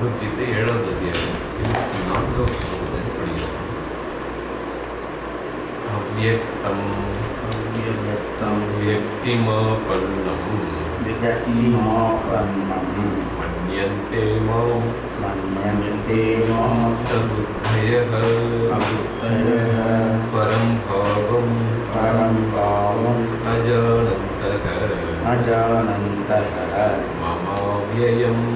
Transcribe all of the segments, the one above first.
பகவத்கீதை ஏழாம் அத்தியாயம் இருபத்தி நான்காவது ஸ்லோகத்தை படிக்கிறோம் அவ்யக்தம் அவ்யக்தம் வியக்திமாபன்னம் வியக்திமாபன்னம் மன்யந்தே மாம் மன்யந்தே மாத்தபுத்தயः அபுத்தயः பரம் பாவம் பரம் பாவம் அஜானந்தக அஜானந்தக மமாவ்யயம்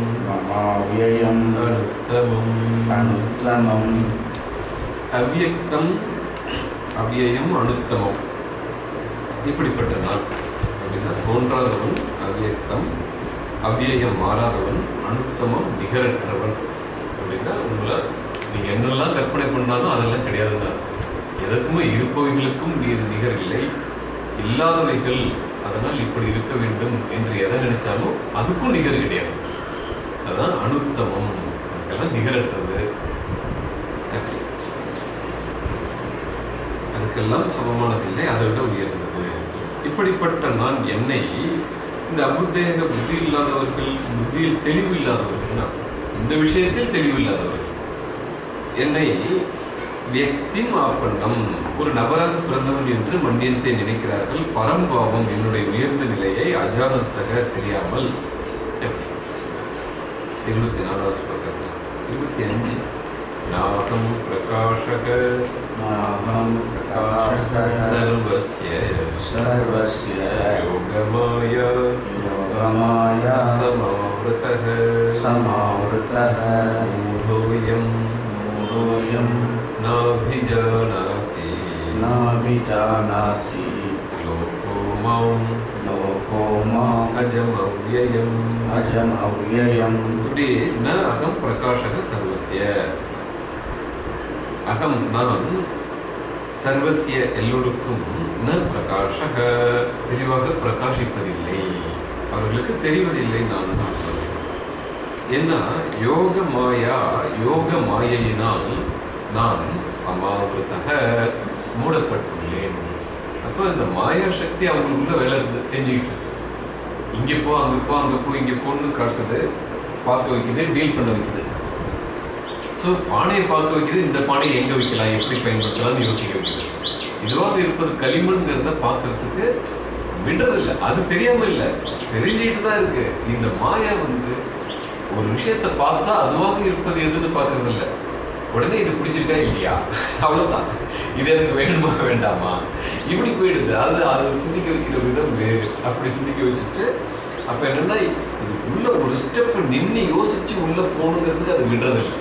அவ்வயம் அர்த்தமம். அனுத்தமம். அவ்வியக்தம் அவ்வியம் அனுத்தமம். இப்படிப்பட்ட நான் அப்படின்னா தோன்றாதவன் அவ்வியக்தம் அவ்வியம் மாறாதவன் அனுத்தமம் நிகரற்றவன். அப்படின்னா உங்களை நீங்கள் என்னெல்லாம் கற்பனை பண்ணாலும் அதெல்லாம் கிடையாதுங்க. எதற்குமே இருப்பவைகளுக்கும் நீர் நிகர் இல்லை. இல்லாதவைகள் அதனால் இப்படி இருக்க வேண்டும் என்று எதை நினைச்சாலும் அதுக்கும் நிகர் கிடையாது. அதான் அனுத்தமம் அதுக்கெல்லாம் நிகரற்றது. அதுக்கெல்லாம் அதுக்கெல்லாம் சமமானதில்லை அதை விட உயர்ந்தது. இப்படிப்பட்ட நான் என்னை இந்த அபுத்தேக புத்தி இல்லாதவர்கள் புத்தியில் தெளிவு இல்லாதவர்கள் இந்த விஷயத்தில் தெளிவு இல்லாதவர்கள். என்னை வியக்திம் ஆப்பண்ணம் ஒரு நபராக பிறந்தவன் என்று மன்னியத்தை நினைக்கிறார்கள். பரம்பாவம் என்னுடைய உயர்ந்த நிலையை அஜானத்தக தெரியாமல். எப்படி? இருபத்தி நாலாவது ஸ்லோகத்தில் இருபத்தி அஞ்சு नाहं प्रकाशक नाहं प्रकाशक सर्वस्य सर्वस्य योगमाय योगमाय समावृतः समावृतः मूढोऽयं मूढोऽयं नाभिजानाति। नाभिजानाति। அஜமவ்யம் அஜமவ்யம் இப்படி ந அகம் பிரகாஷக சர்வசிய அகம் நான் சர்வசிய எல்லோருக்கும் ந பிரகாஷக தெளிவாக பிரகாஷிப்பதில்லை। அவர்களுக்கு தெரிவதில்லை நான் நான் ஏன்னா யோக மாயா யோக மாயையினால் நான் சமாவிரதக மூடப்பட்டுள்ளேன். அப்போ அந்த மாயா சக்தி அவங்களுக்குள்ள வேலை செஞ்சுக்கிட்டு இங்கே போ அங்கே போ அங்கே போ இங்கே போன்னு காட்டுது பார்க்க வைக்குது டீல் பண்ண வைக்குது. ஸோ பானையை பார்க்க வைக்குது இந்த பானையை எங்கே வைக்கலாம் எப்படி பயன்படுத்தலாம்னு யோசிக்க வைக்குது. இதுவாக இருப்பது களிமண்ங்கிறத பார்க்கறதுக்கு விடுறதில்ல. அது தெரியாம இல்லை தெரிஞ்சுக்கிட்டு தான் இருக்கு. இந்த மாயா வந்து ஒரு விஷயத்தை பார்த்தா அதுவாக இருப்பது எதுன்னு பார்க்கறது இல்ல உடனே இது பிடிச்சிருக்கா இல்லையா? அவ்வளோதான் இது எனக்கு வேணுமா வேண்டாமா? இப்படி போயிடுது. அது அது சிந்திக்க வைக்கிற விதம் வேறு. அப்படி சிந்திக்க வச்சுட்டு அப்போ என்னன்னா இது உள்ளே ஒரு ஸ்டெப் நின்று யோசித்து உள்ளே போகணுங்கிறதுக்கு அது விடுறதில்லை.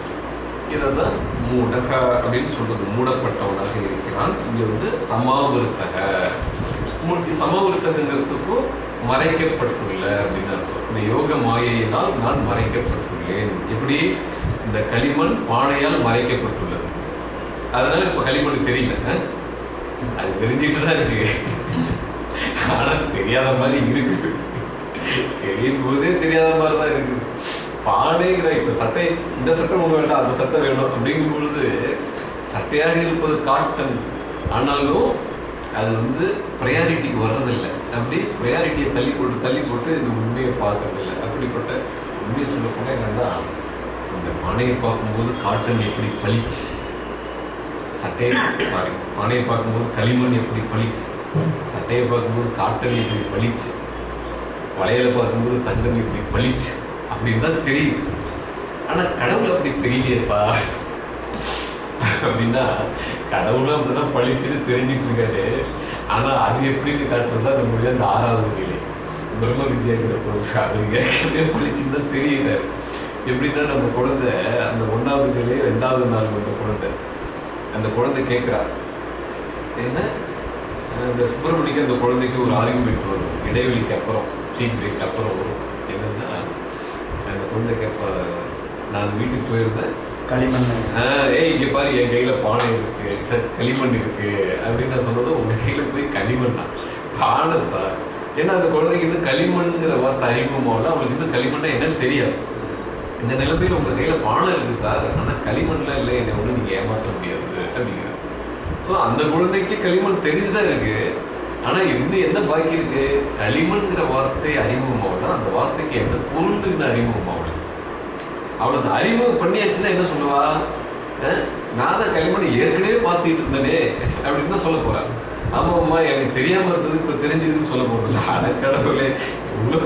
இதை தான் மூடக அப்படின்னு சொல்கிறது மூடப்பட்டவனாக இருக்கிறான். இங்கே வந்து சமாவிருத்தக. மூர்த்தி சமவிருத்தகங்கிறதுக்கும் மறைக்கப்பட்டுள்ள அப்படின்னு அர்த்தம். இந்த யோக மாயையினால் நான் மறைக்கப்பட்டுள்ளேன். எப்படி? இந்த களிமண் பானையால் மறைக்கப்பட்டுள்ளது. அதனால இப்ப களிமண் தெரியல அது தெரிஞ்சுக்கிட்டு தான் இருக்கு. ஆனால் தெரியாத மாதிரி இருக்குது தெரியும் போதே தெரியாத மாதிரி தான் இருக்குது பானைங்கிற இப்ப சட்டை இந்த சட்டை ஒன்று வேண்டாம் அந்த சட்டை வேணும் அப்படிங்கும் பொழுது சட்டையாக இருப்பது காட்டன். ஆனாலும் அது வந்து ப்ரையாரிட்டிக்கு வர்றதில்லை. அப்படி ப்ரையாரிட்டியை தள்ளி போட்டு தள்ளி போட்டு இந்த உண்மையை பார்க்கறதில்லை. அப்படிப்பட்ட உண்மையை சொல்லப்போனால் என்னன்னா பானையை பார்க்கும்போது காட்டன் எப்படி பளிச்சு? சட்டையை சாரி பானையை பார்க்கும்போது களிமண் எப்படி பளிச்சு? சட்டையை பார்க்கும்போது காட்டன் எப்படி பளிச்சு? வளையலை பார்க்கும்போது தங்கம் இப்படி பளிச்சு? அப்படின்னு தான் தெரியுது. ஆனா கடவுள் அப்படி தெரியலையே சார். அப்படின்னா கடவுளும் அப்படிதான் பழிச்சுன்னு தெரிஞ்சிட்டு இருக்காரு. ஆனா அது எப்படின்னு காட்டுறது தான் நம்மளுடைய அந்த ஆறாவது நிலை. பிரம்ம வித்யாங்கிற கோர்ஸ் அது ஏற்கனவே பளிச்சுன்னு தான் தெரியுறாரு. எப்படின்னா நம்ம குழந்தை அந்த ஒன்றாவது நிலை ரெண்டாவது நாள் வந்த குழந்தை. அந்த குழந்தை கேட்குறா என்ன? அஹ் இந்த சுப்பிரமணிக்கு அந்த குழந்தைக்கு ஒரு ஆர்குமெண்ட் வரும். இடைவெளிக்கு அப்புறம் டீ பிரேக் அப்புறம் வரும். என்னன்னா அந்த குழந்தை கேட்பா நான் வீட்டுக்கு போயிருந்தேன். களிமண். ஏய் இங்க பாரு என் கையில பானை இருக்கு. சார் களிமண் இருக்கு. அப்படின்னு நான் சொன்னதும் உங்க கையில போய் களிமண்ணா? பானை சார். ஏன்னா அந்த குழந்தைக்கு இன்னும் களிமண்ங்கிற வார்த்தை அறிமுகமாகல. அவளுக்கு இன்னும் களிமண்ணா என்னன்னு தெரியாது. இந்த நிலைமையில உங்கள் கையில பானம் இருக்குது சார். ஆனால் களிமண்லாம் இல்லை. என்னை ஒன்று நீங்க ஏமாற்ற முடியாது அப்படிங்கிற ஸோ அந்த குழந்தைக்கு களிமண் தெரிஞ்சுதான் இருக்கு. ஆனா இன்னும் என்ன பாக்கி இருக்குது களிமண்ங்கிற வார்த்தை அறிமுகமாகல அந்த வார்த்தைக்கு என்ன பொருள்னு அறிமுகமாகல அந்த அறிமுகம் பண்ணியாச்சுன்னா என்ன சொல்லுவா? நான் தான் களிமண் ஏற்கனவே பார்த்துக்கிட்டு இருந்தேனே அப்படின்னு தான் சொல்ல போகிறாள் ஆமா அம்மா எனக்கு தெரியாமல் இருந்தது இப்போ தெரிஞ்சிருக்குன்னு சொல்ல போறதில்ல அடக்கடவுளே இவ்வளோ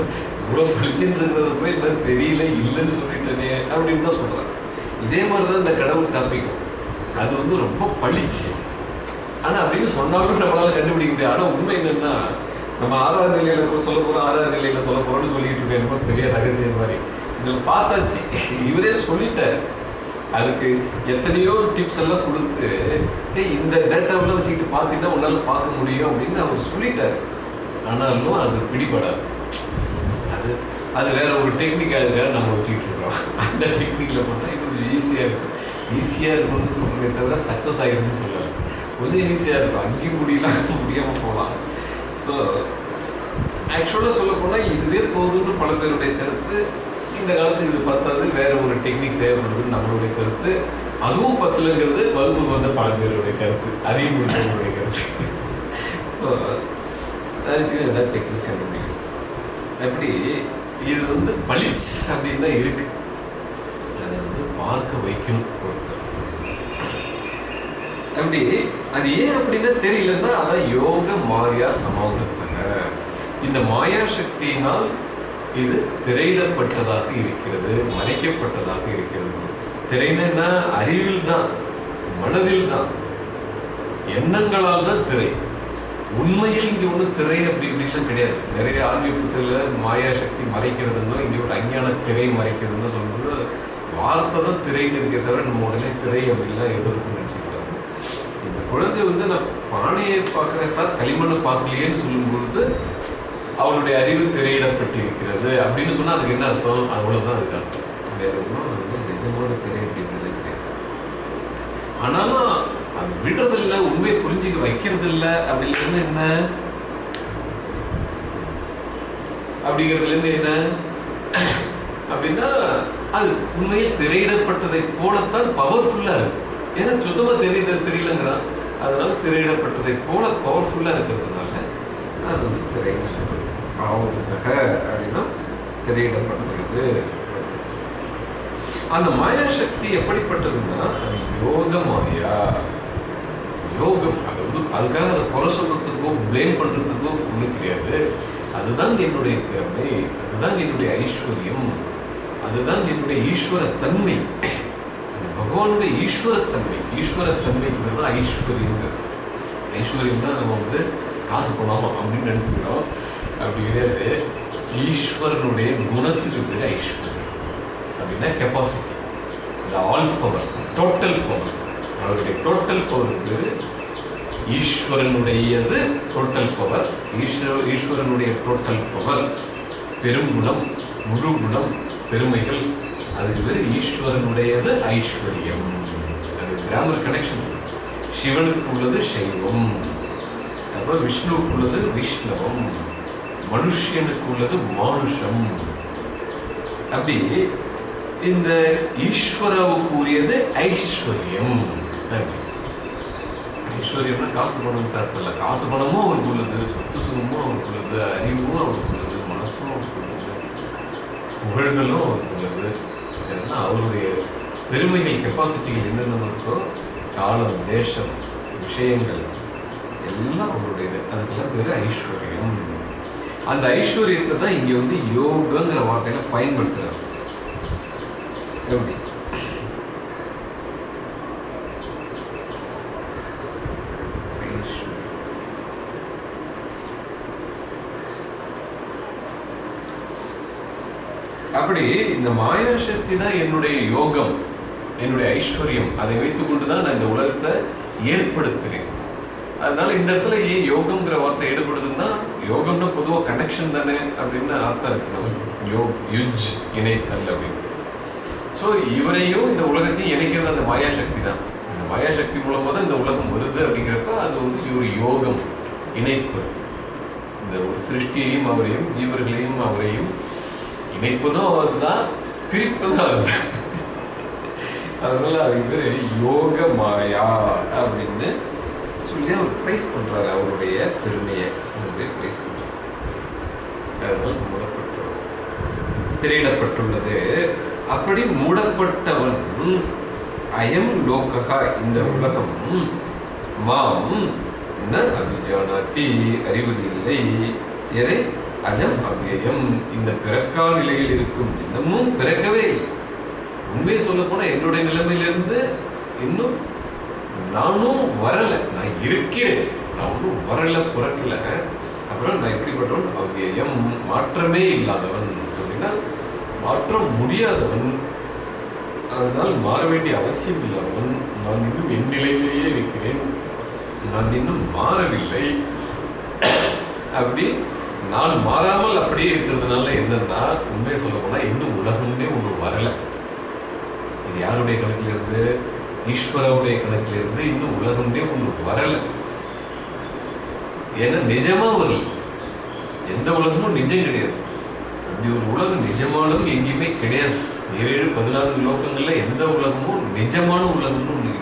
இவ்வளோ பளிச்சுன்னு இருக்கிறது போய் என்ன தெரியல இல்லைன்னு சொல்லிட்டேனே அப்படின்னு தான் சொல்கிறேன் இதே மாதிரி தான் இந்த கடவுள் டாபிக்கும் அது வந்து ரொம்ப பளிச்சு. ஆனால் அப்படின்னு சொன்னாலும் நம்மளால் கண்டுபிடிக்க முடியாது. ஆனால் உண்மை என்னென்னா நம்ம ஆறாவது நிலையில் கூட சொல்ல போகிறோம் ஆறாவது நிலையில் சொல்ல போறோம்னு சொல்லிட்டு இருக்கேன் பெரிய ரகசியம் மாதிரி. இதில் பார்த்தாச்சு. இவரே சொல்லிட்டார். அதுக்கு எத்தனையோ டிப்ஸ் எல்லாம் கொடுத்து "ஏய், இந்த டேட்டாவெல்லாம் வச்சுக்கிட்டு பார்த்தீங்கன்னா உன்னால் பார்க்க முடியும் அப்படின்னு அவர் சொல்லிட்டார். ஆனாலும் அது பிடிபடாது. அது வேறு வேற ஒரு டெக்னிக்காக நம்ம வச்சுக்கிட்டு இருக்கோம் அந்த டெக்னிக்கில் பண்ணால் இன்னும் கொஞ்சம் ஈஸியாக இருக்கும். ஈஸியாக இருக்கும்னு சொல்லுங்க தவிர சக்ஸஸ் ஆகிருக்குன்னு சொல்லலை. கொஞ்சம் ஈஸியாக இருக்கும். அங்கேயும் முடியலாம் முடியாமல் போகலாம். ஸோ ஆக்சுவலாக சொல்லப்போனால் இதுவே போதும்னு பல பேருடைய கருத்து. இந்த காலத்துக்கு இது பத்தாது வேறு ஒரு டெக்னிக் தேவைப்படுதுன்னு நம்மளுடைய கருத்து. அதுவும் பத்தலைங்கிறது வகுப்பு வந்த பல பேருடைய கருத்து. அதையும் முடிச்சவங்களுடைய கருத்து. ஸோ அதுக்கு ஏதாவது டெக்னிக் கண்டுபிடிக்கும் அப்படி இது வந்து பளிச் அப்படின்னு தான் இருக்கு. அதை வந்து பார்க்க வைக்கணும் ஒருத்தர் அப்படி அது ஏன் அப்படின்னா தெரியலன்னா அதான் யோக மாயா சமாவர்த்தக இந்த மாயா சக்தியினால் இது திரையிடப்பட்டதாக இருக்கிறது மறைக்கப்பட்டதாக இருக்கிறது. திரைன்னா அறிவில் தான் மனதில் தான் எண்ணங்களால் தான் திரை. உண்மையில் இங்கே ஒன்றும் திரை அப்படி இப்படிலாம் கிடையாது. நிறைய ஆன்மீகத்தில் மாயா சக்தி மறைக்கிறதுன்னா இங்கே ஒரு அஞ்ஞான திரை மறைக்கிறதுன்னு சொல்லும்போது வார்த்தை தான் திரைன்னு இருக்கே தவிர நம்ம உடனே திரை அப்படிலாம் எதிர்ப்பு நினச்சிக்கிட்டாங்க இந்த குழந்தை வந்து நான் பானையை பார்க்குறேன் சார் களிமண்ணை பார்க்கலையேன்னு சொல்லும்பொழுது அவளுடைய அறிவு திரையிடப்பட்டிருக்கிறது அப்படின்னு சொன்னால் அதுக்கு என்ன அர்த்தம்? அவ்வளவுதான் அதுக்கு அர்த்தம். வேறு ஒன்றும் வந்து நிஜமான திரை அப்படின்றது கிடையாது. ஆனாலும் அது விடுறதில்ல உண்மையை புரிஞ்சுக்க வைக்கிறது இல்லை அப்படிங்கிறது என்ன? அப்படிங்கிறதுல இருந்து என்ன? அப்படின்னா அது உண்மையில் திரையிடப்பட்டதை போலத்தான் பவர்ஃபுல்லா இருக்கு. ஏன்னா சுத்தமா தெரியுது தெரியலங்கிறான் அதனால திரையிடப்பட்டதை போல பவர்ஃபுல்லா இருக்கிறதுனால அது வந்து திரைன்னு சொல்றது அப்படின்னா திரையிடப்பட்டது அந்த மாயா சக்தி எப்படிப்பட்டதுன்னா அது யோக மாயா யோகம் அது வந்து அதுக்காக அதை குறை சொல்றதுக்கோ ப்ளேம் பண்றதுக்கோ ஒன்றும் கிடையாது. அதுதான் என்னுடைய திறமை அதுதான் என்னுடைய ஐஸ்வர்யம் அதுதான் என்னுடைய ஈஸ்வர தன்மை அது பகவானுடைய ஈஸ்வரத்தன்மை. ஈஸ்வரத்தன்மைங்கிறது தான் ஐஸ்வர்யங்கிறது. ஐஸ்வர்யம் தான் நம்ம வந்து காசு போனாமா அப்படின்னு நினச்சிக்கிறோம். அப்படி கிடையாது ஈஸ்வரனுடைய குணத்துக்கு பேர் ஐஸ்வர்யம். அப்படின்னா கெப்பாசிட்டி இந்த ஆல் பவர் டோட்டல் பவர் அவருடைய டோட்டல் பவர் பேர் ஈஸ்வரனுடையது டோட்டல் பவர் ஈஸ்வர ஈஸ்வரனுடைய டோட்டல் பவர் பெருங்குணம் முழு குணம் பெருமைகள் அதுக்கு பேர் ஈஸ்வரனுடையது ஐஸ்வர்யம். அது கிராமர் கனெக்ஷன் சிவனுக்கு உள்ளது சைவம் அப்புறம் விஷ்ணுவுக்கு உள்ளது விஷ்ணவம். மனுஷனுக்கு உள்ளது மானுஷம். அப்படி இந்த ஈஸ்வராவுக்கு உரியது ஐஸ்வர்யம். ஐஸ்வர்யம்னா காசு பணம் தரப்பில்ல காசு பணமும் அவருக்கு உள்ளது சொத்து சுகமும் அவருக்கு உள்ளது அறிவும் அவருக்கு உள்ளது மனசும் அவருக்கு உள்ளது புகழ்களும் அவருக்கு உள்ளது. இதெல்லாம் அவருடைய பெருமைகள் கெப்பாசிட்டிகள் என்னென்ன இருக்கோ காலம் தேசம் விஷயங்கள் எல்லாம் அவருடையது. அதுக்கெல்லாம் பேர் ஐஸ்வர்யம். அந்த ஐஸ்வர்யத்தை தான் இங்கே வந்து யோகங்கிற வார்த்தையில பயன்படுத்துகிறார் எப்படி ஐஸ்வர்யம். அப்படி இந்த மாயா சக்தி தான் என்னுடைய யோகம் என்னுடைய ஐஸ்வர்யம். அதை வைத்துக்கொண்டு தான் நான் இந்த உலகத்தை ஏற்படுத்துகிறேன் அதனால இந்த இடத்துல ஏன் யோகம்ங்கிற வார்த்தை ஈடுபடுதுன்னா யோகம்னா பொதுவாக கனெக்ஷன் தானே அப்படின்னு அர்த்தம் இருக்கணும் யோக் யுஜ் இணைத்தல் அப்படின்னு. ஸோ இவரையும் இந்த உலகத்தையும் இணைக்கிறது அந்த மாயா சக்தி தான். இந்த மாயா சக்தி மூலமாக தான் இந்த உலகம் வருது அப்படிங்கிறப்ப அது வந்து ஒரு யோகம் இணைப்பு. இந்த ஒரு சிருஷ்டியையும் அவரையும் ஜீவர்களையும் அவரையும் இணைப்பதும் அவர்தான் பிரிப்பதும் அவர் அதனால அதுக்கு பேர் யோக மாயா அப்படின்னு சொல்லி அவர் ப்ரைஸ் பண்றாரு. அவருடைய பெருமையை அவருடைய ப்ரைஸ் பண்றாரு. அதனால் மூடப்பட்டு திரையிடப்பட்டுள்ளது அப்படி மூடப்பட்டவன் அயம் லோககா இந்த உலகம். மாம் ந அபிஜானாதி அறிவதில்லை எதை? அஜம் அவ்யயம் இந்த பிறக்கா நிலையில் இருக்கும் இன்னமும் பிறக்கவே இல்லை. உண்மையை சொல்ல போனால் என்னுடைய நிலைமையிலிருந்து இன்னும் நானும் வரலை. நான் இருக்கிறேன். நான் ஒன்றும் வரலை பிறக்கல. அப்புறம் நான் எப்படிப்பட்டவன்? அவ்வியம் மாற்றமே இல்லாதவன். அப்படின்னா மாற்றம் முடியாதவன். அதனால் மாற வேண்டிய அவசியம் இல்லாதவன். நான் இன்னும் என் நிலையிலேயே இருக்கிறேன். நான் இன்னும் மாறவில்லை. அப்படி நான் மாறாமல் அப்படியே இருக்கிறதுனால என்னன்னா உண்மையை சொல்ல போனால் இன்னும் உலகம்னே ஒன்று வரல. இது யாருடைய கணக்குல இருந்து ஈஸ்வரவுடைய கணக்குல இருந்து இன்னும் உலகம்னே ஒன்று வரல. ஏன்னா நிஜமா வரல. எந்த உலகமும் நிஜம் கிடையாது. அப்படி ஒரு உலகம் நிஜமானது எங்கேயுமே கிடையாது. ஏழு பதினான்கு லோகங்கள்ல எந்த உலகமும் நிஜமான உலகம்னு ஒன்று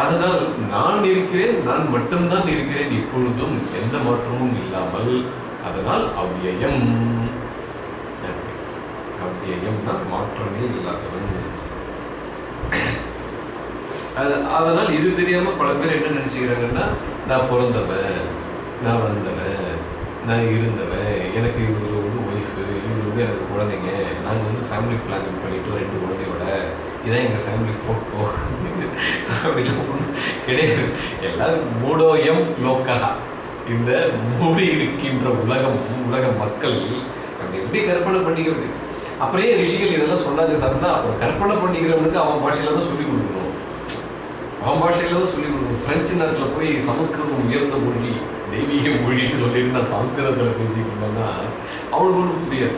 அதனால் நான் இருக்கிறேன் நான் மட்டும்தான் இருக்கிறேன் இப்பொழுதும் எந்த மாற்றமும் இல்லாமல். அதனால் அவ்வியம் அவ்வியம்னா மாற்றமே இல்லாதவன். அது அதனால் இது தெரியாமல் பல பேர் என்ன நினச்சிக்கிறாங்கன்னா நான் பிறந்தவன் நான் வந்தவன் நான் இருந்தவன் எனக்கு இவர் வந்து ஒய்ஃபு இவர் வந்து எனக்கு குழந்தைங்க நாங்கள் வந்து ஃபேமிலி பிளானிங் பண்ணிட்டோம் ரெண்டு குழந்தையோட. இதான் எங்கள் ஃபேமிலி ஃபோட்டோ அப்படிலாம் கிடையாது. எல்லாம் மூடோயம் லோக்கா இந்த மூடி இருக்கின்ற உலகம் உலக மக்கள் அப்படி எப்படி கற்பனை பண்ணிக்கிறது? அப்படியே ரிஷிகள் இதெல்லாம் சொன்னாங்க சார்னா அப்புறம் கற்பனை பண்ணிக்கிறவனுக்கு அவன் பாஷையில தான் சொல்லிக் கொடுக்கணும். அவன் பாஷையில தான் சொல்லிக் கொடுக்கணும். ஃப்ரெஞ்சு நாட்டில் போய் சமஸ்கிருதம் உயர்ந்த மொழி தெய்வீக மொழின்னு சொல்லிட்டு நான் சமஸ்கிருதத்தில் பேசிட்டு இருந்தேன்னா அவனுக்கு ஒன்றும் புரியாது.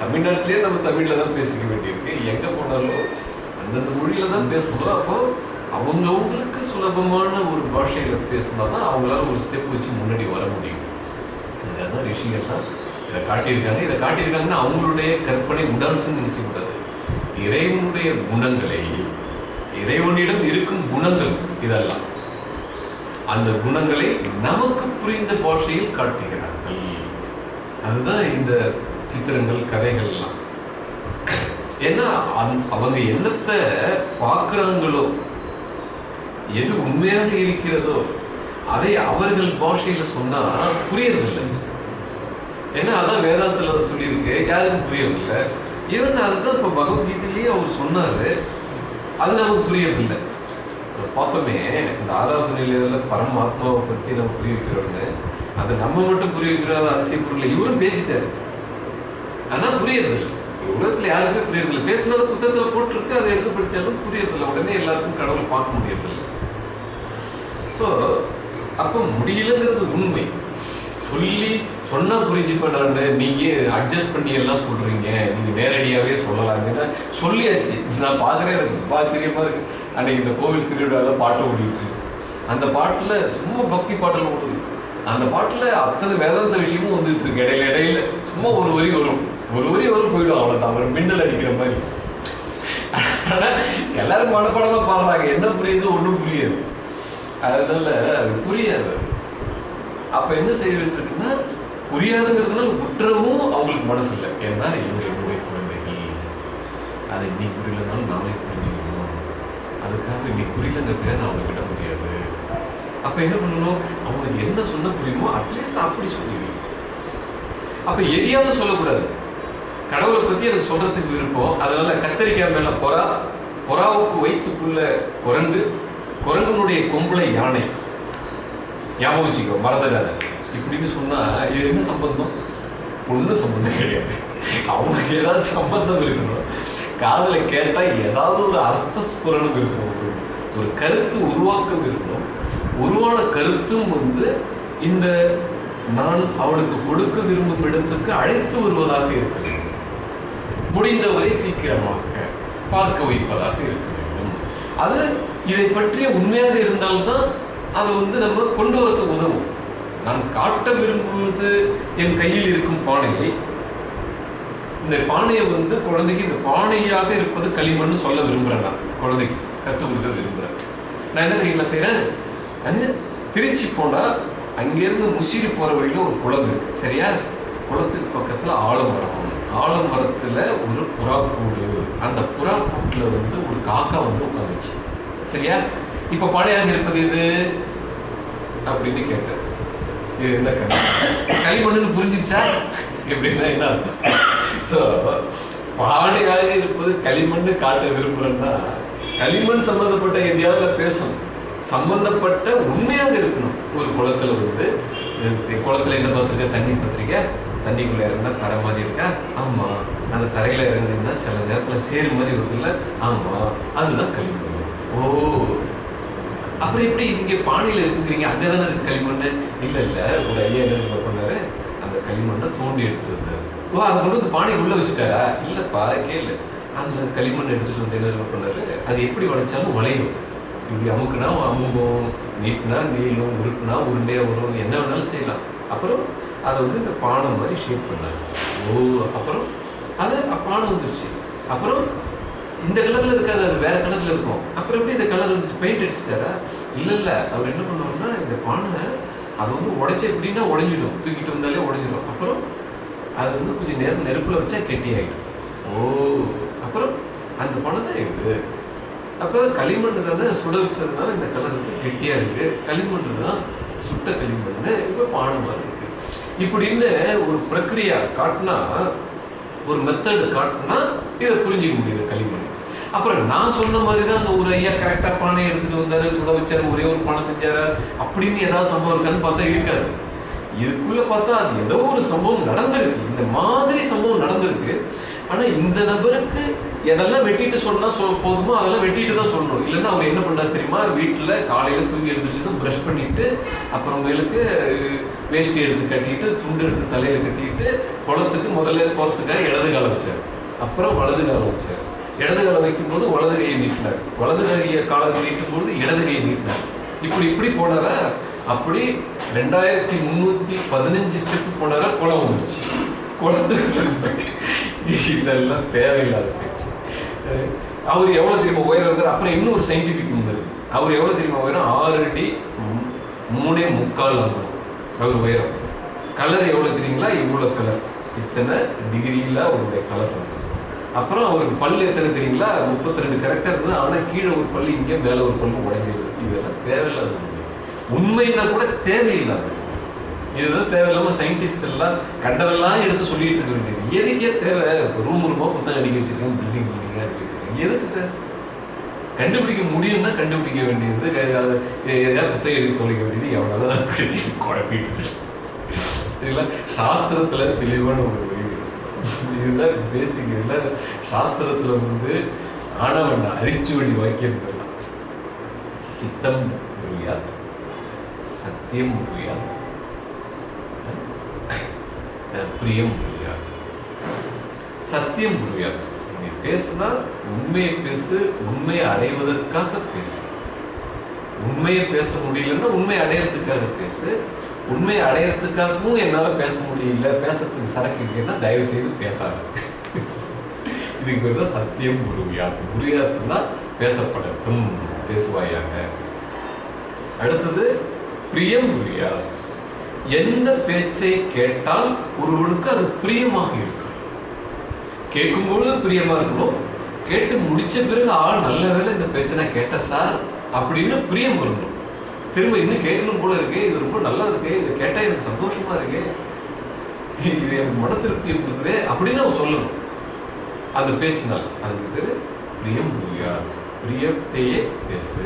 தமிழ்நாட்டிலேயே நம்ம தமிழில் தான் பேசிக்க வேண்டியிருக்கு. எங்கே போனாலும் அந்தந்த மொழியில தான் பேசணும் அப்போ அவங்கவுங்களுக்கு சுலபமான ஒரு பாஷையில பேசினா தான் அவங்களால ஒரு ஸ்டெப் வச்சு முன்னாடி வர முடியும். இதுதான் ரிஷிகள்லாம் இதை காட்டியிருக்காங்க. இதை காட்டியிருக்காங்கன்னா அவங்களுடைய கற்பனை உடான்ஸ்ன்னு நினைச்சு கூடாது. இறைவனுடைய குணங்களை இறைவனிடம் இருக்கும் குணங்கள் இதெல்லாம். அந்த குணங்களை நமக்கு புரிந்த பாஷையில் காட்டுகிறார்கள். அதுதான் இந்த சித்திரங்கள் கதைகள் எல்லாம். ஏன்னா அவங்க என்னத்தை பார்க்குறாங்களோ எது உண்மையாக இருக்கிறதோ அதை அவர்கள் பாஷையில சொன்னா புரியறதில்லை. ஏன்னா அதான் வேதாந்தத்தில் அதை சொல்லியிருக்கு யாருக்கும் புரியறதில்லை. ஈவன் அதுதான் இப்போ பகவத்கீதையிலேயே அவர் சொன்னார் அது நமக்கு புரியறதில்லை. பார்த்தோமே இந்த ஆறாவது நிலையில பரமாத்மாவை பத்தி நம்ம புரிய வைக்கிறோம்னு அதை நம்ம மட்டும் புரிய வைக்கிறோம் அரசியல் பொருளை இவரும் பேசிட்டாரு. ஆனால் புரியறதில்லை. உலகத்துல யாருக்கும் புரியறதில்லை. பேசுனது புத்தகத்துல போட்டிருக்கு அதை எடுத்து படிச்சாலும் புரியறதில்ல. உடனே எல்லாருக்கும் கடவுளை பார்க்க முடியறதில்லை. ஸோ அப்போ முடியலங்கிறது உண்மை. சொல்லி சொன்னா புரிஞ்சுப்ப நான். நீங்க அட்ஜஸ்ட் பண்ணி எல்லாம் சொல்றீங்க. நீங்க நேரடியாவே சொல்லலாங்கன்னா சொல்லியாச்சு. நான் பார்க்குறேன். எனக்கு ரொம்ப ஆச்சரியமா இருக்கு. அன்னைக்கு இந்த கோவில் திருவிழாவில் பாட்டு ஓடிட்டு அந்த பாட்டுல சும்மா பக்தி பாட்டில் ஓடுது. அந்த பாட்டுல அத்தனை வேதாந்த விஷயமும் வந்துட்டு இருக்கு. இடையில இடையில சும்மா ஒரு வரி வரும். ஒரு வரி ஒரு போயிடும் அவ்வளோதான் ஒரு மின்னல் அடிக்கிற மாதிரி. ஆனால் எல்லாரும் மனப்படமாக பாடுறாங்க. என்ன புரியுது? ஒன்றும் புரியாது அதனால அது புரியாது. அப்போ என்ன செய்ய வேண்டியிருக்குன்னா புரியாதுங்கிறதுனால குற்றமும் அவங்களுக்கு மனசு இல்லை ஏன்னா இவங்க என்னுடைய குழந்தைகள். அதை நீ புரியலனாலும் நானே புரிஞ்சுக்கணும். அதுக்காக நீ புரியலங்கிறதுக்காக நான் அவங்க விட முடியாது. அப்போ என்ன பண்ணணும்? அவனுக்கு என்ன சொன்ன புரியுமோ அட்லீஸ்ட் அப்படி சொல்லிடுவேன் அப்போ எதையாவது சொல்லக்கூடாது. கடவுளை பத்தி எனக்கு சொல்றதுக்கு விருப்பம். அதனால கத்தரிக்காய் மேல புறா புறாவுக்கு வயிற்றுக்குள்ள குரங்கு குரங்கனுடைய கொம்புல யானை. ஞாபகம் வச்சுக்கோ மறந்துடாத. இப்படின்னு சொன்னா இது என்ன சம்பந்தம்? ஒன்றும் சம்பந்தம் கிடையாது. அவங்களுக்கு ஏதாவது சம்பந்தம் இருக்கணும். காதில் கேட்டால் ஏதாவது ஒரு அர்த்த ஸ்புரணம் இருக்கணும். ஒரு- கருத்து உருவாக்கம் இருக்கணும். உருவான கருத்தும் வந்து இந்த நான் அவனுக்கு கொடுக்க விரும்பும் இடத்துக்கு அழைத்து வருவதாக இருக்கிறேன் முடிந்தவரை சீக்கிரமாக பார்க்க வைப்பதாக இருக்க வேண்டும். அது இதை பற்றிய உண்மையாக இருந்தால்தான் அதை வந்து நம்ம கொண்டு வரத்துக்கு உதவும். நான் காட்ட விரும்புவது என் கையில் இருக்கும் பானையை. இந்த பானையை வந்து குழந்தைக்கு இந்த பானையாக இருப்பது களிமண் சொல்ல விரும்புகிறேன் நான். குழந்தைக்கு கற்றுக் கொடுக்க விரும்புகிறேன் நான் என்ன தெரியுங்களா செய்கிறேன் திருச்சி போனால் அங்கேருந்து முசிறி போகிற வழியில ஒரு குளம் இருக்குது சரியா? குளத்துக்கு பக்கத்தில் ஆலமரம். ஆலமரத்துல ஒரு புறா கூடு அந்த புறா கூட்டில் வந்து ஒரு காக்கா வந்து உட்காந்துச்சு. சரியா? இப்போ பழையாக இருப்பது இது அப்படின்னு கேட்டேன். இது என்ன கண்ணா களிமண்ணுன்னு புரிஞ்சிருச்சா? எப்படின்னா என்ன ஸோ பானையாக இருப்பது களிமண் காட்ட விரும்புகிறேன்னா களிமண் சம்மந்தப்பட்ட எதையாவது பேசணும். சம்பந்தப்பட்ட உண்மையாக இருக்கணும். ஒரு குளத்துல வந்து குளத்தில் குளத்துல என்ன பார்த்துருக்க? தண்ணி பார்த்துருக்க? தண்ணிக்குள்ளே இருந்தால் தர மாதிரி இருக்கா? ஆமாம் அந்த தரையில் இறங்குனீங்கன்னா சில நேரத்தில் சேரு மாதிரி இருக்குல்ல? ஆமாம் அதுதான் களிமண். ஓ. அப்புறம் எப்படி இங்கே பானையில் இருக்குங்கிறீங்க? அங்கதானே இருக்கு களிமண் இல்லை இல்லை. ஒரு ஐயா என்ன பண்ணார் பண்ணாரு? அந்த களிமண்ணை தோண்டி எடுத்துகிட்டு வந்தாரு. ஓ அதை கொண்டு வந்து உள்ளே வச்சுட்டாரா? இல்லைப்பா கேளு. அந்த களிமண் எடுத்துகிட்டு வந்து என்ன பண்ணாரு? அது எப்படி வளைச்சாலும் உழையும் இப்படி அமுக்குனா அமுகும் நீட்டினா நீளும் உருட்டுனா உருண்டையாக வரும். என்ன வேணாலும் செய்யலாம். அப்புறம் அதை வந்து இந்த பானை மாதிரி ஷேப் பண்ணார் ஓ அப்புறம் அது பானை வந்துருச்சு. அப்புறம் இந்த கலரில் இருக்காது அது வேறு கலரில் இருக்கும். அப்புறம் எப்படி இந்த கலர் வந்துச்சு? பெயிண்ட் அடிச்சுட்டாரா? இல்லை இல்லை. அவர் என்ன பண்ணுவார்னா இந்த பானை அது வந்து உடைச்ச எப்படின்னா உடஞ்சிடும். தூக்கிட்டு வந்தாலே உடஞ்சிடும். அப்புறம் அது வந்து கொஞ்சம் நேரம் நெருப்பில் வச்சா கெட்டி ஆகிடும் ஓ அப்புறம் அந்த பானை தான் இருக்குது அப்போ களிமண் தானே சுட வச்சதுனால இந்த கலர் வந்து கெட்டியாக இருக்குது களிமண் தான் சுட்ட களிமண் இப்போ பானமாக இருக்குது இப்படின்னு ஒரு பிரக்ரியா காட்டினா ஒரு மெத்தடு காட்டினா இதை புரிஞ்சிக்க முடியுது களிமண். அப்புறம் நான் சொன்ன மாதிரி தான் அந்த ஒரு ஐயா கரெக்டாக பானை எடுத்துகிட்டு வந்தார் சுட வச்சார் ஒரே ஒரு பானை செஞ்சார். அப்படின்னு ஏதாவது சம்பவம் இருக்கான்னு பார்த்தா இருக்காது. இதுக்குள்ளே பார்த்தா அது ஏதோ ஒரு சம்பவம் நடந்திருக்கு. இந்த மாதிரி சம்பவம் நடந்திருக்கு. ஆனால் இந்த நபருக்கு எதெல்லாம் வெட்டிட்டு சொன்னா சொ- போதுமோ அதெல்லாம் வெட்டிட்டு தான் சொல்லணும். இல்லைன்னா அவர் என்ன பண்ணார் தெரியுமா? வீட்டில் காலையில் தூங்கி எடுத்துட்டு ப்ரஷ் பண்ணிட்டு அப்புறமேலுக்கு வேஷ்டி எடுத்து கட்டிட்டு துண்டு எடுத்து தலையில் கட்டிட்டு குளத்துக்கு முதல்ல போகிறதுக்காக இடது காலம் வச்சார். அப்புறம் வலது காலம் வச்சார். இடது காலம் வைக்கும்போது வலது கையை நீட்டினார். வலது கையை காலம் நீட்டும் போது இடது கையை நீட்டினார். இப்படி இப்படி போனாரா? அப்படி ரெண்டாயிரத்தி முந்நூற்றி பதினஞ்சு ஸ்டெப் போனாரா? குளம் வந்துடுச்சு குளத்துக்கு இதெல்லாம் தேவையில்லாத பேச்சு. அவர் எவ்வளோ தெரியுமா உயரம் இருந்தார் அப்புறம் இன்னொரு சயின்டிஃபிக் நம்பர் அவர் எவ்வளோ தெரியுமா உயரம் ஆறு அடி மூணே முக்கால் ஆகும் அவர் உயரம். கலர் எவ்வளோ தெரியுங்களா? இவ்வளோ கலர் இத்தனை டிகிரியில் அவருடைய கலர் அப்புறம் அவருக்கு பல்லு எத்தனை தெரியுங்களா? முப்பத்தி ரெண்டு கரெக்டாக இருந்தது. ஆனால் கீழே ஒரு பல்லு இங்கே மேலே ஒரு பல்லு உடைஞ்சிருது. இதெல்லாம் தேவையில்லாத உண்மைன்னா கூட தேவையில்லாத இதுதான் தேவையில்லாம சயின்டிஸ்ட் எல்லாம் கண்டதெல்லாம் எடுத்து சொல்லிட்டு இருக்க வேண்டியது. எதுக்கே தேவை? ரூம் ரூபா புத்தகம் அடிக்க வச்சிருக்கேன் பில்டிங் பில்டிங்காக அடிக்க வச்சிருக்கேன் எதுக்கு தேவை? கண்டுபிடிக்க முடியும்னா கண்டுபிடிக்க வேண்டியது. எதாவது எதையாவது புத்தகம் எழுதி தொலைக்க வேண்டியது. எவ்வளோதான் குழப்பிட்டு இதெல்லாம் சாஸ்திரத்துல தெளிவான ஒரு இதுதான் பேசிக் இதில் சாஸ்திரத்துல வந்து ஆனவன் அரிச்சுவடி வாக்கியம் இதெல்லாம். ஹித்தம் புரியாது சத்தியம் புரியாது பிரியம் புரியாது சத்தியம் புரியாது நீ பேசுனா உண்மையை பேசு உண்மையை அடைவதற்காக பேசு. உண்மையை பேச முடியலன்னா உண்மையை அடையிறதுக்காக பேசு. உண்மையை அடையிறதுக்காகவும் என்னால பேச முடியல பேசுறதுக்கு சரக்கு இருக்குன்னா தயவு செய்து பேசாது. இதுக்கு பேர் தான் சத்தியம் புரியாது புரியாதுன்னா பேசப்படட்டும் பேசுவாயாக. அடுத்தது பிரியம் புரியாது எந்த பேச்சை கேட்டால் ஒருவனுக்கு அது பிரியமாக இருக்கும். கேட்கும்பொழுது பிரியமா இருக்கணும் கேட்டு முடிச்ச பிறகு ஆள் நல்ல வேளை இந்த பேச்சை நான் கேட்டேன் சார் அப்படின்னு பிரியம் வரணும் திரும்ப இன்னும் கேட்கணும் போல இருக்கு இது ரொம்ப நல்லா இருக்கு இதை கேட்டா எனக்கு சந்தோஷமா இருக்கு இது எனக்கு மன திருப்தியை கொடுக்குது அப்படின்னு அவன் சொல்லணும். அந்த பேச்சினால் அதுக்கு பேரு பிரியம் புரியாது. பிரியத்தையே பேசு.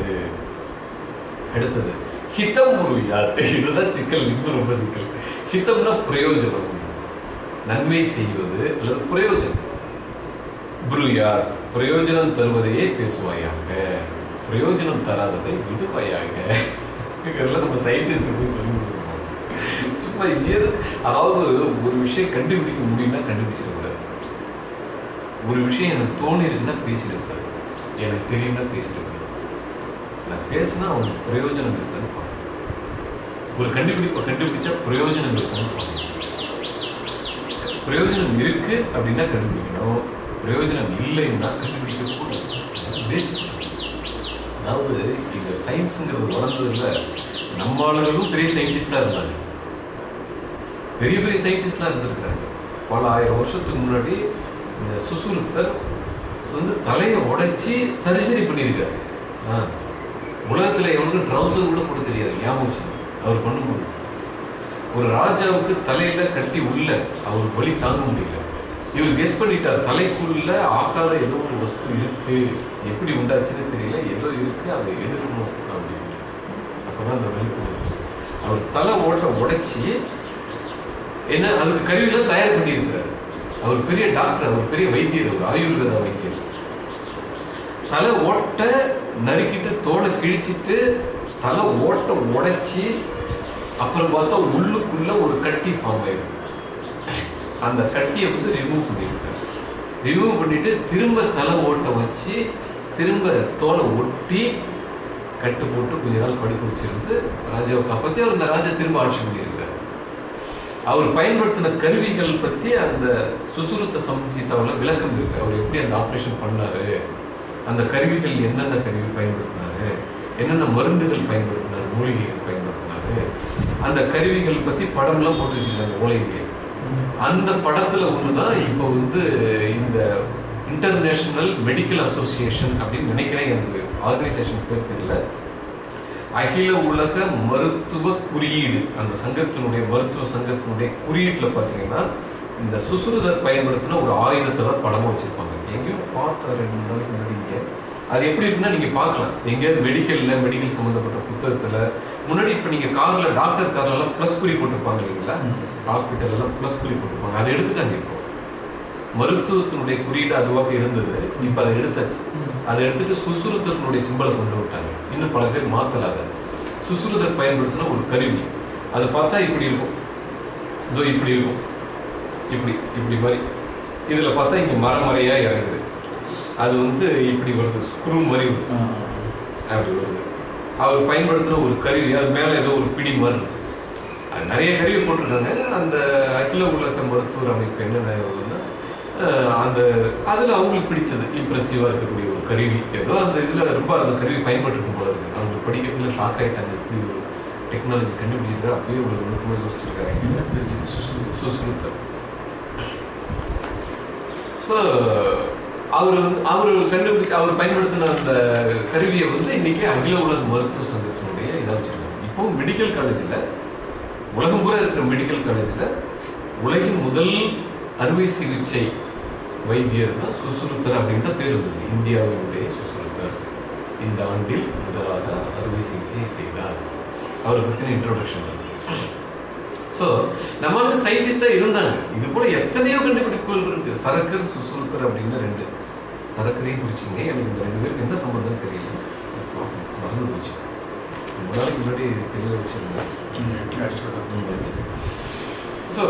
அடுத்தது ஹிதம் புரியாது இதுதான் சிக்கல் இன்னும் ரொம்ப சிக்கல். ஹிதம்னா பிரயோஜனம். நன்மை செய்வது அல்லது பிரயோஜனம். புருயார் பிரயோஜனம் தருவதையே பேசுவாயாக. பிரயோஜனம் தராததை விடுவாயாக. இதெல்லாம் நம்ம சயின்டிஸ்ட் போய் சொல்லி சும்மா ஏது அதாவது ஒரு விஷயம் கண்டுபிடிக்க முடியும்னா கண்டுபிடிச்சிடக்கூடாது. ஒரு விஷயம் எனக்கு தோணி இருக்குன்னா பேசிடக்கூடாது. எனக்கு தெரியும்னா பேசிடக்கூடாது. நான் பேசினா அவனுக்கு பிரயோஜனம் இருக்குன்னு ஒரு கண்டுபிடிப்பை கண்டுபிடிச்சா பிரயோஜனம் கொண்டு பிரயோஜனம் இருக்கு அப்படின்னா கண்டுபிடிக்கணும். பிரயோஜனம் இல்லைன்னா கண்டுபிடிக்க கூடாது பேசிக் அதாவது இந்த சயின்ஸுங்கிறது வளர்ந்ததுல நம்ம ஆளுகளும் பெரிய சயின்டிஸ்டா இருந்தாங்க. பெரிய பெரிய சயின்டிஸ்ட்லாம் இருந்திருக்காங்க பல ஆயிரம் வருஷத்துக்கு முன்னாடி இந்த சுசுருத்தர் வந்து தலையை உடைச்சி சரிசரி பண்ணியிருக்காரு. ஆ. உலகத்தில் எவனுக்கு ட்ரௌசர் கூட போட தெரியாது. ஞாபகம் அவர் பண்ணும்போது ஒரு ராஜாவுக்கு தலையில கட்டி உள்ள அவர் வழி தாங்க முடியல. இவர் கெஸ் பண்ணிட்டார் தலைக்குள்ள ஆகாத ஏதோ ஒரு வஸ்து இருக்கு. எப்படி உண்டாச்சுன்னு தெரியல. ஏதோ இருக்கு அதை எடுக்கணும் அப்படின்னு. அப்பதான் அந்த வழி அவர் தலை ஓட்ட உடைச்சி என்ன அதுக்கு கருவிலாம் தயார் பண்ணியிருக்கிறார். அவர் பெரிய டாக்டர் அவர் பெரிய வைத்தியர் அவர் ஆயுர்வேத வைத்தியர். தலை ஓட்ட நறுக்கிட்டு தோலை கிழிச்சிட்டு தலை ஓட்ட உடைச்சி அப்புறம் பார்த்தா உள்ளுக்குள்ள ஒரு கட்டி ஃபார்ம் ஆயிருக்கு அந்த கட்டியை வந்து ரிமூவ் பண்ணியிருக்காரு ரிமூவ் பண்ணிட்டு திரும்ப தலை ஓட்ட வச்சு திரும்ப தோலை ஒட்டி கட்டு போட்டு கொஞ்ச நாள் படுக்க வச்சிருந்து ராஜாவை காப்பாற்றி அவர் இந்த ராஜா திரும்ப ஆட்சி பண்ணியிருக்கிறார். அவர் பயன்படுத்தின கருவிகள் பற்றி அந்த சுசுருத்த சம்ஹிதாவில் விளக்கம் இருக்கு. அவர் எப்படி அந்த ஆப்ரேஷன் பண்ணாரு? அந்த கருவிகள் என்னென்ன கருவி பயன்படுத்தினார்? என்னென்ன மருந்துகள் பயன்படுத்தினார்? மூலிகைகள் பயன்படுத்தினார்? அந்த கருவிகள் பற்றி படம்லாம் போட்டு வச்சிருக்காங்க உலகிலேயே அந்த படத்துல ஒண்ணுதான் இப்போ வந்து இந்த இன்டர்நேஷனல் மெடிக்கல் அசோசியேஷன் அப்படின்னு நினைக்கிறேன் எனக்கு ஆர்கனைசேஷன் பேர் தெரியல. அகில உலக மருத்துவ குறியீடு அந்த சங்கத்தினுடைய மருத்துவ சங்கத்தினுடைய குறியீட்டில் பார்த்தீங்கன்னா இந்த சுசுறுதர் பயன்படுத்தின ஒரு ஆயுதத்தை தான் படமாக வச்சுருப்பாங்க. எங்கேயோ பார்த்தா ரெண்டு மூணு நாளைக்கு முன்னாடி அது எப்படி இருக்குன்னா நீங்கள் பார்க்கலாம். எங்கேயாவது மெடிக்கலில் மெடிக்கல் சம்மந்தப்பட்ட புத்தகத்தில் முன்னாடி இப்ப நீங்க கார்ல டாக்டர் கார்ல எல்லாம் பிளஸ் குறி போட்டிருப்பாங்க இல்லைங்களா? ஹாஸ்பிட்டல் எல்லாம் ப்ளஸ் குறி போட்டிருப்பாங்க. அதை எடுத்துட்டாங்க இப்போ. மருத்துவத்தினுடைய குறியீடு அதுவாக இருந்தது. இப்போ அதை எடுத்தாச்சு. அதை எடுத்துட்டு சுசுறுத்தத்தினுடைய சிம்பலை கொண்டு விட்டாங்க இன்னும் பல பேர் மாத்தல அதை சுசுறுதர் பயன்படுத்தின ஒரு கருவி. அதை பார்த்தா இப்படி இருக்கும். இதோ இப்படி இருக்கும். இப்படி இப்படி மாதிரி. இதில் பார்த்தா இங்கே மரமறையா இறங்குது. அது வந்து இப்படி வருது. ஸ்க்ரூ மாதிரி வருது. அப்படி வருது. அவர் பயன்படுத்தின ஒரு கருவி அது மேலே ஏதோ ஒரு பிடி மாதிரி இருக்கு. அது நிறைய கருவி போட்டிருக்காங்க. அந்த அகில உலக மருத்துவர் அமைப்பு என்ன வருதுன்னா அஹ், அந்த அதில் அவங்களுக்கு பிடிச்சது இம்ப்ரெசிவாக இருக்கக்கூடிய ஒரு கருவி. ஏதோ அந்த இதில் ரொம்ப அந்த கருவி பயன்பட்டுருக்கும் போல இருக்கு. அவங்க படிக்கிறதுல ஷாக் ஆயிட்டாங்க. இப்படி ஒரு டெக்னாலஜி கண்டுபிடிச்சிருக்காரு அப்பயே ஒரு நுணுக்கமாக யோசிச்சிருக்காங்க சுசுருத்தம் ஸோ அவர் வந்து அவர் கண்டுபிடிச்சு அவர் பயன்படுத்தின அந்த கருவியை வந்து இன்னைக்கு அகில உலக மருத்துவ சங்கத்தினுடைய இதாக வச்சிருக்காங்க. இப்போ மெடிக்கல் காலேஜில் உலகம் பூரா இருக்கிற மெடிக்கல் காலேஜில் உலகின் முதல் அறுவை சிகிச்சை வைத்தியர்னா சுசுருத்தர் அப்படின்னு தான் பேர் வந்தது இந்தியாவினுடைய சுசுருத்தர். இந்த ஆண்டில் முதலாக அறுவை சிகிச்சை செய்தார். அவரை பற்றின இன்ட்ரோடக்ஷன் ஸோ நம்மளுக்கு சயின்டிஸ்டாக இருந்தாங்க. இது போல எத்தனையோ கண்டுபிடிப்புகள் இருக்கு. சரக்கர் சுசுருத்தர் அப்படின்னு ரெண்டு. சரக்கரையும் குடிச்சிங்க. எனக்கு இந்த ரெண்டு பேருக்கு என்ன சம்பந்தம் தெரியல. மறந்து போச்சு. ரொம்ப நாளைக்கு முன்னாடி தெரிய வச்சிருந்தேன். ஸோ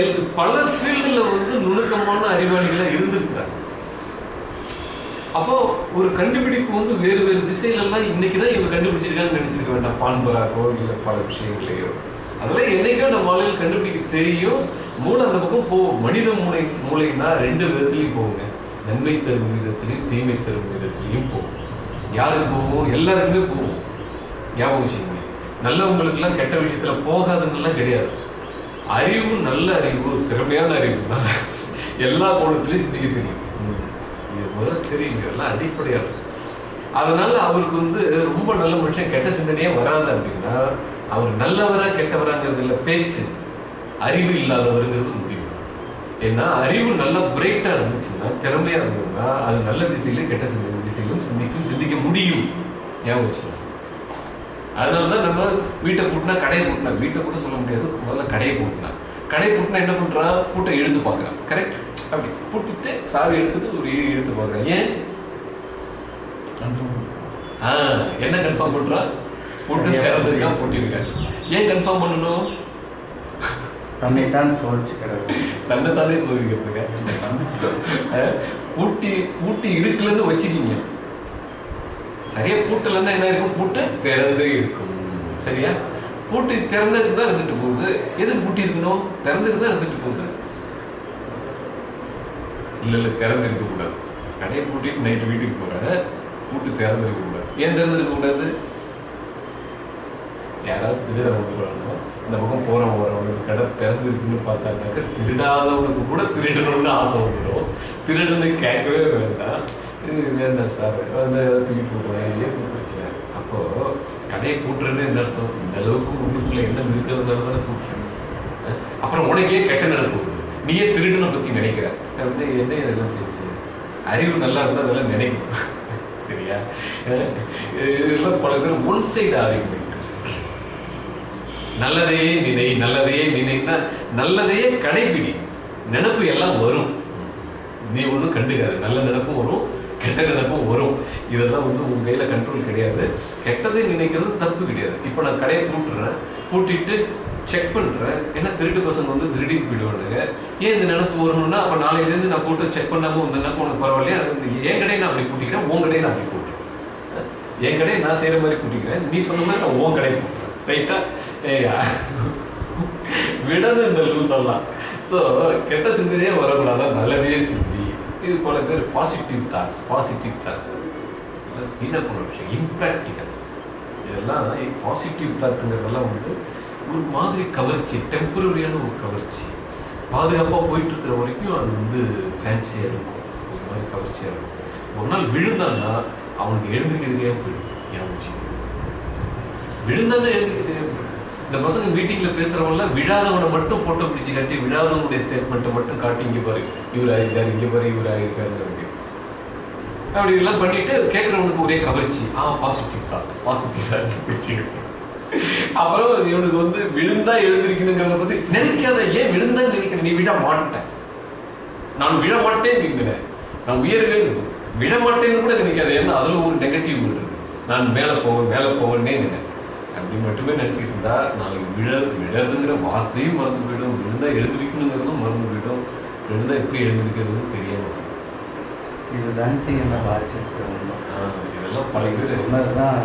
எல் பல ஃபீல்டில் வந்து நுணுக்கமான அறிவாளிகளாக இருந்திருக்கிறாங்க. அப்போ ஒரு கண்டுபிடிப்பு வந்து வேறு வேறு திசையிலெல்லாம் இன்னைக்கு தான் இவங்க கண்டுபிடிச்சிருக்காங்கன்னு நினைச்சிருக்க வேண்டாம். பான்பராக்கோ இல்லை பல விஷயங்களையோ. அதெல்லாம் என்னைக்கோ நம்ம ஆளுகள் கண்டுபிடிக்க தெரியும். மூளை அந்த பக்கம் போகும் மனித மூளை மூளைன்னா ரெண்டு விதத்துலையும் போகுங்க. நன்மை தரும் விதத்திலையும் தீமை தரும் விதத்துலையும் போகும். யாருக்கு போகும் எல்லாருக்குமே போவோம். ஞாபகம் வச்சுக்கோங்க. நல்லவங்களுக்கெல்லாம் கெட்ட விஷயத்துல போகாதுங்கெல்லாம் கிடையாது. அறிவு நல்ல அறிவு திறமையான அறிவுனா எல்லா கோணத்திலையும் சிந்திக்க தெரியும். இது முதல்ல தெரியும். இதெல்லாம் அடிப்படையாக அதனால அவருக்கு வந்து ரொம்ப நல்ல மனுஷன் கெட்ட சிந்தனையே வராது அப்படின்னா அவர் நல்லவரா கெட்டவராங்கிறது இல்லை பேச்சு. அறிவு இல்லாதவருங்கிறது ஏன்னா அறிவு நல்லா பிரைட்டா இருந்துச்சுன்னா திறமையா இருந்ததுன்னா அது நல்ல திசையிலும் கெட்ட திசையிலும் சிந்திக்கும் சிந்திக்க முடியும். ஞாபகம் வச்சுக்கோங்க. அதனால தான் நம்ம வீட்டை பூட்டினா கடையை பூட்டினா வீட்டை கூட சொல்ல முடியாது. முதல்ல கடையை பூட்டினா கடை பூட்டினா என்ன பண்றான் பூட்டை இழுத்து பார்க்கறான். கரெக்ட் அப்படி. பூட்டிட்டு சாவி எடுத்துட்டு ஒரு இழு இழுத்து பார்க்கறான். ஏன்? ஆ என்ன கன்ஃபார்ம் பண்றான் பூட்டு திறந்திருக்கான் பூட்டியிருக்கான் ஏன் கன்ஃபார்ம் பண்ணணும்? தன்னைத்தான் சோதிச்சுக்கிறது தன்னை தானே சோதிக்கிறதுங்க பூட்டி பூட்டி இருக்குலன்னு வச்சுக்கிங்க. சரியா பூட்டலன்னா என்ன இருக்கும்? பூட்டு திறந்தே இருக்கும். சரியா? பூட்டு திறந்தது தான் இருந்துட்டு போகுது. எதுக்கு பூட்டி இருக்கணும்? திறந்துட்டு தான் இருந்துட்டு போகுது. இல்ல இல்ல திறந்திருக்க கூடாது. கடையை பூட்டிட்டு நைட்டு வீட்டுக்கு போகிறேன் பூட்டு திறந்திருக்க கூடாது. ஏன் திறந்திருக்க கூடாது? யாராவது திருட வந்துடுவாங்க இந்த பக்கம் போகிறவங்க வரவங்களுக்கு கடை திறந்துருக்குன்னு பார்த்தாக்கா திருடாதவனுக்கு கூட திருடணும்னு ஆசை வந்துடும். திருடனு கேட்கவே வேண்டாம். இது வேண்டாம் சார். அந்த தூக்கி போகிறேன் ஏற்க பிரச்சனை அப்போது கடையை பூட்டுறேன்னு என்ன அர்த்தம்? இந்த அளவுக்கு உள்ளுக்குள்ளே என்ன இருக்கிறதுனால தானே பூட்டுறேன்? அப்புறம் உனக்கே கெட்ட நடப்பு நீயே திருடனை பற்றி நினைக்கிற. அப்படின்னு என்ன இதெல்லாம் பேச்சு? அறிவு நல்லா இருந்தால் அதெல்லாம் நினைக்கணும். சரியா? இதெல்லாம் பல பேர் ஒன் சைடு ஆர்குமெண்ட் நல்லதையே நினை நல்லதையே நினைன்னா நல்லதையே கடைபிடி. நினப்பு எல்லாம் வரும். நீ ஒன்றும் கண்டுக்காது. நல்ல நினப்பும் வரும் கெட்ட நினப்பும் வரும். இதெல்லாம் வந்து உன் கையில் கண்ட்ரோல் கிடையாது. கெட்டதை நினைக்கிறது தப்பு கிடையாது. இப்போ நான் கடையை பூட்டுறேன் பூட்டிட்டு செக் பண்ணுறேன் ஏன்னா திருட்டு பசங்க வந்து திருடிட்டு போயிடுவானுங்க. ஏன் இந்த நினப்பு வரணும்னா அப்போ நாளையிலேருந்து நான் போட்டு செக் பண்ணாமல் இந்த நினப்பு உனக்கு பரவாயில்லையா? என் கடையை நான் அப்படி பூட்டிக்கிறேன் உன் கடையை நான் அப்படி பூட்டுறேன். என் கடையை நான் செய்கிற மாதிரி பூட்டிக்கிறேன். நீ சொன்ன மாதிரி நான் உன் கடையை பூட்டுறேன். ரைட்டாக ஏயா விடணும் இந்த லூஸ் எல்லாம் ஸோ கெட்ட சிந்தனையே வரக்கூடாது நல்லதே சிந்தி. இது போல பேர் பாசிட்டிவ் தாட்ஸ் பாசிட்டிவ் தாட்ஸ் என்ன பண்ண விஷயம் இம்ப்ராக்டிக்கல் இதெல்லாம் பாசிட்டிவ் தாட்டுங்கிறதெல்லாம் வந்து ஒரு மாதிரி கவர்ச்சி டெம்பரரியான ஒரு கவர்ச்சி. பாதுகாப்பாக போயிட்டு இருக்கிற வரைக்கும் அது வந்து ஃபேன்சியாக இருக்கும். ஒரு மாதிரி கவர்ச்சியாக இருக்கும். ஒரு நாள் விழுந்தான்னா அவனுக்கு எழுந்திருக்க தெரியாம போயிடும். ஞாபகம் வச்சுக்கோங்க. விழுந்தானே போயிடும். இந்த பசங்க மீட்டிங்ல பேசுறவங்கள விழாதவனை மட்டும் போட்டோ பிடிச்சு காட்டி விழாதவனுடைய ஸ்டேட்மெண்ட்டை மட்டும் காட்டி இங்க பாரு இவர் ஆயிருக்காரு இங்க பாரு இவர் ஆயிருக்காரு அப்படி அப்படி எல்லாம் பண்ணிட்டு கேட்கறவனுக்கு ஒரே கவர்ச்சி. ஆ பாசிட்டிவ் தான். பாசிட்டிவ் தான் வச்சு அப்புறம் இவனுக்கு வந்து விழுந்தா எழுந்திருக்கணுங்கிறத பத்தி நினைக்காத. ஏன் விழுந்தா நினைக்கிற? நீ விட மாட்டேன். நான் விழ மாட்டேன் நினைக்கிறேன் நான் உயர்வேன் விழ மாட்டேன்னு கூட நினைக்காது. ஏன்னா அதுல ஒரு நெகட்டிவ் இருக்கு. நான் மேலே போவேன் மேலே போவேன்னே நினைக்கிறேன் அப்படி மட்டுமே நினச்சிக்கிட்டு இருந்தா நாளைக்கு விழ விழறதுங்கிற வார்த்தையும் மறந்து போயிடும் விழுந்தா எழுந்திருக்கணுங்கிறதும் மறந்து போயிடும் விழுந்தா எப்படி எழுந்திருக்கிறதுன்னு தெரியாம போயிடும். இதுதான் பாதிச்சிருக்கு ஆஹ் இதெல்லாம் பேர் சொன்னதுதான்.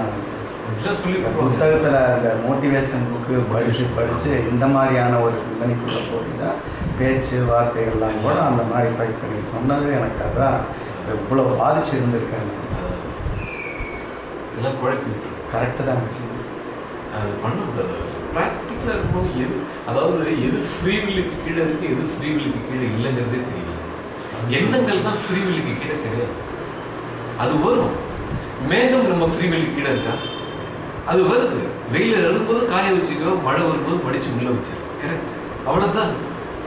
புத்தகத்தில் அந்த மோட்டிவேஷன் புக்கு படித்து படித்து இந்த மாதிரியான ஒரு சிந்தனைக்குள்ளே போய் தான் பேச்சு வார்த்தைகள்லாம் கூட அந்த மாதிரி பைப் பண்ணி சொன்னது எனக்கு அதான் இவ்வளோ பாதிச்சு இருந்திருக்காங்க இதெல்லாம் குழப்பி. கரெக்டு தான் அது பண்ணக்கூடாது. ப்ராக்டிக்கலாக இருக்கும்போது எது அதாவது எது ஃப்ரீவில்லுக்கு கீழே இருக்கு எது ஃப்ரீவில்லுக்கு கீழே இல்லைங்கிறதே தெரியல. எண்ணங்கள் தான் ஃப்ரீவில்லுக்கு கீழே கிடையாது. அது வரும். மேகம் நம்ம ஃப்ரீவில்லுக்கு கீழே இருக்கா? அது வருது. வெயில் வரும்போது காய வச்சுக்கோ மழை வரும்போது மடிச்சு உள்ள வச்சு கரெக்ட் அவ்வளோதான்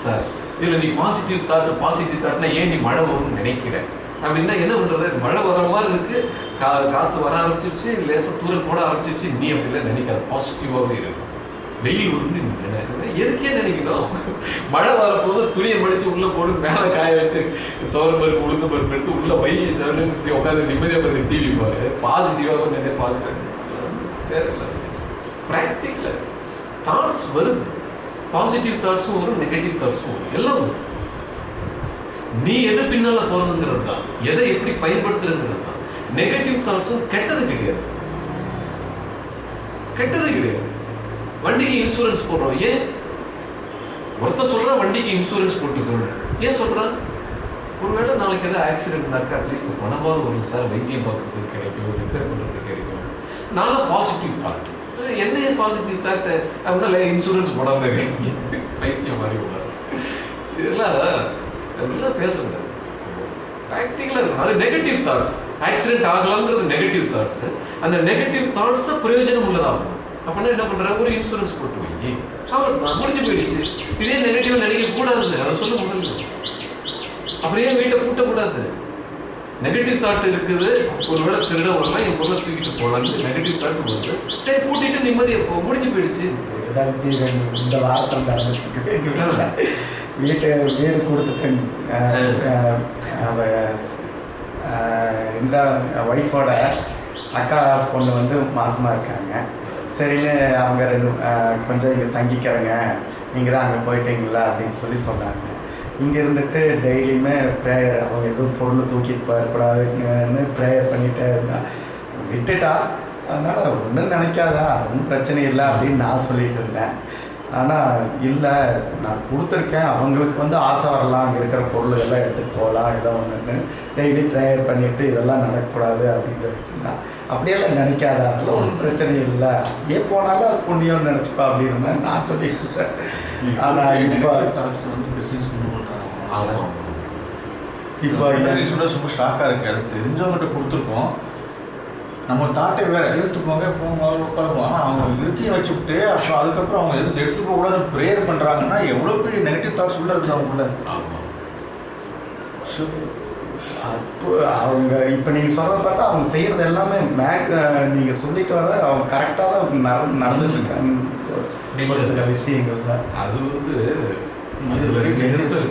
சார் இதில் நீ பாசிட்டிவ் தாட் பாசிட்டிவ் தாட்னா ஏன் நீ மழை வரும்னு நினைக்கிற? அப்படின்னா என்ன பண்ணுறது மழை வர மாதிரி இருக்குது கா காத்து வர ஆரம்பிச்சிருச்சு லேசாக தூரல் போட ஆரம்பிச்சிருச்சு. நீ அப்படிலாம் நினைக்காத. பாசிட்டிவாகவே இருக்கும் வெயில் வரும்னு எதுக்கே நினைக்கணும்? மழை வரப்போது துணியை மடிச்சு உள்ள போட்டு மேலே காய வச்சு தோரம் பருப்பு உளுத்த பருப்பு எடுத்து உள்ள வை செவனு உட்காந்து நிம்மதியாக பார்த்து டிவி பாரு. பாசிட்டிவாக நினை பாசிட்டிவ் வேற இல்லை. ப்ராக்டிக்கல தாட்ஸ் வருது. பாசிட்டிவ் தாட்ஸும் வரும் நெகட்டிவ் தாட்ஸும் வரும். எல்லாம் வரும். நீ எது பின்னால போறதுங்கிறது தான். எதை எப்படி பயன்படுத்துறதுங்கிறது நெகட்டிவ் தாட்ஸும் கெட்டது கிடையாது. கெட்டது கிடையாது. வண்டிக்கு இன்சூரன்ஸ் போடுறோம். ஏன்? ஒருத்தன் சொல்றான் வண்டிக்கு இன்சூரன்ஸ் போட்டுக்கணும் ஏன் சொல்றான்? ஒருவேளை நாளைக்கு ஏதாவது ஆக்சிடென்ட் இருந்தாக்கா அட்லீஸ்ட் பணமாவது வரும் சார். வைத்தியம் பார்க்கறதுக்கு கிடைக்கும் ரிப்பேர் பண்ணுறதுக்கு கிடைக்கும். நல்ல பாசிட்டிவ் தாட் என்ன பாசிட்டிவ் தாட் அப்படின்னா இன்சூரன்ஸ் போடாம இருக்கீங்க வைத்தியம் மாதிரி போடாது இதெல்லாம் நல்லா பேசக்கூடாது. ப்ராக்டிக்கலாக இருக்கணும். அது நெகட்டிவ் தாட்ஸ் ஆக்சிடென்ட் ஆகலாம்ங்கிறது நெகட்டிவ் தாட்ஸ் அந்த நெகட்டிவ் தாட்ஸை பிரயோஜனம் உள்ளதாகும். அப்படின்னா என்ன பண்ற ஒரு இன்சூரன்ஸ் போட்டு வை அவ்வளோ முடிஞ்சு போயிடுச்சு. இதே நெகட்டிவாக நினைக்க கூடாது. அதை சொல்ல முதல்ல. ஏன் வீட்டை பூட்டக்கூடாது? நெகட்டிவ் தாட் இருக்குது. ஒருவேளை திருட வரலாம் என் பொருளை தூக்கிட்டு போகலான்னு நெகட்டிவ் தாட் வருது. சரி பூட்டிட்டு நிம்மதியாக போ. முடிஞ்சு போயிடுச்சு. இந்த வார்த்தை நடந்துட்டு வீட்டு வீடு கொடுத்துட்டு இந்த ஒய்ஃபோட அக்கா பொண்ணு வந்து மாசமாக இருக்காங்க. சரின்னு அவங்க ரெண்டு கொஞ்சம் இங்கே தங்கிக்கிறங்க. நீங்கள் தான் அங்கே போயிட்டீங்களா அப்படின்னு சொல்லி சொன்னாங்க. இங்கே இருந்துட்டு டெய்லியுமே ப்ரேயர் அவங்க எதுவும் பொருள் தூக்கிட்டு போயிடக்கூடாதுன்னு ப்ரேயர் பண்ணிகிட்டே இருந்தான் விட்டுட்டா. அதனால் ஒன்றும் நினைக்காதா? ஒன்றும் பிரச்சனை இல்லை அப்படின்னு நான் சொல்லிட்டு இருந்தேன். ஆனால் இல்லை நான் கொடுத்துருக்கேன். அவங்களுக்கு வந்து ஆசை வரலாம். அங்கே இருக்கிற பொருள் எல்லாம் எடுத்துகிட்டு போகலாம் ஏதோ ஒன்றுன்னு டெய்லி ப்ரேயர் பண்ணிட்டு இதெல்லாம் நடக்கக்கூடாது அப்படின்னு சொல்லிட்டுனா அப்படியெல்லாம் நினைக்காத. அதெல்லாம் ஒன்றும் பிரச்சனை இல்லை. ஏன் போனாலும் அது புண்ணியம்னு நினச்சிப்பா அப்படின்னு நான் சொல்லிட்டு இருந்தேன். ஆனால் இப்போ இப்போ சொன்ன ரொம்ப ஷாக்காக இருக்கு. அது தெரிஞ்சவங்ககிட்ட கொடுத்துருக்கோம். நம்ம தாட்டை வேற எடுத்துக்கோங்க போங்க உட்காருவோம் ஆனால் அவங்க இருக்கையும் வச்சு விட்டு அப்புறம் அதுக்கப்புறம் அவங்க எதுவும் எடுத்துட்டு போக கூடாது ப்ரேயர் பண்ணுறாங்கன்னா எவ்வளோ பெரிய நெகட்டிவ் தாட்ஸ் உள்ள இருக்குது அவங்களுக்குள்ள. ஸோ அப்போ அவங்க இப்போ நீங்கள் சொல்கிறத பார்த்தா அவங்க செய்கிறது எல்லாமே மேக் நீங்கள் சொல்லிட்டு வர அவங்க கரெக்டாக தான் நட நடந்துட்டு இருக்காங்க ஒரு சில விஷயங்கள்ல. அது வந்து dangerous. ம்.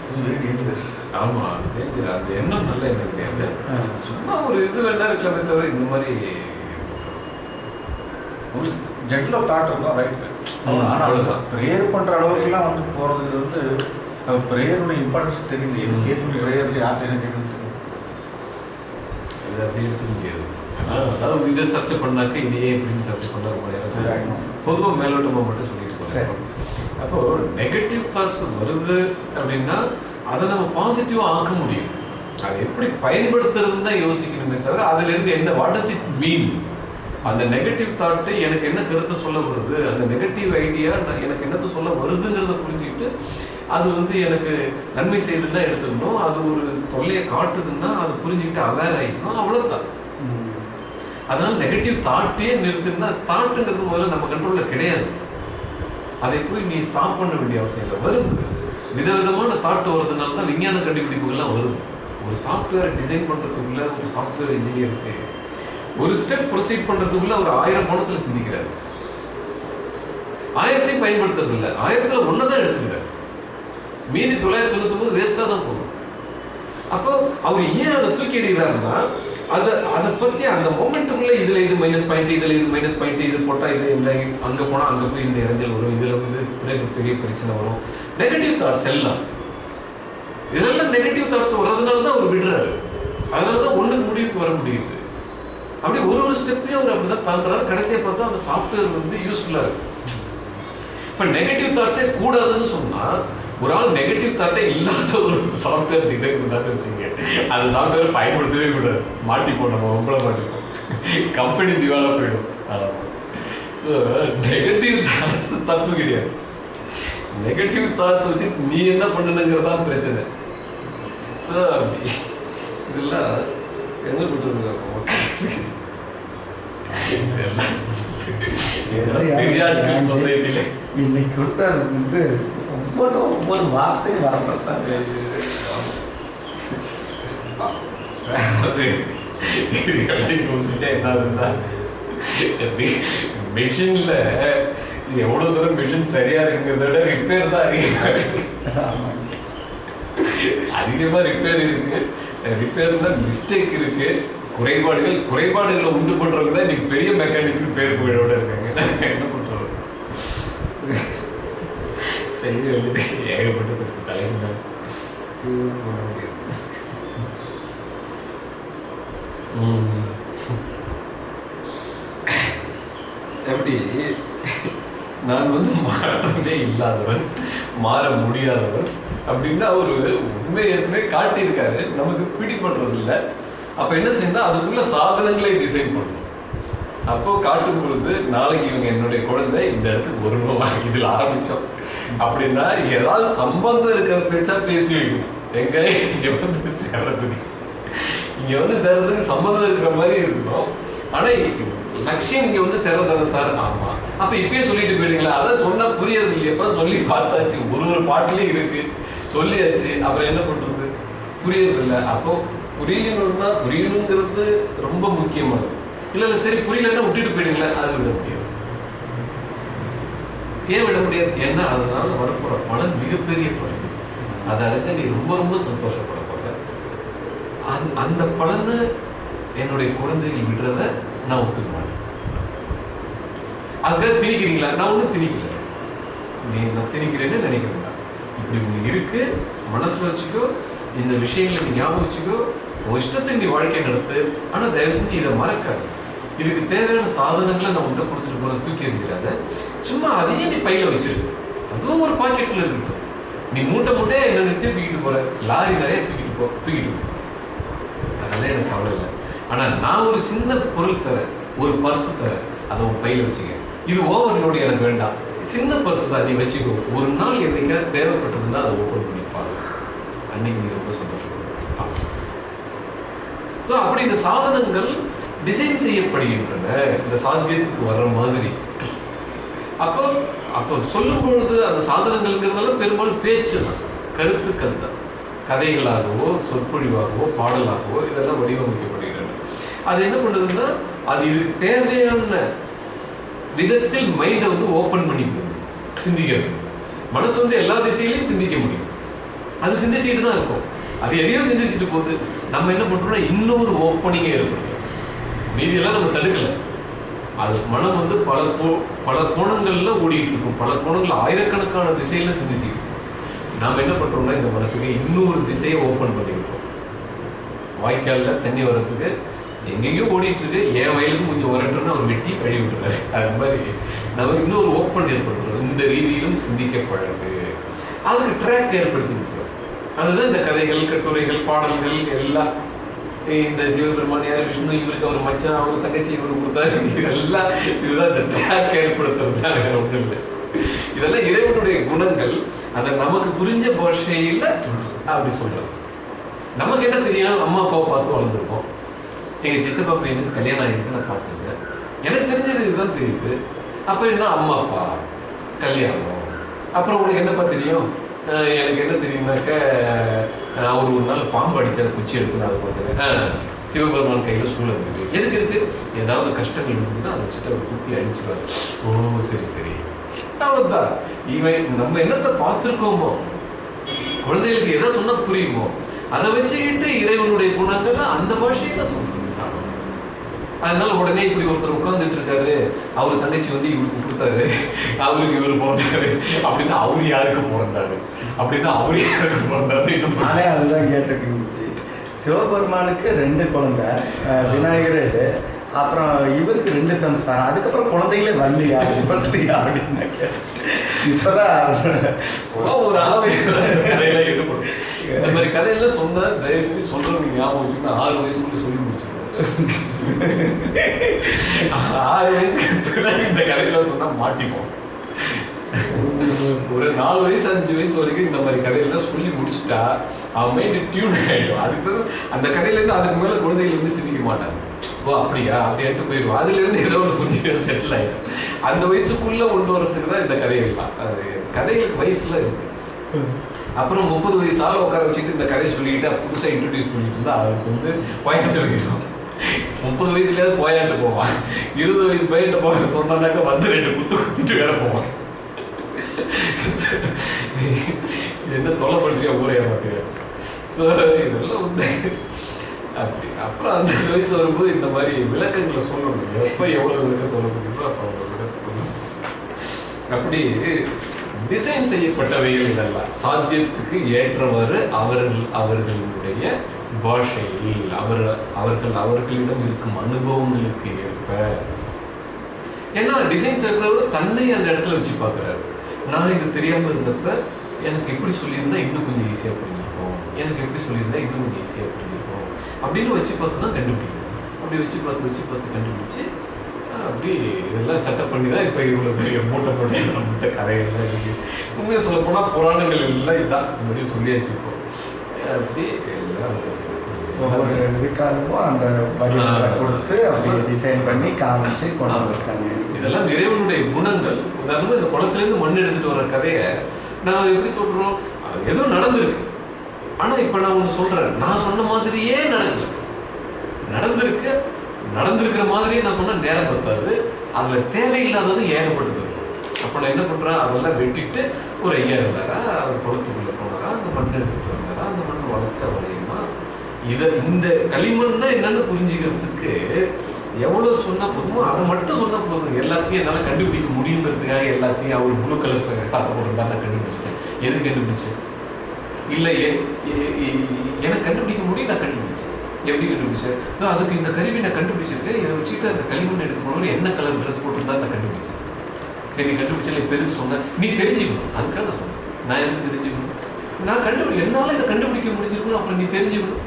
இட்ஸ் வெரி டேஞ்சரஸ் ஆமா அது danger. அந்த எண்ணம் நல்ல எண்ணம் கிடையாது. சும்மா ஒரு இது வேணா இருக்கலாமே தவிர இந்த மாதிரி ஒரு ஜெட்டில் தாட் இருக்கும் ரைட் ஆனால். ப்ரேயர் பண்ணுற அளவுக்குலாம் வந்து போகிறது வந்து அது ப்ரேயரோட இம்பார்ட்டன்ஸ் தெரியல. எது கேட்கணும் ப்ரேயரில் யார்கிட்ட என்ன கேட்கணும். அது அப்படி எடுத்துக்க முடியாது. அதாவது இதை சர்ச்சை பண்ணாக்க இதையே இப்படின்னு சர்ச்சை பண்ண ரொம்ப நேரம் பொதுவாக மேலோட்டமாக மட்டும் சொல்லிட்டு அப்போ நெகட்டிவ் தாட்ஸ் வருது அப்படின்னா அதை நம்ம பாசிட்டிவாக ஆக்க முடியும். அதை எப்படி பயன்படுத்துறதுன்னு தான் யோசிக்கணுமே தவிர அதுலேருந்து என்ன வாட் டஸ் இட் மீன் அந்த நெகட்டிவ் தாட்டு எனக்கு என்ன கருத்தை சொல்ல வருது? அந்த நெகட்டிவ் ஐடியா எனக்கு என்னத்தை சொல்ல வருதுங்கிறத புரிஞ்சுக்கிட்டு அது வந்து எனக்கு நன்மை செய்யுதுன்னா எடுத்துக்கணும். அது ஒரு தொல்லையை காட்டுதுன்னா அதை புரிஞ்சுக்கிட்டு அவேர் ஆகிக்கணும் அவ்வளோதான் அதனால நெகட்டிவ் தாட்டே நிறுத்துன்னா தாட்டுங்கிறது முதல்ல நம்ம கண்ட்ரோலில் கிடையாது. அதை போய் நீ ஸ்டாப் பண்ண வேண்டிய அவசியம் இல்லை. வருது விதவிதமான தாட் வர்றதுனால தான் விஞ்ஞான கண்டுபிடிப்புகள்லாம் வருது. ஒரு சாஃப்ட்வேரை டிசைன் பண்ணுறதுக்குள்ள ஒரு சாஃப்ட்வேர் இன்ஜினியருக்கு ஒரு ஸ்டெப் ப்ரொசீட் பண்ணுறதுக்குள்ள ஒரு ஆயிரம் கோணத்தில் சிந்திக்கிறாரு. ஆயிரத்தையும் பயன்படுத்துறது இல்லை. ஆயிரத்தில் ஒன்றை தான் எடுத்துக்கிறார். மீதி தொள்ளாயிரத்தி தொண்ணூத்தி ஒன்பது வேஸ்ட்டாக தான் போகும். அப்போ அவர் ஏன் அதை தூக்கி எறிகிறாருன்னா அதை அதை பற்றி அந்த மூமெண்ட்டுக்குள்ளே இதில் இது மைனஸ் பாயிண்ட் இதில் இது மைனஸ் பாயிண்ட் இது போட்டால் இது இல்லை அங்கே போனால் அங்கே போய் இந்த இடத்தில் வரும். இதில் வந்து பெரிய பெரிய பிரச்சனை வரும். நெகட்டிவ் தாட்ஸ் எல்லாம். இதெல்லாம் நெகட்டிவ் தாட்ஸ் வர்றதுனால தான் அவர் விடுறாரு. அதனால தான் ஒன்றுக்கு முடிவுக்கு வர முடியுது. அப்படி ஒரு ஒரு ஸ்டெப்பையும் அவர் அப்படிதான் தாண்டுறாரு கடைசியை பார்த்தா அந்த சாஃப்ட்வேர் வந்து யூஸ்ஃபுல்லாக இருக்கு. இப்போ நெகட்டிவ் தாட்ஸே கூடாதுன்னு சொன்னால் ஒரு ஆள் நெகட்டிவ் தாட்டே இல்லாத ஒரு சாஃப்ட்வேர் டிசைன் பண்ணான்னு வச்சுங்க அந்த சாஃப்ட்வேர் பயன்படுத்தவே கூடாது. மாட்டிப்போம் நம்ம உங்களை மாட்டிப்போம் கம்பெனி திவாலா போயிடும். நெகட்டிவ் தாட்ஸ் தப்பு கிடையாது. நெகட்டிவ் தாட்ஸ் வச்சு நீ என்ன பண்ணணுங்கிறதான் பிரச்சனை. இதெல்லாம் என்ன பண்றது பெரியாட்கள் இன்னைக்கு கொடுத்த வந்து ஒவ்வொரு ஒவ்வொரு வார்த்தையும் வரணும் சார். யோசிச்சா என்ன ஆகுதுன்னா மிஷின்ல எவ்வளவு தூரம் மிஷின் சரியா இருக்குங்கிறத விட ரிப்பேர் தான் அதிகமா இருக்கு. ஆமாங்க. அதிகமா ரிப்பேர் இருக்கு. ரிப்பேர்ல மிஸ்டேக் இருக்கு. குறைபாடுகள் குறைபாடுகளை உண்டு பண்றவங்க தான் இன்னைக்கு பெரிய மெக்கானிக்கு பேர் போயிடோட இருக்காங்க. என்ன பண்றது? செய்ய வேண்டியது ஏகப்பட்டது இருக்கு தலைமுறை பண்ண முடியாது எப்படி? நான் வந்து மாற்றமே இல்லாதவன் மாற முடியாதவன் அப்படின்னா அவர் உண்மை ஏற்கனவே காட்டியிருக்காரு. நமக்கு பிடிபடுறது இல்லை அப்போ என்ன செய்யணும் அதுக்குள்ள சாதனங்களை டிசைன் பண்ணணும். அப்போ காட்டும் பொழுது நாளைக்கு இவங்க என்னுடைய குழந்தை இந்த இடத்துக்கு வரணும் இதில் ஆரம்பித்தோம் அப்படின்னா ஏதாவது சம்பந்தம் இருக்கிற பேச்சா பேசி வைக்கணும். எங்க? இங்கே வந்து சேர்றதுக்கு. இங்க வந்து சேர்றதுக்கு சம்மந்தம் இருக்கிற மாதிரி இருக்கணும். ஆனா லட்சியம் இங்க வந்து சேர்றதானே சார்? ஆமா. அப்ப இப்பயே சொல்லிட்டு போயிடுங்களா அதை சொன்னா புரியறது இல்லையப்பா சொல்லி பார்த்தாச்சு. ஒரு ஒரு பாட்டுலயும் இருக்கு. சொல்லியாச்சு. அப்புறம் என்ன பண்றது? புரியறது இல்லை அப்போ புரியணும்னா புரியணுங்கிறது ரொம்ப முக்கியமானது. இல்ல இல்ல சரி புரியலன்னா விட்டுட்டு போயிடுங்களேன் அது விட முடியாது. ஏன் விட முடியாது? ஏன்னா அதனால வரப்போற பலன் மிகப்பெரிய பலன். அதை அடைஞ்சா நீ ரொம்ப ரொம்ப சந்தோஷப்பட போற. அந்த- அந்த பலனை என்னுடைய குழந்தைகள் விடுறத நான் ஒத்துக்குவேன். அதுக்காக திணிக்கிறீங்களா? நான் ஒன்றும் திணிக்கல. நீ நான் திணிக்கிறேன்னு நினைக்க வேண்டாம். இப்படி இருக்கு மனசுல வச்சுக்கோ இந்த விஷயங்களை ஞாபகம் வச்சுக்கோ உன் இஷ்டத்துக்கு நீ வாழ்க்கை நடத்து ஆனால் தயவு செஞ்சு இதை மறக்காது. இதுக்கு தேவையான சாதனங்களை நான் உண்டை கொடுத்துட்டு போன தூக்கி எறிஞ்சிடாத. சும்மா அதையே நீ பையில வச்சிரு. அதுவும் ஒரு பாக்கெட்டில் இருக்கட்டும். நீ மூட்டை மூட்டையே என்ன நிறுத்தி தூக்கிட்டு போற. லாரி நிறைய தூக்கிட்டு போ தூக்கிட்டு போ. அதெல்லாம் எனக்கு கவலை இல்லை. ஆனால் நான் ஒரு சின்ன பொருள் தரேன் ஒரு பர்ஸ் தரேன். அதை உன் பையில வச்சுக்க. இது ஓவர்லோடு எனக்கு வேண்டாம். சின்ன பர்ஸ் தான் நீ வச்சுக்கோ. ஒரு நாள் என்னைக்கா தேவைப்பட்டிருந்தா அதை ஓப்பன் பண்ணி அன்னைக்கு நீ ரொம்ப சந்தோஷம் ஸோ அப்படி இந்த சாதனங்கள் டிசைன் செய்யப்படுகின்றன. இந்த சாத்தியத்துக்கு வர்ற மாதிரி. அப்போ அப்போ சொல்லும் பொழுது அந்த சாதனங்கள்ங்கிறதெல்லாம் பெரும்பாலும் பேச்சு தான் கருத்துக்கள் தான் கதைகளாகவோ சொற்பொழிவாகவோ பாடலாகவோ இதெல்லாம் வடிவமைக்கப்படுகின்றன அது என்ன பண்ணுதுன்னா அது இதுக்கு தேவையான விதத்தில் மைண்டை வந்து ஓப்பன் பண்ணிக்கணும் சிந்திக்கிறது. மனசு வந்து எல்லா திசையிலையும் சிந்திக்க முடியும். அது சிந்திச்சுக்கிட்டு தான் இருக்கும். அது எதையோ சிந்திச்சுட்டு போகுது நம்ம என்ன பண்றோம்னா இன்னொரு ஓப்பனிங்கே இருக்கும். மீதியெல்லாம் நம்ம தடுக்கல. அது மனம் வந்து பல கோ பல கோணங்கள்ல ஓடிட்டு இருக்கும். பல கோணங்கள் ஆயிரக்கணக்கான திசையில சிந்திச்சுட்டு நாம் நாம என்ன பண்றோம்னா இந்த மனசுக்கு இன்னொரு திசையை ஓப்பன் பண்ணிக்கிட்டோம். வாய்க்கால்ல தண்ணி வர்றதுக்கு எங்கெங்கயோ ஓடிட்டு இருக்கு. என் வயலுக்கு கொஞ்சம் வரட்டும்னு அவர் வெட்டி வழி விட்டுறாரு. அது மாதிரி நம்ம இன்னொரு ஓப்பன் ஏற்படுத்துறோம். இந்த ரீதியிலும் சிந்திக்கப்பழகு அதுக்கு ட்ராக் ஏற்படுத்தி அதுதான் இந்த கதைகள் கட்டுரைகள் பாடல்கள் எல்லாம். இந்த சிவபெருமானியார் விஷ்ணு இவருக்கு அவர் மச்சான் அவர் தங்கச்சி இவர் கொடுத்தாரு. இதெல்லாம் இதுதான் இந்த டேக் ஏற்படுத்துறது தான் வேற ஒன்றும் இல்லை. இதெல்லாம் இறைவனுடைய குணங்கள். அதை நமக்கு புரிஞ்ச பாஷையில் அப்படி சொல்றது. நமக்கு என்ன தெரியும்? அம்மா அப்பாவை பார்த்து வளர்ந்துருக்கோம். எங்கள் சித்தப்பா பையனுக்கு கல்யாணம் ஆகிருக்கு நான் பார்த்துங்க எனக்கு தெரிஞ்சது இதுதான் தெரியுது. அப்போ என்ன? அம்மா அப்பா கல்யாணம். அப்புறம் உங்களுக்கு என்னப்பா தெரியும்? எனக்கு என்ன தெரியுமாக்க அஹ் அவர் ஒரு நாள் பாம்பு அடிச்சார் குச்சி எடுக்கணும் அதை பார்த்தேன். சிவபெருமான் கையில சூழல் இருக்கு எதுக்கு இருக்கு? ஏதாவது கஷ்டங்கள் இருந்ததுன்னா அதை வச்சுட்டு அவர் குத்தி அடிச்சுருவார். ஓ சரி சரி. அவ்வளவுதான். இவன் நம்ம என்னத்தை பார்த்துருக்கோமோ? குழந்தைகளுக்கு எதை சொன்னா புரியுமோ? அதை வச்சுக்கிட்டு இறைவனுடைய குணங்களை அந்த பாஷையில சொல்லணும் அதனால உடனே இப்படி ஒருத்தர் உட்கார்ந்துட்டு இருக்காரு அவர் தங்கச்சி வந்து இவருக்கு கொடுத்தாரு. அவருக்கு இவர் பிறந்தாரு. அப்படின்னா அவர் யாருக்கு பிறந்தாரு? அப்படின்னா அவர் யாருக்கு பிறந்தாரு நானே அதுதான் கேட்டிருந்துச்சு சிவபெருமானுக்கு ரெண்டு குழந்தை விநாயகர் அப்புறம் இவருக்கு ரெண்டு சம்ஸ்தானம். அதுக்கப்புறம் குழந்தைகளே வரலையா? வரலையா அப்படின்னு. இப்பதான் ஒரு அளவு கதையெல்லாம் ஈடுபடும். இந்த மாதிரி கதையெல்லாம் சொன்னா தயவு செஞ்சு சொல்றது ஞாபகம் வச்சுக்கணும். ஆறு வயசுக்குள்ள சொல்லி முடிச்சிருக்கோம் ஆறு வயசுக்கு பிறகு இந்த கதையெல்லாம் சொன்னா மாட்டிப்போம். ஒரு நாலு வயசு அஞ்சு வயசு வரைக்கும் இந்த மாதிரி கதையெல்லாம் சொல்லி முடிச்சுட்டா அவன் மைண்ட் டியூன் ஆயிடும். அதுக்கு அந்த கதையில இருந்து அதுக்கு மேல குழந்தைகள் வந்து சிந்திக்க மாட்டாங்க. ஓ அப்படியா? அப்படின்ட்டு போயிடுவோம் அதுல இருந்து ஏதோ ஒன்று புரிஞ்சுக்க செட்டில் ஆயிடும். அந்த வயசுக்குள்ள கொண்டு வரதுக்கு தான் இந்த கதைகள்லாம். அது கதைகளுக்கு வயசுல இருக்கு. அப்புறம் முப்பது வயசால உட்கார வச்சுட்டு இந்த கதையை சொல்லிக்கிட்டு புதுசாக இன்ட்ரடியூஸ் பண்ணிட்டு இருந்தா அவருக்கு வந்து போயாண்டு வைக்கணும் முப்பது வயசுலயாவது போயாண்டு போவான். இருபது வயசு போயிட்டு போக சொன்னாக்க வந்து ரெண்டு குத்து குத்திட்டு வேற போவான். என்ன தொலை பண்ணுறியா ஊரைய மாட்டேன் ஸோ இதெல்லாம் வந்து அப்படி. அப்புறம் அந்த வயசு வரும்போது இந்த மாதிரி விளக்கங்களை சொல்லணும் எப்போ எவ்வளோ விளக்கம் சொல்ல முடியுமோ அப்போ அவ்வளோ விளக்கம் சொல்லணும் அப்படி டிசைன் செய்யப்பட்டவைகள் இதெல்லாம். சாத்தியத்துக்கு ஏற்றவாறு அவர்கள் அவர்களுடைய பாஷையில் அவர் அவர்கள் அவர்களிடம் இருக்கும் அனுபவங்களுக்கு ஏற்ப. ஏன்னா டிசைன் செய்கிறவர் தன்னை அந்த இடத்துல வச்சு பார்க்குறாரு. நான் இது தெரியாமல் இருந்தப்ப எனக்கு எப்படி சொல்லியிருந்தா இன்னும் கொஞ்சம் ஈஸியாக புரிஞ்சிருக்கும் எனக்கு எப்படி சொல்லியிருந்தா இன்னும் கொஞ்சம் ஈஸியாக புரிஞ்சிருக்கும் அப்படின்னு வச்சு பார்த்து தான் கண்டுபிடிக்கணும். அப்படி வச்சு பார்த்து வச்சு பார்த்து கண்டுபிடிச்சு அப்படி இதெல்லாம் செட்டப் பண்ணி தான் இப்போ இவ்வளோ பெரிய மூட்டை போட்டு நம்மகிட்ட கதைகள்லாம் இருக்குது உண்மையை சொல்லப்போனால் புராணங்கள் எல்லாம் இதான். மாதிரி சொல்லியாச்சு இப்போ. அப்படி எல்லாம் ஒவ்வொரு இதுக்காகவும் அந்த வடிவங்களை கொடுத்து அப்படியே டிசைன் பண்ணி காமிச்சு கொண்டு வந்திருக்காங்க. இதெல்லாம் இறைவனுடைய குணங்கள். உதாரணமா இந்த குளத்திலேருந்து மண் எடுத்துட்டு வர கதையை நான் எப்படி சொல்றோம்? அது ஏதோ நடந்திருக்கு. ஆனா இப்ப நான் ஒண்ணு சொல்றேன். நான் சொன்ன மாதிரியே நடக்கல. நடந்திருக்கு நடந்திருக்கிற மாதிரியே நான் சொன்ன நேரம் பத்தாது. அதுல தேவையில்லாதது ஏகப்பட்டது. அப்ப நான் என்ன பண்றேன்? அதெல்லாம் வெட்டிட்டு ஒரு ஐயா இருந்தாரா அவர் குளத்துக்குள்ள போனாரா? அந்த மண் எடுத்துட்டு வந்தாரா? அந்த மண் வளைச்சா வளையுமா இதை இந்த களிமண்னா என்னன்னு புரிஞ்சுக்கிறதுக்கு எவ்வளவு சொன்னா போதுமோ அதை மட்டும் சொன்னா போதும். எல்லாத்தையும் என்னால கண்டுபிடிக்க முடியுங்கிறதுக்காக எல்லாத்தையும் அவர் ப்ளூ கலர் சாப்பிட போட்டிருந்தா நான் கண்டுபிடிச்சிட்டேன். எது கண்டுபிடிச்சேன்? இல்ல எனக்கு கண்டுபிடிக்க முடியும் நான் கண்டுபிடிச்சேன். எப்படி கண்டுபிடிச்சேன்? அதுக்கு இந்த கருவி நான் கண்டுபிடிச்சிருக்கேன். இதை வச்சுக்கிட்டு அந்த களிமண் எடுக்க போனவர் என்ன கலர் ட்ரெஸ் போட்டிருந்தா நான் கண்டுபிடிச்சேன். சரி நீ கண்டுபிடிச்சல இப்போ எதுக்கு சொன்ன? நீ தெரிஞ்சுக்கணும். அதுக்காக நான் சொன்னேன். நான் எதுக்கு தெரிஞ்சுக்கணும்? நான் கண்டுபிடி என்னால் இதை கண்டுபிடிக்க முடிஞ்சிருக்கணும் அப்புறம் நீ தெரிஞ்சுக்கணும்.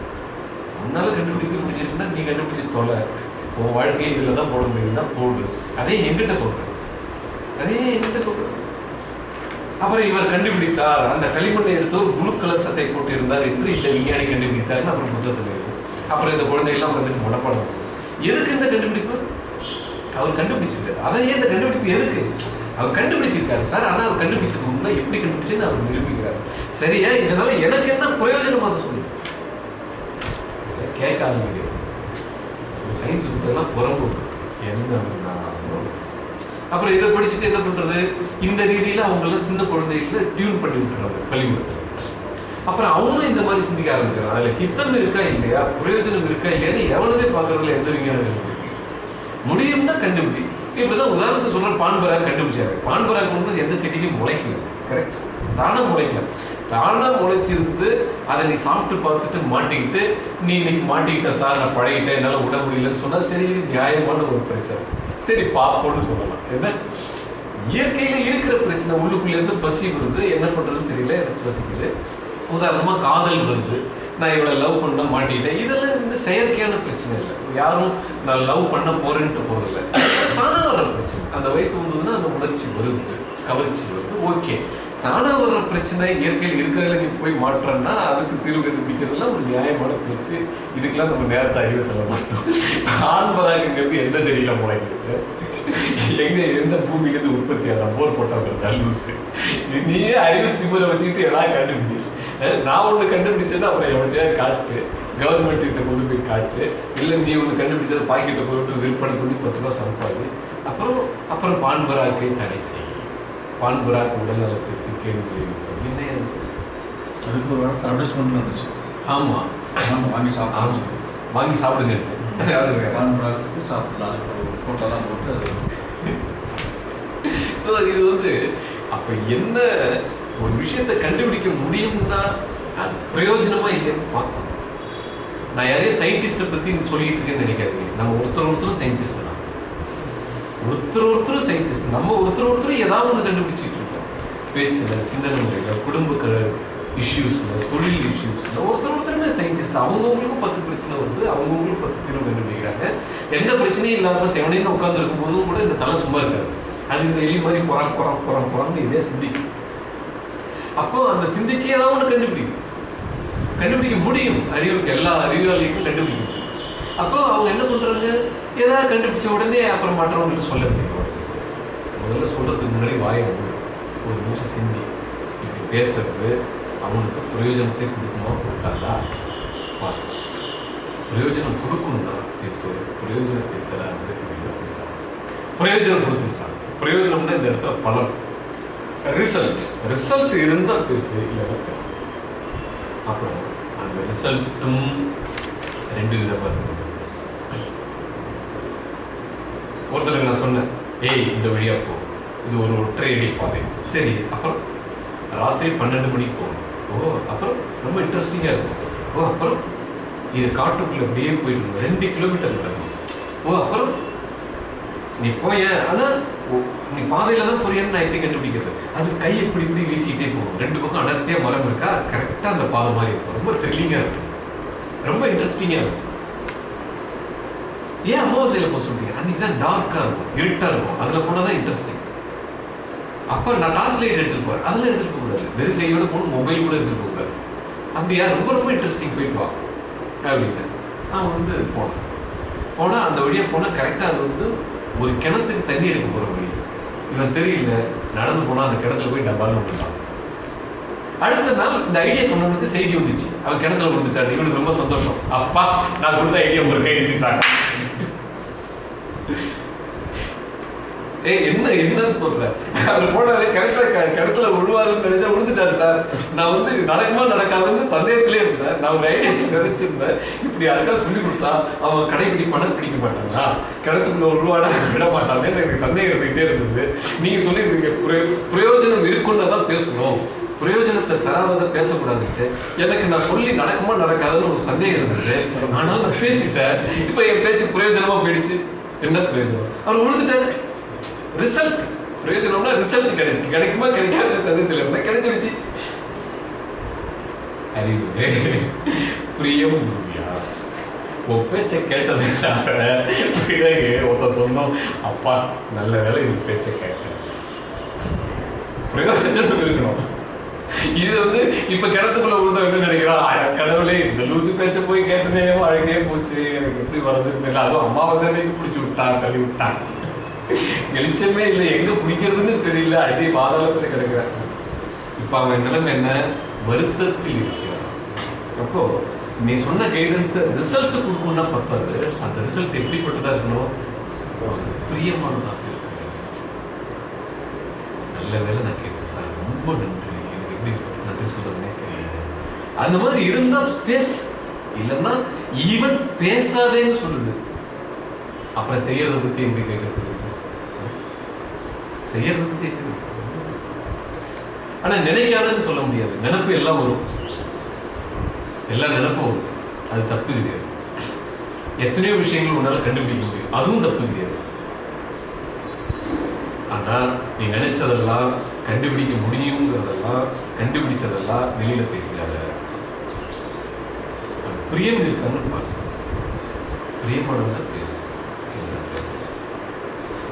உன்னால் கண்டுபிடிக்க முடிஞ்சிருக்குன்னா நீ கண்டுபிடிச்சி தொலை. உன் வாழ்க்கையை இதில் தான் போட முடியுதுன்னா போடு அதே என்கிட்ட சொல்கிறேன் அதே என்கிட்ட சொல்கிறேன் அப்புறம் இவர் கண்டுபிடித்தார். அந்த களிமண்ணை எடுத்து ஒரு குழு கலர் சட்டை போட்டிருந்தார் என்று இல்லை விஞ்ஞானி கண்டுபிடித்தார்னு அப்புறம் புத்தகத்தில் இருக்கு. அப்புறம் இந்த குழந்தைகள்லாம் வந்துட்டு மனப்பாடம். எதுக்கு இந்த கண்டுபிடிப்பு? அவர் கண்டுபிடிச்சிருக்காரு அதையே இந்த கண்டுபிடிப்பு எதுக்கு? அவர் கண்டுபிடிச்சிருக்காரு சார். ஆனால் அவர் கண்டுபிடிச்சது உண்மை. எப்படி கண்டுபிடிச்சுன்னு அவர் நிரூபிக்கிறார். சரியா? இதனால எனக்கு என்ன பிரயோஜனம் அதை சொல்லு. கேட்க ஆரம்பிக்கிறது சயின்ஸ் புத்தகம்லாம் புறம்போக்கு என்ன அப்புறம் இதை படிச்சுட்டு என்ன பண்றது? இந்த ரீதியில அவங்கெல்லாம் சின்ன குழந்தைகள டியூன் பண்ணி விட்டுறாங்க பள்ளிக்கூடத்தில். அப்புறம் அவங்களும் இந்த மாதிரி சிந்திக்க ஆரம்பிச்சாங்க அதுல ஹித்தம் இருக்கா இல்லையா? பிரயோஜனம் இருக்கா இல்லையான்னு எவனுமே பார்க்கறதுல எந்த விஞ்ஞானம் இருக்கு? முடியும்னா கண்டுபிடி. இப்படிதான் உதாரணத்துக்கு சொல்றேன் பான்பராக் கண்டுபிடிச்சாரு. பான்பராக் ஒன்று எந்த செடியிலும் முளைக்கல. கரெக்ட் தானா முளைக்கல. தானா முளைச்சிருந்து அதை நீ சாப்பிட்டு பார்த்துட்டு மாட்டிக்கிட்டு நீ இன்னைக்கு மாட்டிக்கிட்ட சார் நான் பழகிட்டேன் என்னால் விட முடியலன்னு சொன்னா சரி இது நியாயமான ஒரு பிரச்சனை. சரி பார்ப்போம்னு சொல்லலாம். என்ன? இயற்கையில இருக்கிற பிரச்சனை உள்ளுக்குள்ள இருந்து பசி வருது. என்ன பண்றதுன்னு தெரியல எனக்கு பசிக்குது. உதாரணமா காதல் வருது. நான் இவளை லவ் பண்ண மாட்டிக்கிட்டேன். இதெல்லாம் வந்து செயற்கையான பிரச்சனை இல்லை. யாரும் நான் லவ் பண்ண போறேன்ட்டு போறதில்ல. தானாக வர பிரச்சனை. அந்த வயசு வந்ததுன்னா அந்த உணர்ச்சி வருது. கவர்ச்சி வருது. ஓகே தானாக வர்ற பிரச்சனை இயற்கையில் இருக்கிறதுல நீ போய் மாற்றன்னா அதுக்கு தீர்வு கண்டுபிடிக்கிறதுலாம் ஒரு நியாயமான பேச்சு. இதுக்கெல்லாம் நம்ம நேரத்தை அறிவு செல்ல மாட்டோம். ஆண்பராகுங்கிறது எந்த செடியில் முளைக்கிறது எங்க எந்த பூமியில உற்பத்தி ஆகும் போர் போட்டவங்க லூசு. நீயே அறிவு திமுறை வச்சுக்கிட்டு எல்லாம் கண்டுபிடி. நான் ஒன்று கண்டுபிடிச்சது அப்புறம் எவன்கிட்டயா காட்டு. கவர்மெண்ட் கிட்ட கொண்டு போய் காட்டு. இல்லை நீ ஒன்று கண்டுபிடிச்சது பாக்கெட்டை போட்டு விற்பனை பண்ணி பத்து ரூபா சம்பாது. அப்புறம் அப்புறம் பான்பராக்கை தடை செய். பான்பராக் உடல் நலத்துக்கு என்ன? அதுக்கு ஒரு வாரத்தில் அட்வர்டைஸ்மெண்ட் இருந்துச்சு ஆமா. ஆமாம் வாங்கி சாப்பிடலாம் வாங்கி சாப்பிடுங்க. சாப்பிடலாம். ஃபோட்டோலாம் போட்டு அது ஸோ இது வந்து அப்ப என்ன ஒரு விஷயத்தை கண்டுபிடிக்க முடியும்னா அது பிரயோஜனமா இல்லைன்னு பார்க்கணும். நான் யாரையும் சயின்டிஸ்ட்டை பத்தி சொல்லிட்டு இருக்கேன்னு நினைக்காதீங்க. நம்ம ஒருத்தர் ஒருத்தரும் சயின்டிஸ்ட் தான். ஒருத்தர் ஒருத்தரும் சயின்டிஸ்ட் நம்ம ஒருத்தர் ஒருத்தரும் ஏதாவது ஒன்று கண்டுபிடிச்சிட்டு பேச்சில் சிந்தனை முறையில குடும்ப இஷ்யூஸ்ல தொழில் இஷ்யூஸில் ஒருத்தர் ஒருத்தருமே சயின்டிஸ்ட் அவங்கவுங்களுக்கும் பத்து பிரச்சனை வருது அவங்கவுங்களுக்கும் பத்து தீர்வு கண்டுபிடிக்கிறாங்க எந்த பிரச்சனையும் இல்லாமல் செவனின்னு உட்காந்துருக்கும் போதும் கூட இந்த தலை சும்மா இருக்காது. அது இந்த எலி மாதிரி குரம் குரம் குரம் குரம்னு இதே சிந்திக்கும். அப்போ அந்த சிந்திச்சே தான் ஒன்று கண்டுபிடிக்கும். கண்டுபிடிக்க முடியும். அறிவுக்கு எல்லா அறிவாளிக்கும் கண்டுபிடிக்க முடியும். அப்போ அவங்க என்ன பண்றாங்க? ஏதாவது கண்டுபிடிச்ச உடனே அப்புறம் மற்றவங்களுக்கு சொல்ல முடியும் முதல்ல சொல்றதுக்கு முன்னாடி வாயை ஒரு நிமிஷம் சிந்தி. இப்படி பேசுறது அவனுக்கு பிரயோஜனத்தை கொடுக்குமா கொடுக்காதா? பாரு. பிரயோஜனம் கொடுக்கணும்னா பேசு. பிரயோஜனத்தை தராது கொடுக்காது பிரயோஜனம் கொடுக்கும் சார். பிரயோஜனம்னா இந்த இடத்துல பலன். ரிசல்ட் ரிசல்ட் இருந்தால் பேசு இல்லைன்னா பேசு. அப்புறம் அந்த ரிசல்ட்டும் ரெண்டு விதமாக இருக்கும். ஒருத்தருக்கு நான் சொன்னேன் ஏய் இந்த வழியா போ. இது ஒரு ஒற்றையடி பாதை. சரி அப்புறம் ராத்திரி பன்னெண்டு மணிக்கு போகணும். ஓ அப்புறம் ரொம்ப இன்ட்ரெஸ்டிங்காக இருக்கும். ஓ அப்புறம் இது காட்டுக்குள்ள அப்படியே போயிட்டு இருக்கும். ரெண்டு கிலோமீட்டர் நடக்கும். ஓ அப்புறம் நீ போய அதான் ஓ- நீ பாதையில தான் போறியான்னு நான் எப்படி கண்டுபிடிக்கிறது? அது கை இப்படி இப்படி வீசிக்கிட்டே போகும். ரெண்டு பக்கம் அடர்த்தியா மரம் இருக்கா? கரெக்டா அந்த பாதை மாதிரி இருக்கும். ரொம்ப த்ரில்லிங்கா இருக்கும். ரொம்ப இன்ட்ரெஸ்டிங்கா இருக்கும். ஏன் அமாவாசையில போக சொல்றீங்க? அன்னைக்கு தான் டார்க்கா இருக்கும் இருட்டா இருக்கும். அதுல போனா தான் இன்ட்ரெஸ்டிங் அப்போ நான் டார்ச் லைட் எடுத்துட்டு போறேன். அதெல்லாம் எடுத்துகிட்டு போக வெறும் கையோட போகணும் மொபைல் கூட எடுத்துகிட்டு போக அப்படியா? ரொம்ப ரொம்ப இன்ட்ரெஸ்டிங் போயிட்டு வா. அப்படின்னு அவன் வந்து போனான். போனா அந்த வழியா போனா கரெக்டா அது வந்து ஒரு கிணத்துக்கு தண்ணி எடுக்க போற வழி. இவன் தெரியல. நடந்து போனால் அந்த கிணத்துல போய் டப்பான்னு விட்டுட்டான். அடுத்த நாள் இந்த ஐடியா சொன்னவனுக்கு செய்தி வந்துச்சு. அவன் கிணத்துல விழுந்துட்டான். இவனுக்கு ரொம்ப சந்தோஷம். அப்பா நான் கொடுத்த ஐடியா உங்களுக்கு கைடிச்சு சார். ஏய் என்ன என்னன்னு சொல்ற? அவர் போனாரு கரெக்டா கிணத்துல விழுவாருன்னு நினைச்சா விழுந்துட்டாரு சார். நான் வந்து நடக்குமா நடக்காதுன்னு சந்தேகத்திலே இருந்தேன். நான் ஒரு ஐடியாஸ் நினைச்சிருந்தேன். இப்படி யாருக்கா சொல்லி கொடுத்தா அவன் கடைபிடி பணம் பிடிக்க மாட்டாங்களா கிணத்துக்குள்ள விழுவாடா விட மாட்டானேன்னு எனக்கு சந்தேகம் இருந்துகிட்டே இருந்தது. நீங்க சொல்லியிருந்தீங்க பிரயோஜனம் இருக்குன்னு தான் பேசணும். பிரயோஜனத்தை தராததை பேசக்கூடாதுட்டு எனக்கு நான் சொல்லி நடக்குமா நடக்காதுன்னு ஒரு சந்தேகம் இருந்தது. ஆனால் நான் பேசிட்டேன். இப்போ என் பேச்சு பிரயோஜனமா போயிடுச்சு. என்ன பிரயோஜனம்? அவர் விழுந்துட்டாரு. ரிசல்ட். பிரயோஜனம்னா ரிசல்ட் கிடைக்கும் கிடைக்குமா கிடைக்காத சந்தேகத்தில் இருந்தால் கிடைச்சிருச்சு. அறிவு. பிரியம் குருவியா உன் பேச்சை கேட்டதுக்காக பிறகு ஒருத்த சொன்னோம் அப்பா நல்ல வேலை இது பேச்சை கேட்டேன். பிரயோஜனம் இருக்கணும். இது வந்து இப்ப கிணத்துக்குள்ள விழுந்தவங்க என்ன நினைக்கிறான்? கடவுளே இந்த லூசு பேச்ச போய் கேட்டதே வாழ்க்கையே போச்சு. எனக்கு எப்படி வர்றதுன்னு தெரியல. அதுவும் அமாவாசைக்கு பிடிச்சி விட்டான் தள்ளி விட்டான். வெளிச்சமே இல்லை. எங்க பிடிக்கிறதுன்னு தெரியல. அடி பாதாளத்துல கிடக்குறேன். இப்ப அவன் நிலைமை என்ன? வருத்தத்தில் இருக்கிறான். அப்போ நீ சொன்ன கைடன்ஸ் ரிசல்ட் கொடுக்கணும்னா பத்தாது. அந்த ரிசல்ட் எப்படிப்பட்டதா இருக்கணும்? பிரியமானதாக இருக்கணும் நல்ல வேலை நான் கேட்டேன் சார் ரொம்ப நன்றி. எனக்கு எப்படி நன்றி சொல்றதுனே தெரியல. அந்த மாதிரி இருந்தா பேசு. இல்லைன்னா ஈவன் பேசாதேன்னு சொல்லுது. அப்புறம் செய்யறதை பத்தி எங்க கேட்கறதுக்கு செய்யறதுக்கு பத்தி ஆனா நினைக்காதன்னு சொல்ல முடியாது. நினப்பு எல்லாம் வரும். எல்லா நினப்பும் வரும். அது தப்பு கிடையாது. எத்தனையோ விஷயங்கள் உன்னால கண்டுபிடிக்க முடியும். அதுவும் தப்பு கிடையாது. ஆனா நீ நினைச்சதெல்லாம் கண்டுபிடிக்க முடியுங்கிறதெல்லாம் கண்டுபிடிச்சதெல்லாம் வெளியில பேசிக்காத பிரியம் இருக்கான்னு பாருங்க. பிரியமானவங்க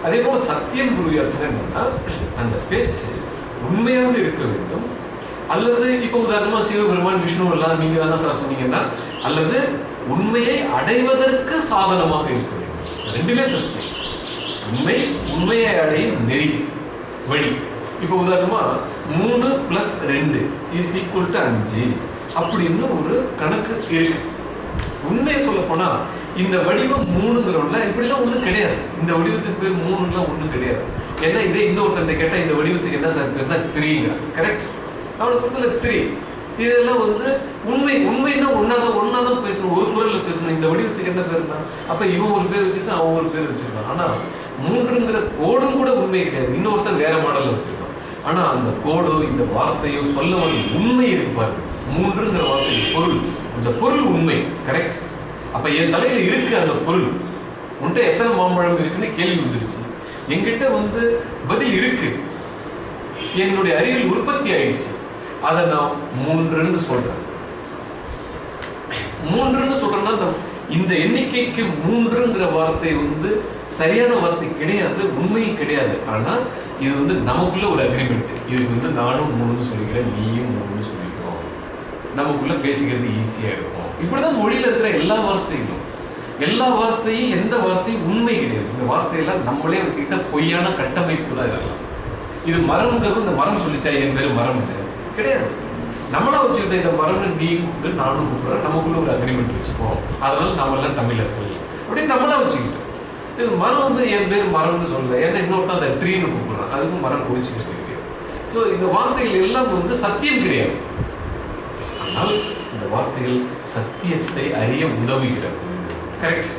அதே போல சத்தியம் குரு அர்த்தம் என்னன்னா அந்த பேச்சு உண்மையாக இருக்க வேண்டும். அல்லது இப்போ உதாரணமா சிவபெருமான் விஷ்ணு எல்லாம் நீங்க தானே சார் சொன்னீங்கன்னா அல்லது உண்மையை அடைவதற்கு சாதனமாக இருக்க வேண்டும். ரெண்டுமே சத்தியம். உண்மை உண்மையை அடையும் நெறி வழி. இப்போ உதாரணமா மூணு பிளஸ் ரெண்டு இஸ் ஈக்குவல் டு அஞ்சு. அப்படின்னு ஒரு கணக்கு இருக்கு. உண்மையை சொல்ல போனா இந்த வடிவம் மூணுங்கிறோம்ல இப்படிலாம் ஒன்றும் கிடையாது. இந்த வடிவத்துக்கு பேர் மூணுலாம் ஒன்றும் கிடையாது. ஏன்னா இதே இன்னொருத்தன் கேட்டால் இந்த வடிவத்துக்கு என்ன சார் பேர்னா த்ரீங்க. கரெக்ட் அவனை பொறுத்தல த்ரீ. இதெல்லாம் வந்து உண்மை உண்மைன்னா ஒன்றா தான் ஒன்றா தான் பேசணும். ஒரு குரலில் பேசணும். இந்த வடிவத்துக்கு என்ன பேருனா அப்போ இவன் ஒரு பேர் வச்சுருக்கான் அவன் ஒரு பேர் வச்சுருக்கான். ஆனால் மூன்றுங்கிற கோடும் கூட உண்மை கிடையாது. இன்னொருத்தன் வேற மாடலில் வச்சுருக்கான். ஆனால் அந்த கோடோ இந்த வார்த்தையோ சொல்ல வர உண்மை இருப்பார் மூன்றுங்கிற வார்த்தை பொருள். அந்த பொருள் உண்மை. கரெக்ட் அப்ப என் தலையில இருக்கு அந்த பொருள். உன்கிட்ட எத்தனை மாம்பழம் இருக்குன்னு கேள்வி வந்துருச்சு என்கிட்ட வந்து பதில் இருக்கு. என்னுடைய அறிவில் உற்பத்தி ஆயிடுச்சு. அதை நான் மூன்றுன்னு சொல்றேன். மூன்றுன்னு சொல்றேன்னா அந்த இந்த எண்ணிக்கைக்கு மூன்றுங்கிற வார்த்தை வந்து சரியான வார்த்தை கிடையாது உண்மையும் கிடையாது. ஆனா இது வந்து நமக்குள்ள ஒரு அக்ரிமெண்ட் இதுக்கு வந்து நானும் மூணுன்னு சொல்லிக்கிறேன் நீயும் மூணுன்னு சொல்லிக்கிறோம் நமக்குள்ள பேசிக்கிறது ஈஸியா இருக்கும். இப்படிதான் மொழியில இருக்கிற எல்லா வார்த்தைகளும் எல்லா வார்த்தையும் எந்த வார்த்தையும் உண்மை கிடையாது. இந்த வார்த்தையெல்லாம் நம்மளே வச்சுக்கிட்ட பொய்யான கட்டமைப்பு தான் இதெல்லாம். இது மரம்ங்கிறது இந்த மரம் சொல்லிச்சா என் பேர் மரம் கிடையாது. நம்மளா வச்சுக்கிட்ட இந்த மரம்னு நீ கூப்பிட்டு நானும் கூப்பிடுறேன். நமக்குள்ள ஒரு அக்ரிமெண்ட் வச்சுப்போம். அதனால நம்மளாம் தமிழர்கள் அப்படின்னு நம்மளா வச்சுக்கிட்டோம். இது மரம் வந்து என் பேர் மரம்னு சொல்லல. ஏன்னா இன்னொருத்தான் அந்த ட்ரீன்னு கூப்பிடுறேன். அதுக்கும் மரம் குடிச்சுக்கிட்டு இருக்கு ஸோ இந்த வார்த்தைகள் எல்லாம் வந்து சத்தியம் கிடையாது. ஆனால் வார்த்தைகள் சத்தியத்தை அறிய உதவுகிறது. கரெக்ட்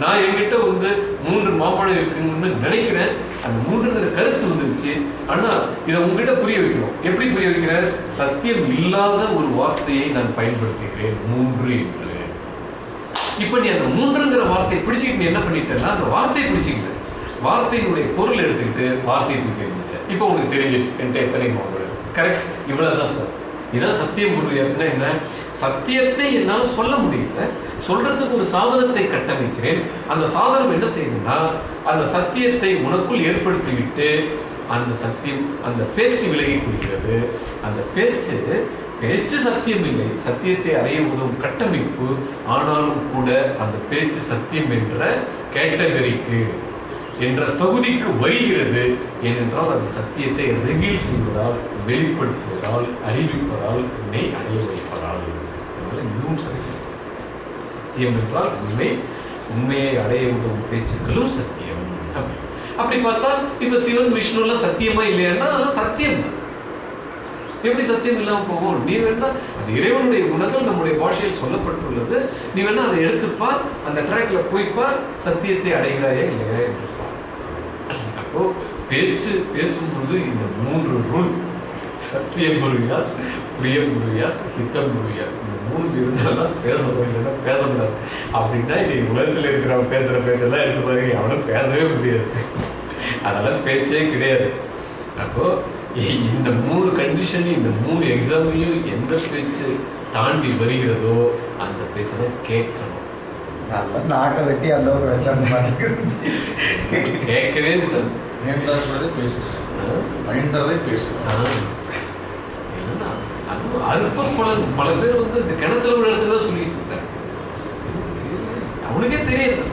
நான் என்கிட்ட வந்து மூன்று மாம்பழம் இருக்குன்னு நினைக்கிறேன். அந்த மூன்றுங்கிற கருத்து வந்துருச்சு. ஆனால் இதை உங்ககிட்ட புரிய வைக்கணும். எப்படி புரிய வைக்கிறேன்? சத்தியம் இல்லாத ஒரு வார்த்தையை நான் பயன்படுத்துகிறேன். மூன்று என்று. இப்போ நீ அந்த மூன்றுங்கிற வார்த்தையை பிடிச்சிக்கிட்டு நீ என்ன பண்ணிட்டேன்னா அந்த வார்த்தையை பிடிச்சிக்கிட்டு வார்த்தையினுடைய பொருள் எடுத்துக்கிட்டு வார்த்தையை தூக்கி இருந்துட்டேன் இப்போ உனக்கு தெரிஞ்சிருச்சு என்கிட்ட எத்தனை மாம்பழம்? கரெக்ட் இவ்வளோதான் சார். இதான் சத்தியம் உருவாக்குனா என்ன? சத்தியத்தை என்னால் சொல்ல முடியல. சொல்றதுக்கு ஒரு சாதனத்தை கட்டமைக்கிறேன். அந்த சாதனம் என்ன செய்யுதுன்னா அந்த சத்தியத்தை உனக்குள் ஏற்படுத்திவிட்டு அந்த சத்தியம் அந்த பேச்சு விலகி கொடுக்கிறது அந்த பேச்சு பேச்சு சத்தியம் இல்லை. சத்தியத்தை அறிய உதவும் கட்டமைப்பு ஆனாலும் கூட அந்த பேச்சு சத்தியம் என்ற கேட்டகரிக்கு என்ற தொகுதிக்கு வருகிறது. ஏனென்றால் அது சத்தியத்தை ரிவீல் செய்வதால் வெளிப்படுத்துவதால் அறிவிப்பதால் உன்னை அடைய வைப்பதால் அதனால் இதுவும் சத்தியம். சத்தியம் என்றால் உண்மை உண்மையை அடைய உதவும் பேச்சுக்களும் சத்தியம். அப்படி அப்படி பார்த்தா இப்ப சிவன் விஷ்ணுலாம் சத்தியமா இல்லையான்னா அதெல்லாம் சத்தியம் தான். எப்படி சத்தியம் இல்லாம போகும்? நீ வேணா அந்த இறைவனுடைய குணங்கள் நம்முடைய பாஷையில் சொல்லப்பட்டுள்ளது. நீ வேணா அதை எடுத்துப்பார் அந்த ட்ராக்ல போய் பார் சத்தியத்தை அடைகிறாயா இல்லையா என்று அப்போ பேச்சு பேசும்பொழுது இந்த மூன்று ரூல் சத்தியம் புரியாத் பிரியம் புரியாத் ஹித்தம் புரியாத் இந்த மூணு இருந்தால்தான் பேசணும் இல்லைன்னா பேசக்கூடாது. அப்படின்னா இன்னைக்கு உலகத்தில் இருக்கிறவன் பேசுகிற பேச்செல்லாம் எடுத்து பாருங்க அவனும் பேசவே முடியாது. அதெல்லாம் பேச்சே கிடையாது. அப்போ இந்த மூணு கண்டிஷன் இந்த மூணு எக்ஸாமையும் எந்த பேச்சு தாண்டி வருகிறதோ அந்த பேச்சை தான் கேட்கணும். நல்லா நாக்கை வெட்டி அந்த ஒரு கேட்கவே கூடாது. வேண்டாதே பேசு. ஆ? பயந்ததே பேசு ஆ. இல்லைன்னா, அதுவும் அற்ப பல பேர் வந்து இந்த கிணத்துல ஒரு இடத்துல தான் சொல்லிட்டு இருக்காங்க. அவனுக்கே தெரியாது.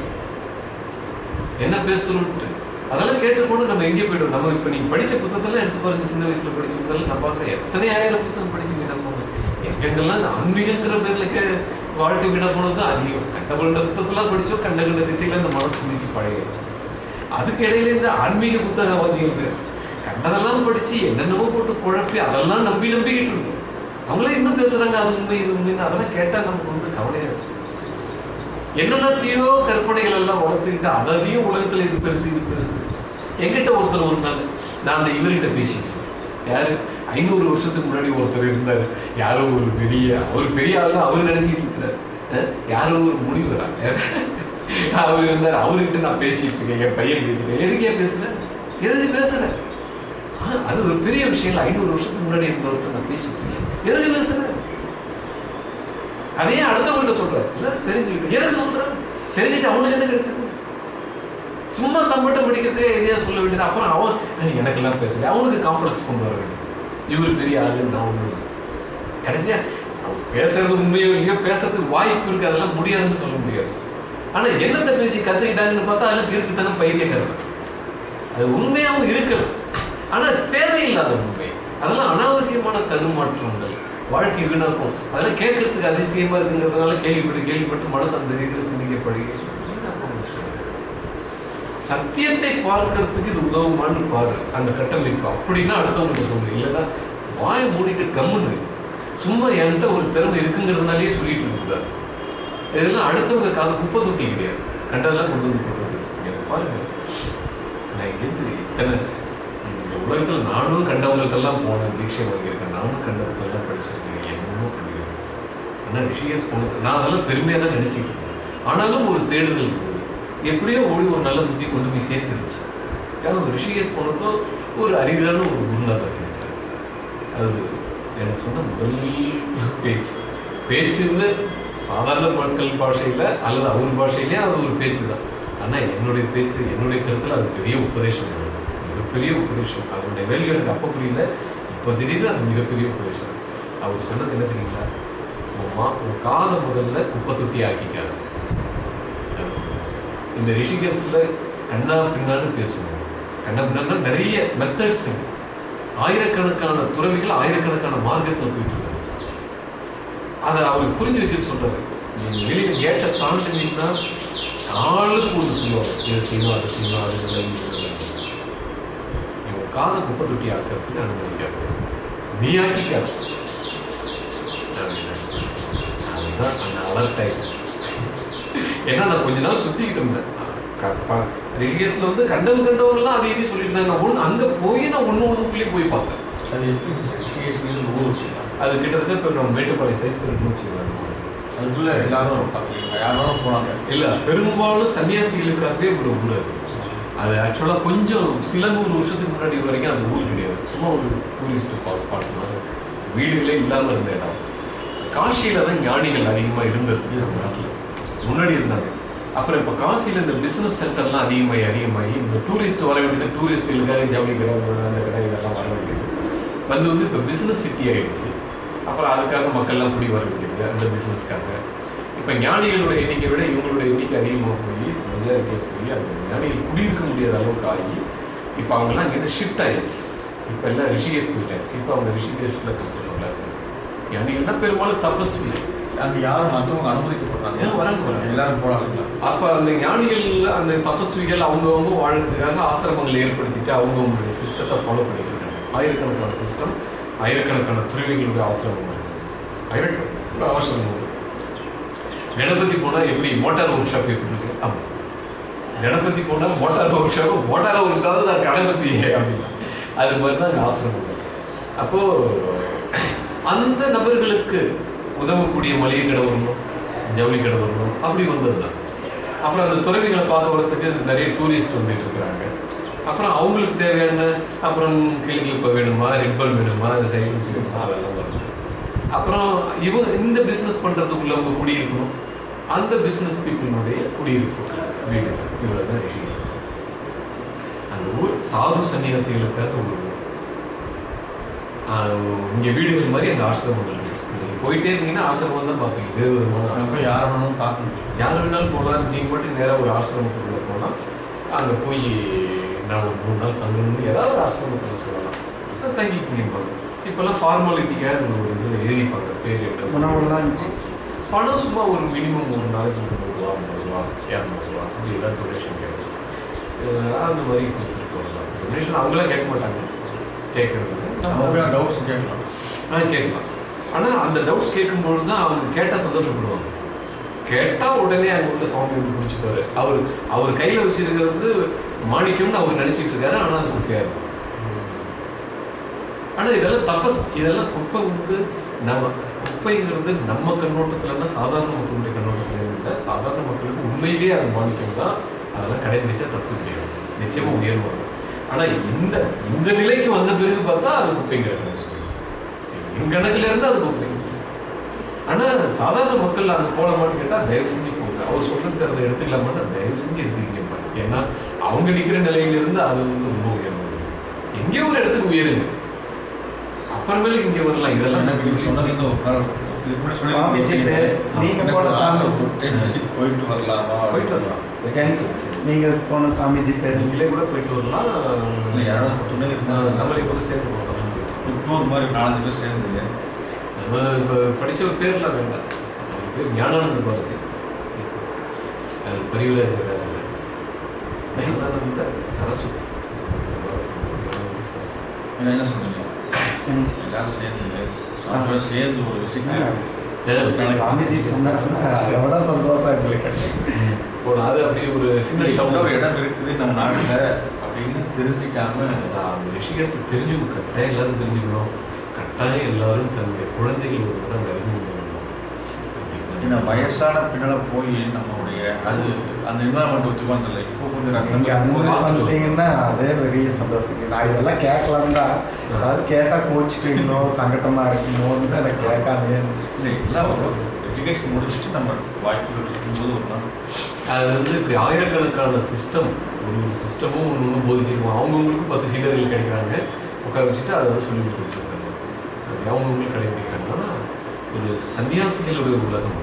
என்ன பேசணும்ட்டு அதெல்லாம் கேட்டு கூட நம்ம எங்கே போயிடும் நம்ம இப்போ நீங்கள் படிச்ச புத்தகத்தெல்லாம் எடுத்து பாருங்க. சின்ன வயசுல படிச்ச புத்தகம் நான் பார்க்குறேன். எத்தனை ஆயிரம் புத்தகம் படிச்சு நம்ம எங்கெங்கெல்லாம் இந்த ஆன்மீகங்கிற பேரில் கே வாழ்க்கை விட போனது அதிகம் கண்ட புத்தகத்தெல்லாம் படித்தோம் கண்ட கண்ட திசையில அந்த மனம் சிந்திச்சு பழகிடுச்சு அதுக்கு இடையில இந்த ஆன்மீக புத்தகவாதிகள் பேர். கண்டதெல்லாம் படிச்சு என்னென்னவோ போட்டு குழப்பி அதெல்லாம் நம்பி நம்பிக்கிட்டு இருந்தோம். அவங்களே இன்னும் பேசுறாங்க அது உண்மை இது உண்மைன்னு அதெல்லாம் கேட்டா நமக்கு வந்து கவலையா இருக்கும் என்னென்னத்தையோ கற்பனைகள் எல்லாம் வளர்த்துக்கிட்டு அதையும் உலகத்துல இது பெருசு இது பெருசு. எங்கிட்ட ஒருத்தர் ஒரு நாள் நான் அந்த இவர்கிட்ட பேசிட்டு யாரு? ஐநூறு வருஷத்துக்கு முன்னாடி ஒருத்தர் இருந்தார். யாரோ ஒரு பெரிய அவர் பெரிய ஆளு அவர் நினைச்சிட்டு இருக்கிறார். யாரோ ஒரு முனிவரா? அவர் இருந்தார் அவர்கிட்ட நான் பேசிட்டு இருக்கேன். என் பையன் பேசிட்டேன் எதுக்கே பேசுறேன் எதுக்கு பேசுறேன் அது ஒரு பெரிய விஷயம் ஐநூறு வருஷத்துக்கு முன்னாடி இருந்தவர்கிட்ட நான் பேசிட்டு இருக்கேன் எதுக்கு பேசுற அதையே அடுத்தவங்கள்ட்ட சொல்ற இல்ல தெரிஞ்சுக்கிட்டு. எதுக்கு சொல்ற தெரிஞ்சுட்டு அவனுக்கு என்ன கிடைச்சது? சும்மா தம்பிட்ட முடிக்கிறதே எதையா சொல்ல வேண்டியது. அப்புறம் அவன் எனக்கெல்லாம் பேசல. அவனுக்கு காம்ப்ளெக்ஸ் கொண்டு வர வேண்டும் இவரு பெரிய ஆளு நான் ஒண்ணு கடைசியா அவன் பேசுறது உண்மையோ இல்லையோ பேசுறதுக்கு வாய்ப்பு இருக்கு அதெல்லாம் முடியாதுன்னு சொல்ல முடியாது. ஆனா என்னத்தை பேசி கத்துக்கிட்டாங்கன்னு பார்த்தா அதெல்லாம் கிறுக்குத்தனம் பைத்தியக்காரன். அது உண்மையாவும் இருக்கலாம் ஆனா தேவையில்லாத உண்மை. அதெல்லாம் அனாவசியமான தடுமாற்றங்கள். வாழ்க்கை வீணாக்கும் அதெல்லாம் கேட்கறதுக்கு அதிசயமா இருக்குங்கிறதுனால கேள்விப்பட்டு கேள்விப்பட்டு மனசு அந்த ரீதியில் சிந்திக்கப்படுகிறது. சத்தியத்தை பார்க்கறதுக்கு இது உதவுமான்னு பாரு அந்த கட்டமைப்பு. அப்படின்னா அடுத்தவங்களுக்கு சொல்லு. இல்லைன்னா வாயை மூடிட்டு கம்முன்னு. சும்மா என்கிட்ட ஒரு திறமை இருக்குங்கிறதுனாலே சொல்லிட்டு இருக்கக்கூடாது இதெல்லாம் அடுத்தவங்க காது குப்பை தொட்டி கிடையாது. கண்டதெல்லாம் கொண்டு வந்து போடுறது. எனக்கு பாருங்க. நான் இங்கேருந்து இத்தனை இந்த நானும் கண்டவங்களுக்கெல்லாம் போனேன் தீட்சை வாங்கியிருக்கேன். நானும் கண்டவங்களுக்கெல்லாம் படிச்சிருக்கேன். என்னமோ பண்ணியிருக்கேன் ஆனால் ரிஷிகேஷ் போனது. நான் அதெல்லாம் பெருமையாக தான் நினச்சிட்டு இருந்தேன். ஆனாலும் ஒரு தேடுதல் இருந்தது. எப்படியோ ஓடி ஒரு நல்ல புத்தி கொண்டு போய் சேர்த்துருச்சு. ஏன்னா ரிஷிகேஷ் போனப்போ ஒரு அரிதான ஒரு குருநாதர் கிடைச்சார். அது எனக்கு சொன்ன முதல் பேச்சு. பேச்சுன்னு சாதாரண மக்கள் பாஷையில் அல்லது அவர் பாஷையிலே அது ஒரு பேச்சு தான் ஆனால் என்னுடைய பேச்சு என்னுடைய கருத்தில் அது பெரிய உபதேசம். வேணும். மிகப்பெரிய உபதேசம். அதனுடைய வேல்யூ எனக்கு அப்போ புரியல இப்போ திடீர்னு அது மிகப்பெரிய உபதேசம். அவர் சொன்னது என்ன தெரியுங்களா? உன் மா உன் காலை முதல்ல குப்பை தொட்டி ஆக்கிக்காது. இந்த ரிஷிகேஸில் கண்ணா பின்னான்னு பேசுவோம் கண்ணா பின்னான்னா நிறைய மெத்தட்ஸ் ஆயிரக்கணக்கான துறவிகள் ஆயிரக்கணக்கான மார்க்கத்தில் போயிட்டு இருக்காங்க. அதை அவருக்கு புரிஞ்சு வச்சு சொல்றாரு. நீங்கள் வெளியில் கேட்டை தாண்டினீங்கன்னா ஆளுக்கு ஒன்று சொல்லுவாங்க. இதை செய்யணும் அதை செய்யணும் அது நல்லது இது நல்லது நீ உன் காதை குப்பை தொட்டி ஆக்கிறதுக்கு அனுமதிக்காது நீ ஆக்கிக்காத அதுதான் அந்த அலர்ட் ஆயிட்டு ஏன்னா நான் கொஞ்ச நாள் சுத்திக்கிட்டு இருந்தேன். ரிலியஸ்ல வந்து கண்டவங்க கண்டவங்கலாம் அதை இது சொல்லிட்டு இருந்தாங்க. நான் ஒன்று அங்கே போய் நான் ஒன்று ஒன்றுக்குள்ளேயும் போய் பார்த்தேன். அது அது கிட்டத்தட்ட இப்போ நம்ம மேட்டுப்பாளையம் சைஸ் இருக்குன்னு வச்சுக்கலாம் அதுக்குள்ள எல்லாரும் யாரும் போனாங்க. இல்ல பெரும்பாலும் சன்னியாசிகளுக்காகவே ஒரு ஊர் அது. அது ஆக்சுவலாக கொஞ்சம் சில நூறு வருஷத்துக்கு முன்னாடி வரைக்கும் அந்த ஊர் கிடையாது. சும்மா ஒரு டூரிஸ்ட் ஸ்பாட் மாதிரி. வீடுகளே இல்லாமல் இருந்த இடம். காசியில் தான் ஞானிகள் அதிகமாக இருந்தது நம்ம நாட்டில். முன்னாடி இருந்தாங்க. அப்புறம் இப்போ காசியில் இந்த பிஸ்னஸ் சென்டர்லாம் அதிகமாகி அதிகமாகி இந்த டூரிஸ்ட் வர வேண்டியது டூரிஸ்ட்டுகளுக்காக ஜவுளி கடை அந்த கடை இதெல்லாம் வர வேண்டியது. வந்து வந்து இப்போ பிஸ்னஸ் சிட்டி ஆகிடுச்சு அப்புறம் அதுக்காக மக்கள்லாம் குடி வர வேண்டியது அந்த பிஸ்னஸ்க்காக இப்போ ஞானிகளோட எண்ணிக்கை விட இவங்களோட எண்ணிக்கை அதிகமாக போய் மெஜாரிட்டி அந்த ஞானிகள் குடியிருக்க முடியாத அளவுக்கு ஆகி இப்போ அவங்கெல்லாம் இங்கேருந்து ஷிஃப்ட் ஆயிடுச்சு இப்போ எல்லாம் ரிஷிகேஷ் போயிட்டாங்க இப்போ அவங்க ரிஷிகேஷில் இருக்காங்க ஞானிகள் தான் பெரும்பாலும் தபஸ்வி. அங்கே யாரும் மற்றவங்க அனுமதிக்கப்படுறாங்க. வராங்க. எல்லாரும் போனாங்களா அப்போ அந்த ஞானிகள் அந்த தபஸ்விகள் அவங்கவுங்க வாழறதுக்காக ஆசிரமங்களை ஏற்படுத்திட்டு அவங்கவுங்களுடைய சிஸ்டத்தை ஃபாலோ பண்ணிட்டு இருக்காங்க. ஆயிரக்கணக்கான சிஸ்டம் ஆயிரக்கணக்கான துறவிகளுடைய ஆசிரமங்கள். ஆயிரக்கணக்கான ஆசிரமங்கள். கணபதி போனால் எப்படி? மோட்டார் ஒர்க் ஷாப் எப்படி இருக்கு? ஆமாம் கணபதி போனால் motor workshop motor workshop sir Ganapathi அப்படின்னா. அது மாதிரி தான் ஆசிரமம். அப்போது அந்த நபர்களுக்கு உதவக்கூடிய மளிகை கடை வரணும் ஜவுளி கடை வரணும் அப்படி வந்தது தான் அப்புறம் அந்த துறவிகளை பார்க்க வரத்துக்கு நிறைய டூரிஸ்ட் வந்துட்டு இருக்கிறாங்க அப்புறம் அவங்களுக்கு தேவையான அப்புறம் கிளிகள் இப்போ வேணுமா ரிப்பன் வேணுமா அந்த சைக்கிள்ஸ் வேணுமா அதெல்லாம் வரணும். அப்புறம் இவங்க இந்த பிஸ்னஸ் பண்ணுறதுக்குள்ளவங்க குடியிருக்கணும். அந்த பிஸ்னஸ் பீப்புளினுடைய குடியிருப்பு. வீடு இவ்வளோ தான் ரிஷிகேஷ் அந்த ஊர் சாது சன்னியாசிகளுக்காக ஆஹ் இங்க வீடுகள் மாதிரி அந்த ஆசிரமங்கள் இருக்கு. நீங்க போயிட்டே இருந்தீங்கன்னா ஆசிரமம் தான் பார்ப்பீங்க. வேறு விதமான ஆசிரமம். யாரை வேணாலும் பார்க்க முடியும். யார் வேணாலும் போகலாம். நீங்கள் மட்டும் நேராக ஒரு ஆசிரமத்துக்குள்ள போனால் அங்கே போய் நான் ஒரு மூணு நாள் தங்கணும்னு ஏதாவது ஒரு ஆசிரமத்தில் சொல்லலாம். அது தங்கிக்கிங்கம்பாங்க இப்போல்லாம் ஃபார்மாலிட்டிக்காக இந்த ஒரு இதில் எழுதிப்பாங்க. பேர் பணம் சும்மா ஒரு மினிமம் ஒரு நாளைக்கு முந்நூறுரூவா ஐம்பதுரூவா இரநூறுவா அப்படி ஏதாவது டொனேஷன் கேட்கும் அந்த மாதிரி கொடுத்துட்டு போகலாம் டொனேஷன் அவங்களே கேட்க மாட்டாங்க. கேட்கறது. டவுட்ஸ் கேட்கலாம். ஆ கேட்கலாம். ஆனால் அந்த டவுட்ஸ் கேட்கும்பொழுது தான் அவங்க கேட்டால் சந்தோஷப்படுவாங்க. கேட்டால் உடனே அங்கே உள்ள சாமி வந்து பிடிச்சிப்பாரு அவர் அவர் கையில் வச்சிருக்கிறது மாணிக்கம்னு அவர் நினச்சிட்டு இருக்காரு. ஆனால் அது குப்பையாக இருக்கும் ஆனால் இதெல்லாம் தபஸ் இதெல்லாம் குப்பை வந்து நம்ம குப்பைங்கிறது நம்ம கண்ணோட்டத்துலன்னா சாதாரண இல்லை சாதாரண மக்களுக்கு உண்மையிலேயே அது மாணிக்கம் தான் அதெல்லாம் கடைபிடிச்சா தப்பு கிடையாது நிச்சயமா உயர்வாங்க ஆனால் இந்த இந்த நிலைக்கு வந்த பிறகு பார்த்தா அது குப்பைங்கிற என் கணக்குல இருந்து அது குப்பை. ஆனா சாதாரண மக்கள் அது போகலாமான்னு கேட்டால் தயவு செஞ்சு போங்க. அவர் சொல்றது அதை எடுத்துக்கலாமான்னு தயவு செஞ்சு எடுத்துக்கிங்க. ஏன்னா அவங்க நிற்கிற நிலையிலிருந்து அது வந்து ரொம்ப உயர்வு எங்கேயோ ஒரு இடத்துக்கு உயருங்க. அப்புறமேல இங்கே வரலாம். இதெல்லாம் எனக்கு சொன்னதுலேருந்து ஒரு நாள் இதுக்கு முன்னாடி சொல்லி சாமிஜிட்டு நீங்க எனக்கு போன ஒரு சாமி போயிட்டு வரலாமா? போயிட்டு வரலாம். நீங்க போன சாமிஜி பேர் நீங்களே கூட போயிட்டு வரலாம். இல்லை யாராவது துணை இருந்தால் நம்மளே கூட சேர்ந்து போகலாம். ஒரு டூர் மாதிரி நாலஞ்சு பேர் சேர்ந்து நம்ம இப்போ படிச்ச ஒரு பேர்லாம் வேண்டாம். அவர் பேர் ஞானானந்த பாரதி. அது பரிவராஜர் ஞானானந்த சரஸ்வதி. ஞானானந்த சரஸ்வதி. என்ன என்ன சொன்னீங்க? எல்லாரும் சேர்ந்து சாப்பிட சேர்ந்து ஒரு விசிட் சாமிஜி சொன்னாருன்னா அதை விட சந்தோஷம் எங்களுக்கு ஒரு அது அப்படியே ஒரு சின்ன ஒரு டவுன் இடம் இருக்குது நம்ம நாட்டில் அப்படின்னு தெரிஞ்சிக்காம ரிஷிகேஷ் தெரிஞ்சுக்கணும் கட்டாயம் எல்லாரும் தெரிஞ்சுக்கணும் கட்டாயம் எல்லாரும் தன்னுடைய குழந்தைகள் ஒரு இடம் அறிமுகம் ஏன்னா வயசான பின்னால போய் நம்மளுடைய அது அந்த என்வரன்மெண்ட் ஒத்துக்கணும் இல்லை இப்போ கொஞ்சம் பண்ணிட்டீங்கன்னா அதே பெரிய சந்தோஷம். நான் இதெல்லாம் கேட்கலாம் தான். அதாவது கேட்டா கோச்சிட்டீங்களோ சங்கடமா இருக்குமோன்னு தான் எனக்கு கேட்காமே இல்லை எல்லாம் எஜுகேஷன் முடிச்சுட்டு நம்ம வாய்ப்புகள் இருக்கும்போது ஒரு நாள். அது வந்து இப்படி ஆயிரக்கணக்கான சிஸ்டம் ஒரு ஒரு சிஸ்டமும் ஒன்று ஒன்று போதிச்சிருக்கோம். அவங்கவுங்களுக்கு பத்து சீடர்கள் கிடைக்கிறாங்க. உட்கார வச்சுட்டு அதை சொல்லி கொடுத்துருக்காங்க அவங்கவுங்களுக்கு கடைபிடிக்கிறாங்கன்னா ஒரு சன்னியாசிகளுடைய உலகம்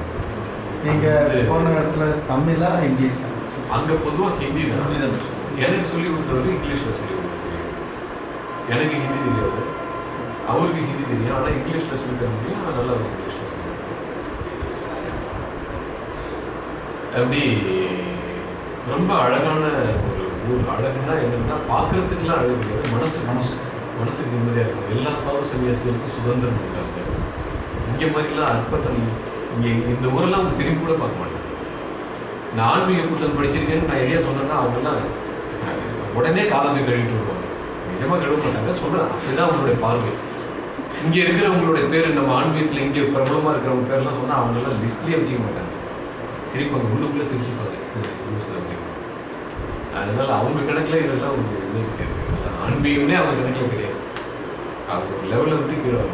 நீங்க வந்து போன இடத்துல தமிழா இங்கிலீஷா? அங்கே பொதுவாக ஹிந்தி தான். ஹிந்தி தான். எனக்கு சொல்லி கொடுத்தவர் இங்கிலீஷில் சொல்லி கொடுத்தாரு எனக்கு ஹிந்தி தெரியாது. அவருக்கு ஹிந்தி தெரியும். ஆனால் இங்கிலீஷில் சொல்லி தர முடியும். அதனால அவர் இங்கிலீஷில் சொல்லி அப்படி ரொம்ப அழகான ஒரு ஊர். அழகுன்னா என்னன்னா பார்க்கறதுக்குலாம் அழகு கிடையாது. மனசு மனசு. மனசுக்கு நிம்மதியாக இருக்கும். எல்லா சாது சன்னியாசிகளுக்கும் சுதந்திரம் இருக்காங்க இங்கே மாதிரிலாம் அற்பத்தம் இங்கே இந்த ஊரெல்லாம் அவங்க திரும்பி கூட பார்க்க மாட்டாங்க. நான் ஆன்மீக புத்தகம் படிச்சிருக்கேன்னு நான் எதையா சொன்னேன்னா அவங்கெல்லாம் உடனே காலத்தை கழுவிட்டு வருவாங்க. நிஜமாக கழுவ மாட்டாங்க. சொல்கிறேன் அப்படிதான் அவங்களுடைய பார்வை. இங்கே இருக்கிறவங்களுடைய பேர் நம்ம ஆன்மீகத்தில் இங்கே பிரபலமாக இருக்கிறவங்க பேர்லாம் சொன்னால் அவங்கெல்லாம் லிஸ்ட்லேயே வச்சுக்க மாட்டாங்க. சிரிப்பாங்க உள்ளுக்குள்ளே சிரிச்சுப்பாங்க. அதனால் அவங்க கணக்கில் இதெல்லாம் ஒரு இது கிடையாது. ஆன்மீகம்னே அவங்க கணக்கில் கிடையாது. அவங்க லெவலில் விட்டு கீழே வர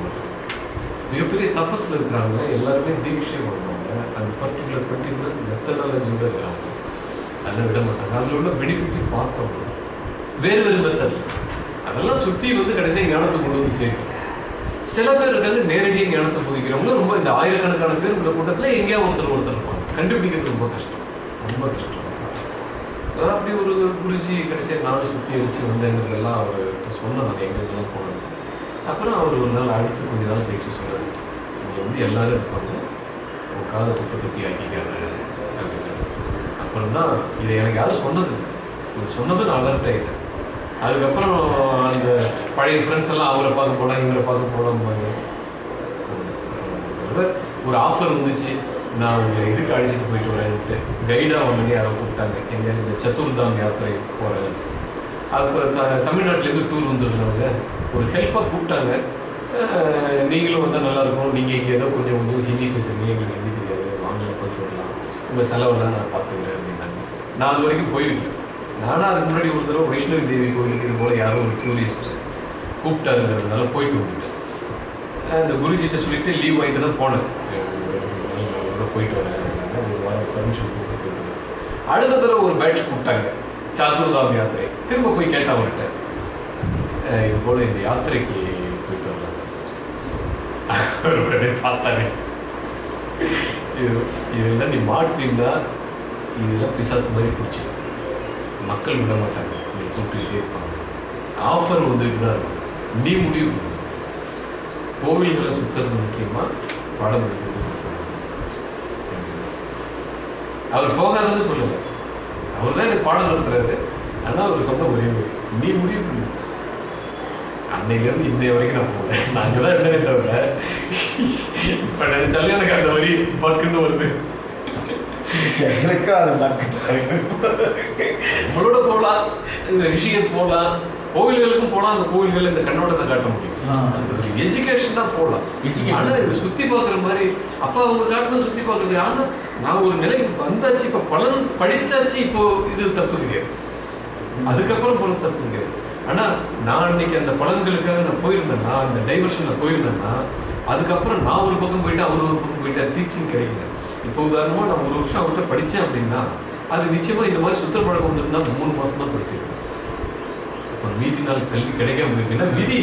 மிகப்பெரிய தபஸில் இருக்கிறாங்க எல்லாருமே தீட்சை பண்ணுவாங்க அது பர்டிகுலர் பர்டிகுலர் மெத்தடாலஜியில் இருக்கிறாங்க அதெல்லாம் விட மாட்டாங்க. அதில் உள்ள பெனிஃபிட்டை பார்த்தோம். வேறு வேறு மெத்தட் அதெல்லாம் சுற்றி வந்து கடைசியாக ஞானத்தை கொண்டு வந்து சேர்க்கும் சில பேர் இருக்காங்க நேரடியாக ஞானத்தை புதிக்கிறவங்க ரொம்ப இந்த ஆயிரக்கணக்கான பேர் உள்ள கூட்டத்தில் எங்கேயா ஒருத்தர் ஒருத்தர் இருப்பாங்க. கண்டுபிடிக்கிறது ரொம்ப கஷ்டம். ரொம்ப கஷ்டம். ஸோ அப்படி ஒரு குருஜி கடைசியாக நானும் சுற்றி அடித்து வந்தேங்கிறதெல்லாம் அவர்கிட்ட சொன்னேன் நான். எங்கெங்கெல்லாம் போனேன் அப்புறம் அவர் ஒரு நாள் அடுத்து கொஞ்ச நாள் பேச்சு சொன்னார் அவங்க வந்து எல்லோரும் இருப்பாங்க. உன் காதை குப்பை தொட்டி ஆக்கிக்காரு அப்படின்னு. அப்புறம் தான் இதை எனக்கு யாரும் சொன்னது இவர் சொன்னது நான் அலர்ட் ஆகிட்டேன் அதுக்கப்புறம் அந்த பழைய ஃப்ரெண்ட்ஸ் எல்லாம் அவரை பார்க்க போகலாம் இவரை பார்க்க போகலாம்பாங்க ஒரு- ஆஃபர் வந்துச்சு நான் உங்களை இதுக்கு அழைச்சிட்டு போயிட்டு வரேன்ட்டு கைடாக வந்து யாரோ கூப்பிட்டாங்க. எங்க இந்த சத்துர்தாம் யாத்திரை போகிறேன் அப்போ த தமிழ்நாட்டிலேருந்து டூர் வந்துருந்தவங்க. ஒரு ஹெல்ப்பாக கூப்பிட்டாங்க. நீங்களும் வந்தால் நல்லா இருக்கும் நீங்கள் இங்கே ஏதோ கொஞ்சம் கொஞ்சம் ஹிந்தி பேசுகிறீங்க எங்களுக்கு ஹிந்தி தெரியாது. வாங்க போயிட்டு வரலாம் உங்கள் செலவெல்லாம் நான் பார்த்துக்கிறேன் அப்படின்னாங்க. நான் அது வரைக்கும் போயிருக்கேன். நானும் அதுக்கு முன்னாடி ஒரு தடவை வைஷ்ணவி தேவி கோயிலுக்கு இது போல் யாரோ ஒரு டூரிஸ்ட் கூப்பிட்டாருங்கிறதுனால போயிட்டு வந்துட்டேன். அந்த குருஜிட்ட சொல்லிட்டு லீவ் வாங்கிட்டு தான் போனேன். போயிட்டு வரேன். ஒரு வாரம் பர்மிஷன் கொடுத்து போயிட்டு அடுத்த தடவை ஒரு பேட்ச் கூப்பிட்டாங்க. சாத்துர்தாம் யாத்திரை திரும்ப போய் கேட்டேன் அவர்கிட்ட இது போல் இந்த யாத்திரைக்கு போயிட்டு வரலாம் அவர் உடனே பார்த்தாரு இது இதெல்லாம் நீ மாட்டினா இதெல்லாம் பிசாசு மாதிரி பிடிச்சி மக்கள் விட மாட்டாங்க நீ கூப்பிட்டுக்கிட்டே இருப்பாங்க ஆஃபர் வந்துட்டு தான் இருக்கும் நீ முடிவு கோவில்களை சுற்றுறது முக்கியமாக படம் அவர் போகாதுன்னு சொல்லலை அவர் தான் எனக்கு பாடம் நடத்துறாரு. ஆனா அவர் சொன்ன ஒரே நீ முடிவு பண்ணு. அன்னையில இருந்து இன்னைய வரைக்கும் நான் போகல நாங்க தான் இருந்தே தவிர இப்ப நினைச்சாலே எனக்கு அந்த வரி பக்குன்னு வருது. எங்களுக்கும் அது நம்மளோட போகலாம் இந்த ரிஷிகேஷ் போகலாம் கோவில்களுக்கும் போகலாம் அந்த கோவில்கள் இந்த கண்ணோட்டத்தை காட்ட முடியும். எஜுகேஷன் தான் போகலாம். Education. ஆனா இது சுத்தி பார்க்குற மாதிரி அப்பா அவங்க காட்டணும் சுத்தி பார்க்கறது ஆனா நான் ஒரு நிலை வந்தாச்சு இப்போ பலன் படித்தாச்சு இப்போ இது தப்பு கிடையாது. அதுக்கப்புறம் பலன் தப்பு கிடையாது. ஆனால் நான் அன்னைக்கு அந்த பலன்களுக்காக நான் போயிருந்தேன்னா அந்த டைவர்ஷனில் போயிருந்தேன்னா அதுக்கப்புறம் நான் ஒரு பக்கம் போயிட்டு அவர் ஒரு பக்கம் போயிட்டா டீச்சிங் கிடைக்கல. இப்போ உதாரணமாக நான் ஒரு வருஷம் அவர்கிட்ட படித்தேன் அப்படின்னா அது நிச்சயமாக இந்த மாதிரி சுத்தர பழக்கம் வந்துருந்தா மூணு மாதம் தான் படிச்சிருக்கேன் இப்போ மீதி நாள் கல்வி கிடைக்காம இருக்குன்னா விதி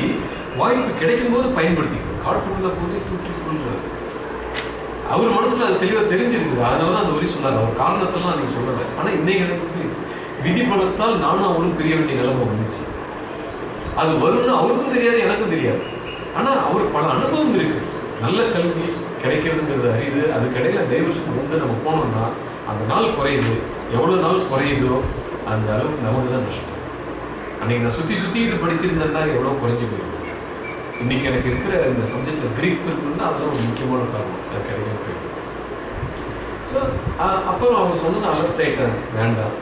வாய்ப்பு கிடைக்கும் போது பயன்படுத்திக்கணும் காற்றுள்ள போதே தூற்றுக்குள்ள அவர் மனசுல அது தெளிவா தெரிஞ்சிருக்குது. அதனால தான் அந்த வரி சொன்னார். அவர் காரணத்தெல்லாம் நீங்க சொல்லலை. ஆனா இன்னைக்கு எனக்கு விதி பலத்தால் நானும் அவரும் பிரிய வேண்டிய நிலைமை வந்துச்சு. அது வரும்னு அவருக்கும் தெரியாது எனக்கும் தெரியாது. ஆனா அவர் பல அனுபவம் இருக்கு. நல்ல கல்வி கிடைக்கிறதுங்கிறது அறியுது அதுக்கடையில டைவர்ஷன் வந்து நம்ம போனோம்னா அந்த நாள் குறையுது. எவ்வளவு நாள் குறையுதோ அந்த அளவுக்கு நமக்கு தான் நஷ்டம். அன்னைக்கு நான் சுத்தி சுத்திக்கிட்டு படிச்சிருந்தேன்னா எவ்வளவு குறைஞ்சு போயிருக்கும் இன்னைக்கு எனக்கு இருக்கிற இந்த சப்ஜெக்ட்ல கிரிப் இருக்குன்னா அதெல்லாம் ஒரு முக்கியமான காரணம். அது ஸோ அப்புறம் அவங்க சொன்னது அலர்ட் ஆயிட்டாங்க வேண்டாம்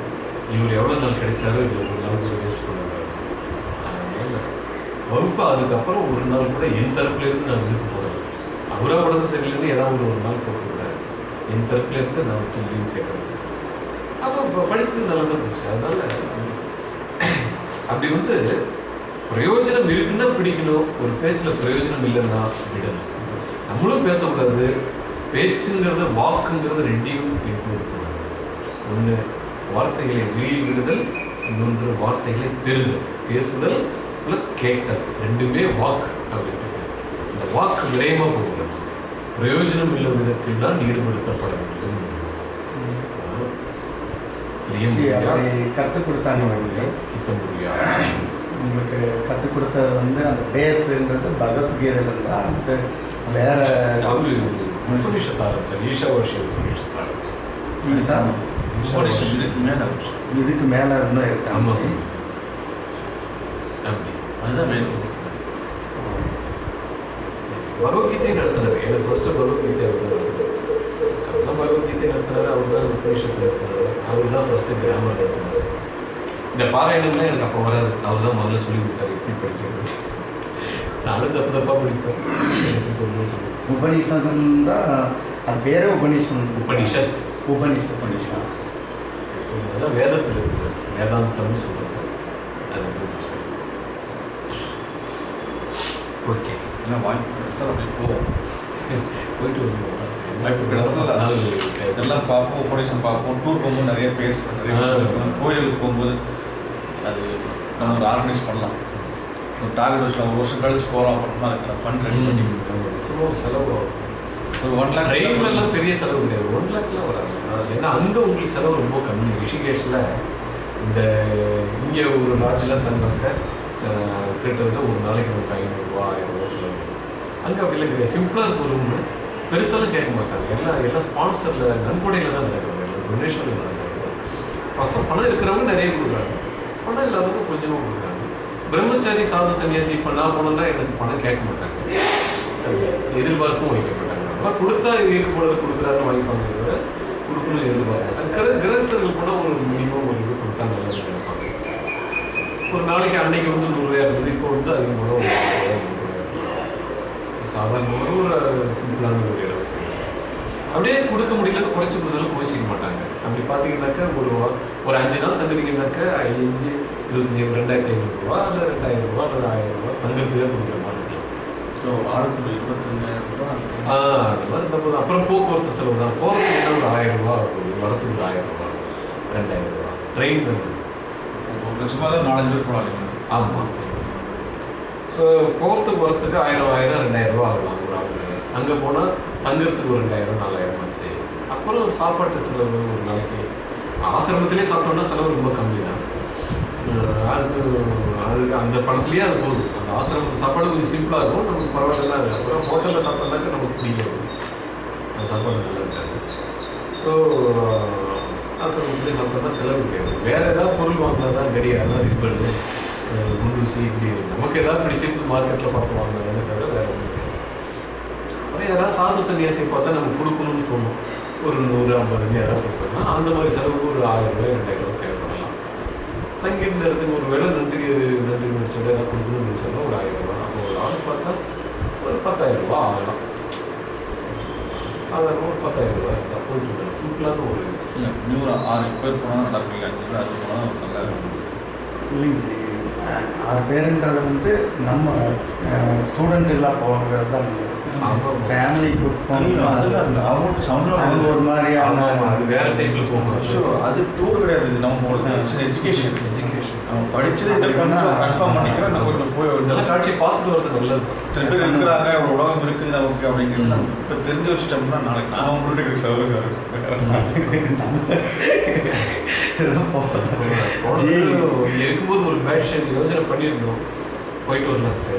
இவர் எவ்வளோ நாள் கிடைச்சாரோ இதில் ஒரு நாள் கூட வேஸ்ட் பண்ணுவாங்க அதனால வகுப்பு அதுக்கப்புறம் ஒரு நாள் கூட என் தரப்புல இருந்து நான் விடுப்பு போகிறேன் அவரா உடம்பு சரியிலேருந்து ஏதாவது ஒரு ஒரு நாள் போட்டுருந்தாரு என் தரப்புல இருந்து நான் விட்டு லீவ் கேட்டது அப்போ இப்போ படித்தது நல்லா தான் போச்சு அதனால அப்படி வந்து பிரயோஜனம் இருக்குன்னா பிடிக்கணும் ஒரு பேச்சில் பிரயோஜனம் இல்லைன்னா விடணும் நம்மளும் பேசக்கூடாது பேச்சுங்கிறது வாக்குங்கிறது ரெண்டையும் பண்ணணும் ஒன்று வார்த்தைகளை வெளியில் விடுதல் இன்னொன்று வார்த்தைகளை பெறுதல் பேசுதல் ப்ளஸ் கேட்டல். ரெண்டுமே வாக்கு அப்படின்ட்டு. இந்த வாக்கு விரயமாக போகக்கூடாது பிரயோஜனம் உள்ள விதத்தில் தான் ஈடுபடுத்தப்பட வேண்டும். கற்றுக் கொடுத்தாங்க உங்களுக்கு கற்றுக் கொடுத்தது வந்து அந்த பேஸுன்றது பகவத்கீதையிலேருந்து ஆரம்பித்து வேற வருஷம் உபனிஷத்தை ஆரம்பிச்சார் ஈசா உபனிஷம் இதுக்கு மேல இதுக்கு மேலே இன்னும் ஆமா. இருக்காங்க அப்படி. அதுதான் வேணும் பகவத்கீதை நடத்தினார் எனக்கு ஃபர்ஸ்ட் பகவத்கீதை அவர் தான் நடத்தினார் அவர் தான் பகவத்கீதை நடத்தினார் அவர் தான் உபனிஷத்தை நடத்தினார் அவர் தான் ஃபர்ஸ்ட் கிராமர் நடத்தினார் இந்த பாராயணம்லாம் எனக்கு அப்போ வராது. அவர் தான் முதல்ல சொல்லி கொடுத்தாரு. எப்படி படிக்கிறது. நானும் தப்பு தப்பாக படிப்பேன். எனக்கு சொல்லி உபனிஷதம் தான் அது பேரே உபனிஷம் உபனிஷத் உபனிஷத் உபனிஷம் அதான் வேதத்தில் இருக்குது. வேதாந்தம்னு சொல்கிறது அது ஓகே. இல்லை வாய்ப்பு கிடைத்தால் அப்படி போவோம். போயிட்டு வருவோம். வாய்ப்பு நாள் இதெல்லாம் பார்ப்போம் உபனிஷம் பார்ப்போம் டூர் போகும்போது நிறைய ஆ. விஷயம் கோயிலுக்கு போகும்போது அது நம்ம ஆர்கனைஸ் பண்ணலாம். ஒரு டார்கெட் வச்சுக்கலாம் ஒரு வருஷம் கழிச்சு போகிறோம் அப்படின்னா அதுக்கான ஃபண்ட் ரெடி பண்ணி நிச்சயமா ஒரு செலவு. ஒரு ஒன் லேக் ட்ரெயின்ல எல்லாம் பெரிய செலவு கிடையாது. ஒன் லேக்லாம் வராது. ஏன்னா அங்க உங்களுக்கு செலவு ரொம்ப கம்மி. ரிஷிகேஷ்ல இந்த இங்க ஒரு லாட்ஜ்லாம் தந்தாக்க கிட்டத்தட்ட ஒரு நாளைக்கு நமக்கு ஐநூறுரூவா ஆயிரம் ரூபா செலவு. அங்க அப்படிலாம் கிடையாது. சிம்பிளா இருக்க ரூம் பெருசாலாம் கேட்க மாட்டாங்க. எல்லாம் எல்லாம் ஸ்பான்சர்ல நன்கொடையில தான் நடக்கிறாங்க எல்லாம் டொனேஷன்ல நடக்கிறாங்க பசங்க பணம் இருக்கிறவங்க நிறைய கொடுக்குறாங்க. பணம் இல்லாதவங்க கொஞ்சமா கொடுக்குறாங்க. பிரம்மச்சாரி சாது சன்னியாசி இப்போ நான் போனோம்னா எனக்கு பணம் கேட்க மாட்டாங்க. எதிர்பார்ப்பும் வைக்க மாட்டாங்க. ஆனால் கொடுத்தா இருக்க போனது கொடுக்குறாருன்னு வாங்கிப்பாங்க தவிர கொடுக்கணும்னு எதிர்பார்க்க மாட்டாங்க. கிரகஸ்தர்கள் போனால் ஒரு மினிமம் ஒரு இது கொடுத்தா நல்லா நினைப்பாங்க. ஒரு நாளைக்கு அன்னைக்கு வந்து நூறுரூவா இருந்தது இப்போ வந்து அதிகமாக ஒரு சாதாரணமான ஒரு சிம்பிளான ஒரு இலவசம் அப்படியே கொடுக்க முடியலன்னு குறைச்சி கொடுத்தாலும் குறைச்சிக்க மாட்டாங்க. அப்படி பார்த்தீங்கன்னாக்கா ஒரு வா- ஒரு அஞ்சு நாள் தங்குறீங்கன்னாக்கா அஞ்சு இருபத்தஞ்சி ரெண்டாயிரத்தி ஐநூறுரூவா இல்லை ரெண்டாயிரம் ரூபா அல்லது ஆயிரம் ரூபா தங்குறதுக்காக கொடுக்குற மாதிரி இருக்கலாம் ஸோ ஆளுக்கு இருபத்தஞ்சாயிரம் ரூபாய் ஆ அந்த மாதிரி தப்பு அப்புறம் போக்குவரத்து செலவு தான். போகிறதுக்கு ஒரு ஆயிரம் ரூபா ஆகுது வரத்துக்கு ஒரு ஆயிரம் ரூபா ரெண்டாயிரம் ரூபா ட்ரெயின் தான் லட்சமாக தான் நாலஞ்சு பேர் போகலாம் ஆமாம் ஸோ போகிறதுக்கு வரத்துக்கு ஆயிரம் ஆயிரம் ரெண்டாயிரம் ரூபா ஆகலாம் ஒரு ஆளுக்கு அங்கே போனால் தங்குறதுக்கு ஒரு ரெண்டாயிரம் நாலாயிரம் ஆச்சு. அப்புறம் சாப்பாட்டு செலவு ஒரு நாளைக்கு. ஆசிரமத்திலே சாப்பிட்டோம்னா செலவு ரொம்ப கம்மி தான். அஹ் அதுக்கு அதுக்கு அந்த பணத்துலேயே அது போதும். அந்த ஆசிரமத்து சாப்பாடு கொஞ்சம் சிம்பிளாக இருக்கும். நமக்கு பரவாயில்ல அது. அப்புறம் ஹோட்டலில் சாப்பிட்றதாக்க நமக்கு பிடிக்கும் அந்த சாப்பாடு நல்லா இருக்காது. ஸோ ஆசிரமத்துலேயே சாப்பிட்டோம்னா செலவு கிடையாது. வேறு ஏதாவது பொருள் வாங்கினா தான் கிடையாது கடியாரம் ரிப்பல் குண்டூசி இப்படி நமக்கு ஏதாவது பிடிச்சிருந்து மார்க்கெட்டில் பார்த்து வாங்கினாங்க தவிர வேறு ஒன்றும் கிடையாது. அப்புறம் யாராவது சாது சன்னியாசியை பார்த்தா நம்ம கொடுக்கணும்னு தோணும். ஒரு நூறு ஐம்பது யாராவது கொடுத்தோம்னா அந்த மாதிரி செலவுக்கு ஒரு ஆயிரம் ரூபாய் ரெண்டாயிரம் தங்கியிருந்த இடத்துக்கு ஒரு வேளை நன்றி நன்றி முடிச்சோட ஏதாவது கொடுக்கணும்னு நினச்சோம்னா ஒரு ஆயிரம் ரூபாய். அப்போ ஒரு ஆள் பார்த்தா ஒரு பத்தாயிரம் ரூபாய் ஆகலாம். சாதாரணமாக ஒரு பத்தாயிரம் ரூபாய் இருந்தால் போயிட்டு சிம்பிளான ஒரு இல்லை இன்னும் ஒரு ஆறு பேர் போனால் நல்லா இருக்கும் இல்லை அஞ்சு பேர் அது போனால் நல்லா இருக்கும். இல்லைங்க ஆறு பேருன்றது வந்து நம்ம ஸ்டூடெண்ட்டுகளாக போகிறது தான். ஃபேமிலி அது ஒரு மாதிரியான அது வேற டைப்பில் போகணும். ஸோ அது டூர் கிடையாது. இது நம்ம போகிறது எஜுகேஷன் நம்ம படிச்சது கொஞ்சம் கன்ஃபார்ம் பண்ணிக்கிறோம் நம்ம இப்போ போய் ஒரு இதெல்லாம் காட்சியை பார்த்துட்டு வரது நல்லது. பேர் இருக்கிறாங்க ஒரு உலகம் இருக்குது நமக்கு அப்படிங்கிறது நம்ம இப்போ தெரிஞ்சு வச்சிட்டோம்னா நாளைக்கு போகிறோம் ஜி இங்க இருக்கும்போது ஒரு பேஷன் யோசனை பண்ணியிருந்தோம். போயிட்டு வரலான்ட்டு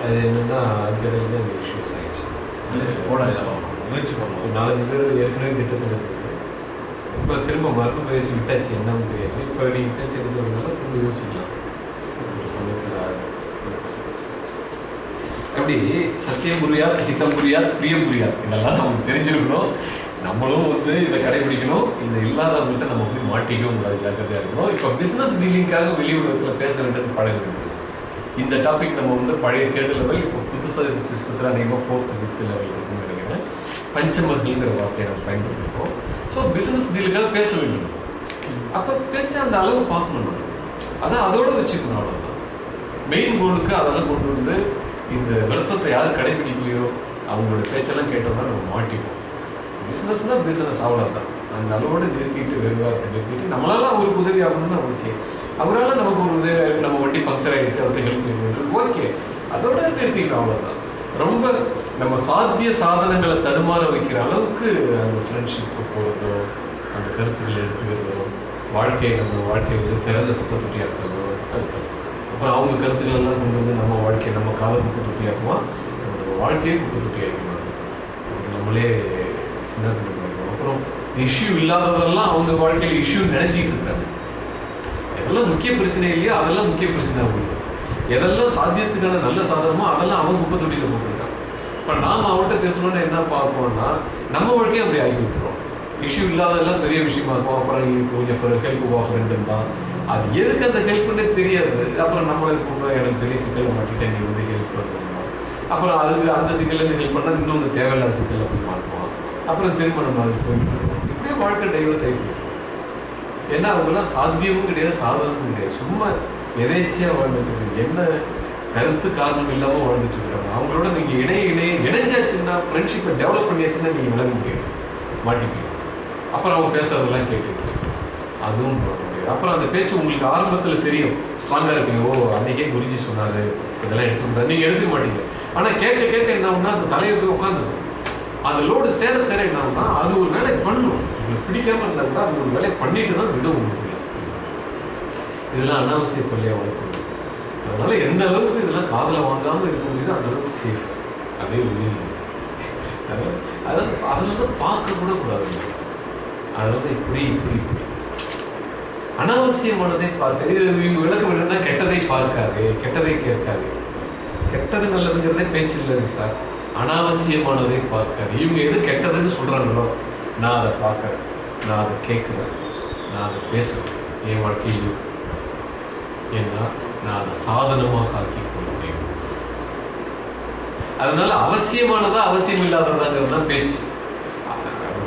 அது என்னன்னா இந்த இஷ்யூஸ் இதெல்லாம் முயற்சி ஒரு பண்ணுவோம் நாலஞ்சு பேர் ஏற்கனவே திட்டத்தில் இருந்தது இப்போ திரும்ப மறந்து போயிடுச்சு விட்டாச்சு என்ன முடியாது. இப்போ நீங்கள் பேச்சு எடுக்கிறதுனால திரும்ப யோசிக்கலாம். ஒரு சமயத்தில் அப்படி சத்தியம் புரியாது ஹிதம் புரியாது பிரியம் புரியாது இதெல்லாம் நமக்கு தெரிஞ்சிருக்கணும். நம்மளும் வந்து இதை கடைபிடிக்கணும். இந்த இல்லாதவங்கள்ட்ட நம்ம போய் மாட்டிக்கவும் கூடாது ஜாக்கிரதையாக இருக்கணும். இப்போ பிஸ்னஸ் டீலிங்காக வெளி உலகத்தில் பேச வேண்டும் பழக வேண்டும் இந்த டாபிக் நம்ம வந்து பழைய தேர்ட் லெவல் இப்போ புதுசாக சிஸ்டத்தில் அதிகமாக ஃபோர்த்து ஃபிஃப்த் லெவல் இருக்குன்னு நினைக்கிறேன். பஞ்சமர்கள்ங்கிற வார்த்தையை நம்ம பயன்படுத்திருக்கோம். ஸோ பிஸ்னஸ் டீலுக்காக பேச வேண்டும். அப்போ பேச்ச அந்த அளவு பார்க்கணும் அதான் அதோட வச்சுக்கணும் அவ்வளோதான் மெயின் கோலுக்கு அதெல்லாம் கொண்டு வந்து இந்த விருத்தத்தை யார் கடைபிடிக்கலையோ அவங்களோட பேச்செல்லாம் கேட்டோம்னா நம்ம மாட்டிப்போம். பிஸ்னஸ் தான் பிஸ்னஸ் அவ்வளோதான் அந்த அளவோடு நிறுத்திட்டு விவகாரத்தை நிறுத்திட்டு நம்மளால அவருக்கு உதவி ஆகணும்னா ஓகே அவரால் நமக்கு ஒரு உதவியாக இருக்கு நம்ம வண்டி பங்க்சர் ஆகிடுச்சு அவருக்கு ஹெல்ப் பண்ணுறது ஓகே அதோட நிறுத்திக்கணும் அவ்வளோதான் ரொம்ப நம்ம சாத்திய சாதனங்களை தடுமாற வைக்கிற அளவுக்கு அந்த ஃப்ரெண்ட்ஷிப் போகிறதோ அந்த கருத்துக்களை எடுத்துக்கிறதோ வாழ்க்கையை நம்ம வாழ்க்கையை வந்து திறந்த குப்பை தொட்டியாக்குறதோ அப்புறம் அவங்க கருத்துக்கள் எல்லாம் கொண்டு வந்து நம்ம வாழ்க்கையை நம்ம கால குப்பை தொட்டியாக்குமா நம்ம வாழ்க்கையே குப்பை நம்மளே சின்ன பண்ணுறோம் அப்புறம் இஷ்யூ இல்லாதவரெல்லாம் அவங்க வாழ்க்கையில் இஷ்யூ நினைச்சிட்டு இருக்காங்க. எதெல்லாம் முக்கிய பிரச்சனை இல்லையோ? அதெல்லாம் முக்கிய பிரச்சனை அவங்களுக்கு. எதெல்லாம் சாத்தியத்துக்கான நல்ல சாதனமோ அதெல்லாம் அவங்க குப்பை தொட்டியில் போட்டிருக்கான் இப்போ நாம் அவன்கிட்ட பேசணும்னு என்ன பார்ப்போம்னா நம்ம வாழ்க்கையை அப்படி ஆகிவிட்டு இஷ்யூ இல்லாததெல்லாம் பெரிய விஷயமா இருக்கும். அப்புறம் நீ கொஞ்சம் ஹெல்ப் வா தான் அது எதுக்கு அந்த ஹெல்ப்னே தெரியாது. அப்புறம் நம்மளுக்கு கூப்பிட எனக்கு பெரிய சிக்கலை மாட்டிட்டேன் நீ வந்து ஹெல்ப் பண்ணுவோம் அப்புறம் அதுக்கு அந்த சிக்கல்லேருந்து ஹெல்ப் பண்ணால் இன்னொன்று தேவையில்லாத சிக்கலில் போய் மாட்டுவோம் அப்புறம் திரும்ப நம்ம அதுக்கு போய் இப்படியே வாழ்க்கை டைவர் டைப் ஏன்னா அவங்கெல்லாம் சாத்தியமும் கிடையாது சாதனமும் கிடையாது. சும்மா எதேச்சியாக வாழ்ந்துட்டு என்ன கருத்து காரணம் இல்லாமல் வாழ்ந்துட்டு இருக்காங்க. அவங்களோட நீங்கள் இணைய இணைய இணைஞ்சாச்சுன்னா ஃப்ரெண்ட்ஷிப்பை டெவலப் பண்ணியாச்சுன்னா நீங்கள் விளங்க முடியாது. மாட்டிப்பீங்க. அப்புறம் அவங்க பேசுறதெல்லாம் கேட்டுட்டு. அதுவும் அப்புறம் அந்த பேச்சு உங்களுக்கு ஆரம்பத்தில் தெரியும். ஸ்ட்ராங்காக இருப்பீங்க. ஓ அன்னைக்கே குருஜி சொன்னாரு. இதெல்லாம் எடுத்துக்கூடாது நீங்கள் எடுத்துக்க மாட்டீங்க. ஆனால் கேட்க கேட்க என்ன ஆகும்னா அந்த தலையை போய் உட்காந்துக்கும் அது லோடு சேர சேர என்ன ஆகும்னா அது ஒரு வேலை பண்ணும். உங்களுக்கு பிடிக்காம இருந்தால் கூட அது ஒரு வேலை பண்ணிட்டு தான் விடும் உங்களுக்கு. இதெல்லாம் அனாவசிய தொல்லையாக வளர்க்கணும் அதனால எந்த அளவுக்கு இதெல்லாம் காதில் வாங்காமல் இருக்க முடியுதோ அந்த அளவுக்கு சேஃப் அப்படியே வெளியில் அதான் அதான் தான் பார்க்க கூட கூடாது அதாவது இப்படி இப்படி இப்படி. அனாவசியமானதை பார்க்காது இது இவங்க விளக்கம் என்னன்னா கெட்டதை பார்க்காது கெட்டதை கேட்காது. கெட்டது நல்லதுங்கிறதே பேச்சு இல்லைங்க சார். அனாவசியமானதை பார்க்காது. இவங்க எது கெட்டதுன்னு சொல்றாங்களோ நான் அதை பார்க்கறேன். நான் அதை கேட்குறேன். நான் அதை பேசுறேன். என் வாழ்க்கையில் ஏன்னா நான் அதை சாதனமாக ஆக்கி கொள்கிறேன். அதனால அவசியமானதா அவசியம் இல்லாததாங்கிறது தான் பேச்சு.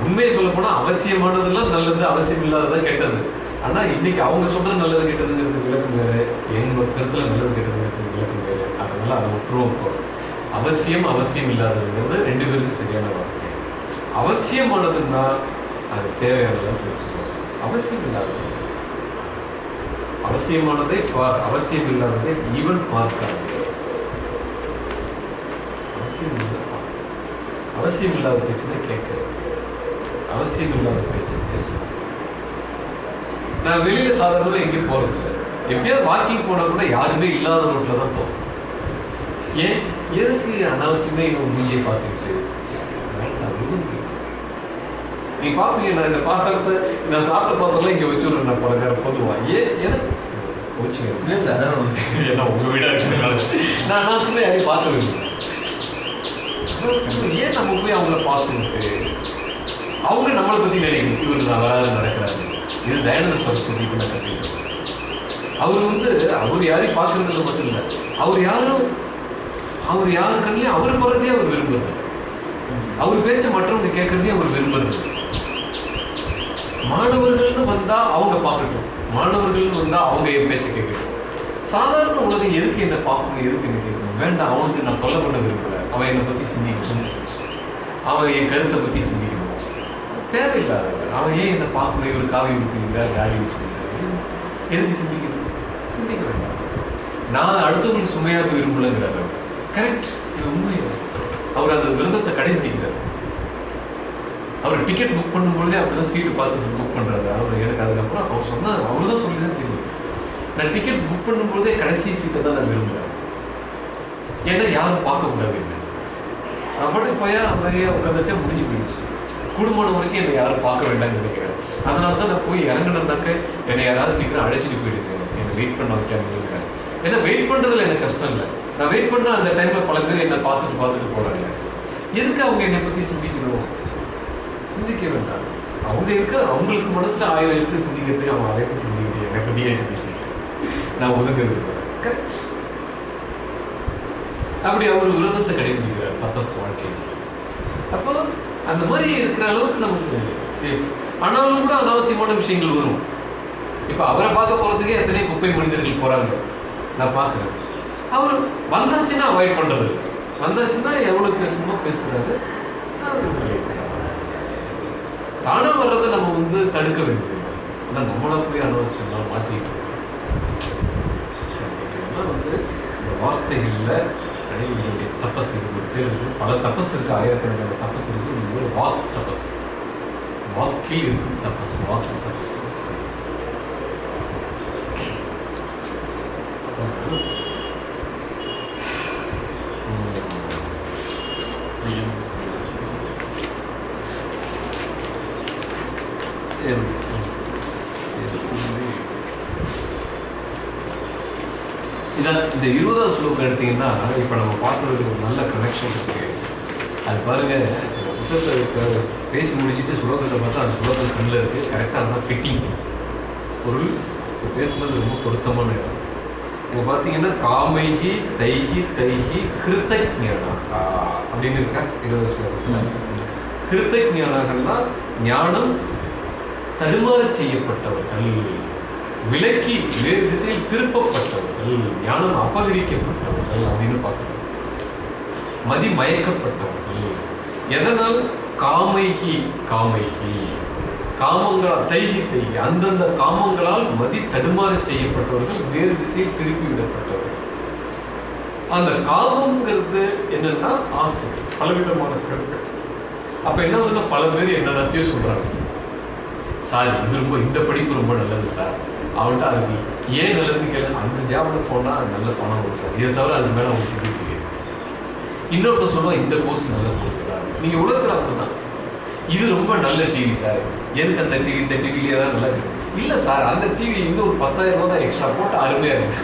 உண்மையை சொல்ல போனா அவசியமானதெல்லாம் நல்லது அவசியம் இல்லாததான் கெட்டது. ஆனா இன்னைக்கு அவங்க சொல்ற நல்லது கெட்டதுங்கிறது விளக்கம் வேறு. எங்க கருத்துல நல்லது கெட்டதுங்கிறது விளக்கம் வேறு. அதனால அதை விட்டுருவோம் இப்போ. அவசியம் அவசியம் இல்லாததுங்கிறது ரெண்டு பேருக்கும் சரியான வார்த்தை. அவசியமானதுன்னா அது தேவையானதான் எடுத்துக்கணும் அவசியம் இல்லாதது அவசியமானதை பார் அவசியம் இல்லாததை ஈவன் பார்க்காது. அவசியம் இல்லை அவசியம் இல்லாத பிரச்சனை கேட்கறது. அவசியம் இல்லாத பேச்சு பேசுறது நான் வெளியில சாதாரண எங்கேயும் போறது இல்லை எப்பயாவது வாக்கிங் போனா கூட யாருமே இல்லாத ரோட்ல தான் போவோம் ஏன்? எதுக்கு அனாவசியமே இவன் மூஞ்சியை பார்த்துக்கிட்டு? நீ பார்ப்பீங்க நான் இந்த பாத்திரத்தை நான் சாப்பிட்ட பாத்திரம்லாம் இங்கே வச்சுடுறேன் நான் பல நேரம் பொதுவா. ஏன் எனக்கு கோச்சிங்க அதான். ஏன்னா உங்க வீடா இருக்கிறதுனால. நான் அனாவசியமா யாரையும் அனாவசியமா ஏன் நம்ம போய் அவங்கள பார்த்துக்கிட்டு? அவங்க நம்மளை பத்தி நினைக்கணும் இவர் அவரால் நடக்கிறாரு. இது தயானந்த சரஸ்வதி சொல்லிட்டு நான் கற்றுக்கிட்டேன் அவர் வந்து அவர் யாரையும் பார்க்கறதுல மட்டும் இல்லை. அவர் யாரும் அவர் யார் கண்ணிலையும் அவர் போறதே அவர் விரும்புறது. அவர் பேச்ச மற்றவங்க கேட்கறதே அவர் விரும்புறது. மாணவர்கள்னு வந்தா அவங்க பார்க்கட்டும். மாணவர்கள்னு வந்தா அவங்க என் பேச்சை கேட்கட்டும். சாதாரண உலகம் எதுக்கு என்ன பார்க்கணும் எதுக்கு என்ன கேட்கணும்? வேண்டாம் அவனுக்கு நான் தொல்லை பண்ண விரும்பல. அவன் என்னை பத்தி சிந்திக்கணும் அவன் என் கருத்தை பத்தி சிந்திக்க தேவையில்லாத அவன் ஏன் என்ன பார்க்கணும்? இவர் காவி ஊற்றிக்கிறார் தாடி வச்சுக்கிறார் எதுக்கு சிந்திக்கணும்? சிந்திக்க வேண்டாம். நான் அடுத்தவங்களுக்கு சுமையாக விரும்பலங்கிறார் அவர் கரெக்ட் இது உண்மை. அவர் அந்த விரதத்தை கடைபிடிக்கிறார் அவர் டிக்கெட் புக் பண்ணும்பொழுதே அப்படிதான் சீட்டு பார்த்து புக் பண்ணுறாரு அவர் எனக்கு அதுக்கப்புறம் அவர் சொன்னார். அவர் தான் சொல்லி தான் தெரியும். நான் டிக்கெட் புக் பண்ணும்பொழுதே கடைசி சீட்டை தான் நான் விரும்புகிறேன் ஏன்னா யாரும் பார்க்கக்கூடாது. என்ன நான் பாட்டுக்கு போயா மாதிரியே உட்காந்துச்சா முடிஞ்சு போயிடுச்சு. குடும்பம் வரைக்கும் என்னை யாரும் பார்க்க வேண்டாம்னு நினைக்கிறேன். அதனால தான் நான் போய் இறங்கணும்னாக்க என்னை யாராவது சீக்கிரம் அழைச்சிட்டு போயிடுங்க. என்னை வெயிட் பண்ண வைக்காதீங்கிறேன் ஏன்னா வெயிட் பண்ணுறதுல எனக்கு கஷ்டம் இல்லை. நான் வெயிட் பண்ணால் அந்த டைமில் பல பேர் என்னை பார்த்துட்டு பார்த்துட்டு போகிறாங்க எதுக்கு அவங்க என்னை பற்றி சிந்திக்கணும்? சிந்திக்க வேண்டாம். அவங்க இருக்க அவங்களுக்கு மனசில் ஆயிரம் எழுத்து சிந்திக்கிறதுக்கு அவன் அதை பற்றி சிந்திக்கிட்டு என்னை பற்றியே ஏன் நான் ஒதுங்கிறது கரெக்ட் அப்படி அவர் விரதத்தை கடைபிடிக்கிறார். தபஸ் வாழ்க்கை அப்போ அந்த மாதிரி இருக்கிற அளவுக்கு நமக்கு சேஃப் ஆனாலும் கூட அனாவசியமான விஷயங்கள் வரும். இப்போ அவரை பார்க்க போகிறதுக்கே எத்தனையோ குப்பை மனிதர்கள் போகிறாங்க நான் பார்க்குறேன். அவர் வந்தாச்சுன்னா அவாய்ட் பண்ணுறது வந்தாச்சுன்னா எவ்வளோ பேசணுமோ பேசுறாரு. தானம் வர்றதை நம்ம வந்து தடுக்க வேண்டும். ஆனால் நம்மளா போய் அனாவசியம்லாம் மாட்டிக்கிட்டு வந்து இந்த வார்த்தைகளில் கடைபிடிக்கக்கூடிய தபஸ் இருக்கு ஒரு பேர் இருக்கு பல தபஸ் இருக்கு ஆயிரக்கணக்கான தபஸ் இருக்கு இது ஒரு வாக் தபஸ் வாக்கில் இருக்கும் தபஸ் வாக் தபஸ் இதான் இந்த இருபதாம் ஸ்லோகம் எடுத்தீங்கன்னா இப்போ நம்ம பார்க்கறதுக்கு ஒரு நல்ல கனெக்ஷன் இருக்கு. அது பாருங்க இந்த புத்தகத்தை பேசி முடிச்சுட்டு ஸ்லோகத்தை பார்த்தா அந்த ஸ்லோகம் கண்ணில் இருக்கு. கரெக்டாக இருந்தால் ஃபிட்டிங் பொருள் பேசுனது ரொம்ப பொருத்தமான இடம். இங்கே பார்த்தீங்கன்னா காமைகி தைகி தைகி கிருத்தஜானா அப்படின்னு இருக்கா? இருபது ஸ்லோகத்தில். கிருத்தஜானாகன்னா ஞானம் தடுமாறச் செய்யப்பட்டவர்கள் விலக்கி வேறு திசையில் திருப்பப்பட்டவர்கள். ஞானம் அபகரிக்கப்பட்டவர்கள் அப்படின்னு பார்த்தோம் மதி மயக்கப்பட்டவர்கள். எதனால்? காமைகி காமைகி. காமங்களால் தைகி தைகி. அந்தந்த காமங்களால் மதி தடுமாறச் செய்யப்பட்டவர்கள் வேறு திசையில் திருப்பி விடப்பட்டவர்கள். அந்த காமங்கிறது என்னன்னா ஆசை பலவிதமான கருத்து. அப்ப என்ன ஆகுதுன்னா பல பேர் என்னென்னத்தையும் சொல்றாங்க. சார் இது ரொம்ப இந்த படிப்பு ரொம்ப நல்லது சார். அவன்கிட்ட அது ஏன் நல்லதுன்னு கேளு? அந்த ஜாபில் போனால் நல்ல பணம் வரும் சார் இதை தவிர அது மேலே அவங்க சிந்திக்க இன்னொருத்தர் சொல்லுவாங்க இந்த கோர்ஸ் நல்ல கோர்ஸ் சார் நீங்கள் உலகத்தில் அப்படி தான் இது ரொம்ப நல்ல டிவி சார் எதுக்கு அந்த டிவி இந்த டிவிலேயே தான் நல்லா இருக்குது இல்லை சார் அந்த டிவி இன்னும் ஒரு பத்தாயிரம் ரூபா தான் எக்ஸ்ட்ரா போட்டு அருமையாக இருக்கு.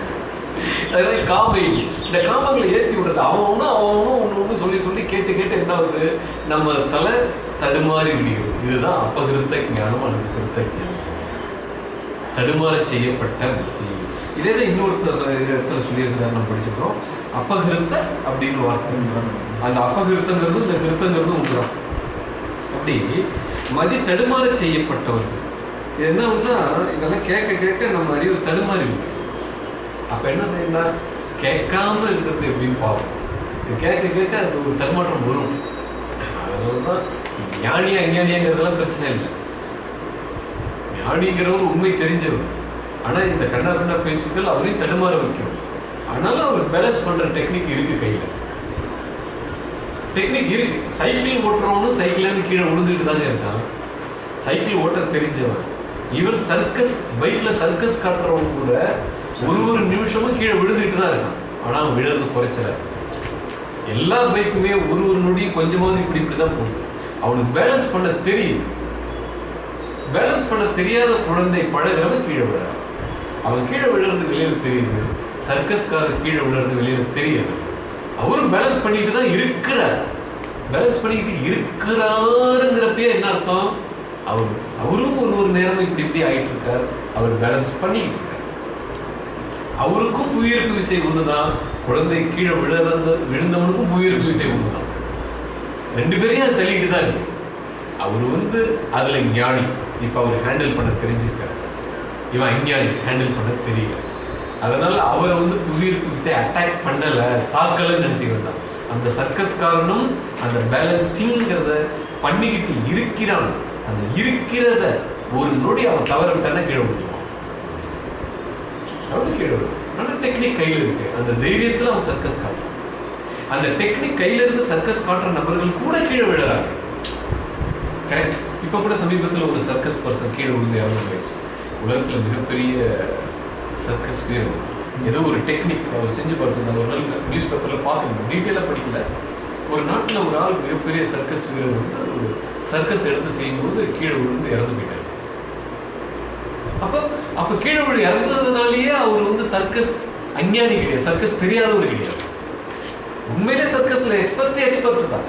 அதனால காமை இந்த காமங்களை ஏற்றி விடுறது அவன் அவனும் அவன் ஒன்று ஒன்று ஒன்று சொல்லி சொல்லி கேட்டு கேட்டு என்ன ஆகுது? நம்ம தலை தடுமாறி விடுகிறது. இதுதான் அப்பகிருத்த ஞானம் அல்லது கிருத்த ஞானம். தடுமாற செய்யப்பட்ட புத்தி இதே தான் இன்னொருத்தர் இடத்துல சொல்லியிருந்தார் நம்ம படிச்சிருக்கோம் அப்பகிருத்த அப்படின்னு வார்த்தை. அந்த அப்பகிருத்தங்கிறது இந்த கிருத்தங்கிறது ஒன்றுதான் அப்படி மதி தடுமாற செய்யப்பட்டவர்கள். இது என்ன வந்து இதெல்லாம் கேட்க கேட்க நம்ம அறிவு தடுமாறி இருக்கு அப்ப என்ன செய்யணும் கேட்காம இருக்கிறது எப்படின்னு பார்ப்போம். கேட்க கேட்க அது ஒரு தடுமாற்றம் வரும். அதனால தான் ஞானியா அஞ்ஞானியாங்கிறதுலாம் பிரச்சனை இல்லை. ஞானிங்கிறவர் உண்மை தெரிஞ்சவர். ஆனா இந்த கண்ணா கண்ணா பேச்சுக்கள் அவரையும் தடுமாற வைக்கும். ஆனாலும் அவர் பேலன்ஸ் பண்ற டெக்னிக் இருக்கு கையில. டெக்னிக் இருக்கு. சைக்கிள் ஓட்டுறவனும் சைக்கிள்னு கீழே விழுந்துட்டு தாங்க இருக்கான். சைக்கிள் ஓட்ட தெரிஞ்சவன். ஈவன் சர்க்கஸ் பைக்ல சர்க்கஸ் காட்டுறவன் கூட ஒரு ஒரு நிமிஷமும் கீழே விழுந்துட்டு தான் இருக்கான். ஆனா அவன் விழுறது குறைச்சல எல்லா பைக்குமே ஒரு ஒரு நொடியும் கொஞ்சமாவது இப்படி இப்படி தான் போகுது. அவனுக்கு பேலன்ஸ் பண்ண தெரியுது பேலன்ஸ் பண்ண தெரியாத குழந்தை பழகிறவன் கீழே விழுறான். அவன் கீழே விழுறது வெளியில் தெரியுது. சர்க்கஸ்காரர் கீழே விழுறது வெளியில தெரியுது. அவரும் பேலன்ஸ் பண்ணிட்டு தான் இருக்கிறார். பேலன்ஸ் பண்ணிக்கிட்டு இருக்கிறாருங்கிறப்பயே என்ன அர்த்தம்? அவர் அவரும் ஒரு ஒரு நேரமும் இப்படி இப்படி ஆயிட்டு இருக்கார் அவர் பேலன்ஸ் பண்ணிக்கிட்டு இருக்கார். அவருக்கும் புவியீர்ப்பு விசை ஒண்ணுதான். குழந்தை கீழே விழுந்த விழுந்தவனுக்கும் புவியீர்ப்பு விசை ஒண்ணுதான். ரெண்டு பேரையும் அது தள்ளிட்டு தான் இருக்கு. அவர் வந்து அதுல ஞானி. இப்ப அவர் ஹேண்டில் பண்ண தெரிஞ்சிருக்காரு. இவன் அஞ்ஞானி ஹேண்டில் பண்ண தெரியல. அதனால அவரை வந்து புவியீர்ப்பு விசை அட்டாக் பண்ணலை. தாக்கலன்னு நினைச்சுக்கிட்டு தான். அந்த சர்க்கஸ்காரனும் அந்த பேலன்சிங்கிறத பண்ணிக்கிட்டு இருக்கிறான். அந்த இருக்கிறத ஒரு நொடி அவன் தவற விட்டானா கீழே முடியும் அவனு கீழே ஆனால் டெக்னிக் கையில இருக்கு. அந்த தைரியத்துல அவன் சர்க்கஸ் காட்டுறான். அந்த டெக்னிக் கையில இருந்து சர்க்கஸ் காட்டுற நபர்கள் கூட கீழே விழுறாங்க. கரெக்ட் இப்போ கூட சமீபத்தில் ஒரு சர்க்கஸ் பர்சன் கீழே விழுந்து இறந்து போயிடுச்சு. உலகத்தில் மிகப்பெரிய சர்க்கஸ் பேர் ஏதோ ஒரு டெக்னிக் அவர் செஞ்சு பார்த்துருந்தாங்க ஒரு நாள் நியூஸ் பேப்பரில் பார்த்துருந்தோம் டீட்டெயிலாக படிக்கல. ஒரு நாட்டில் ஒரு ஆள் மிகப்பெரிய சர்க்கஸ் வீரர் வந்து ஒரு சர்க்கஸ் எடுத்து செய்யும்போது கீழே விழுந்து இறந்து போயிட்டார். அப்போ அப்போ கீழே விழு இறந்ததுனாலேயே அவர் வந்து சர்க்கஸ் அஞ்ஞானி கிடையாது சர்க்கஸ் தெரியாதவர் கிடையாது உண்மையிலே சர்க்கஸ்ல எக்ஸ்பர்ட்டே எக்ஸ்பர்ட் தான்.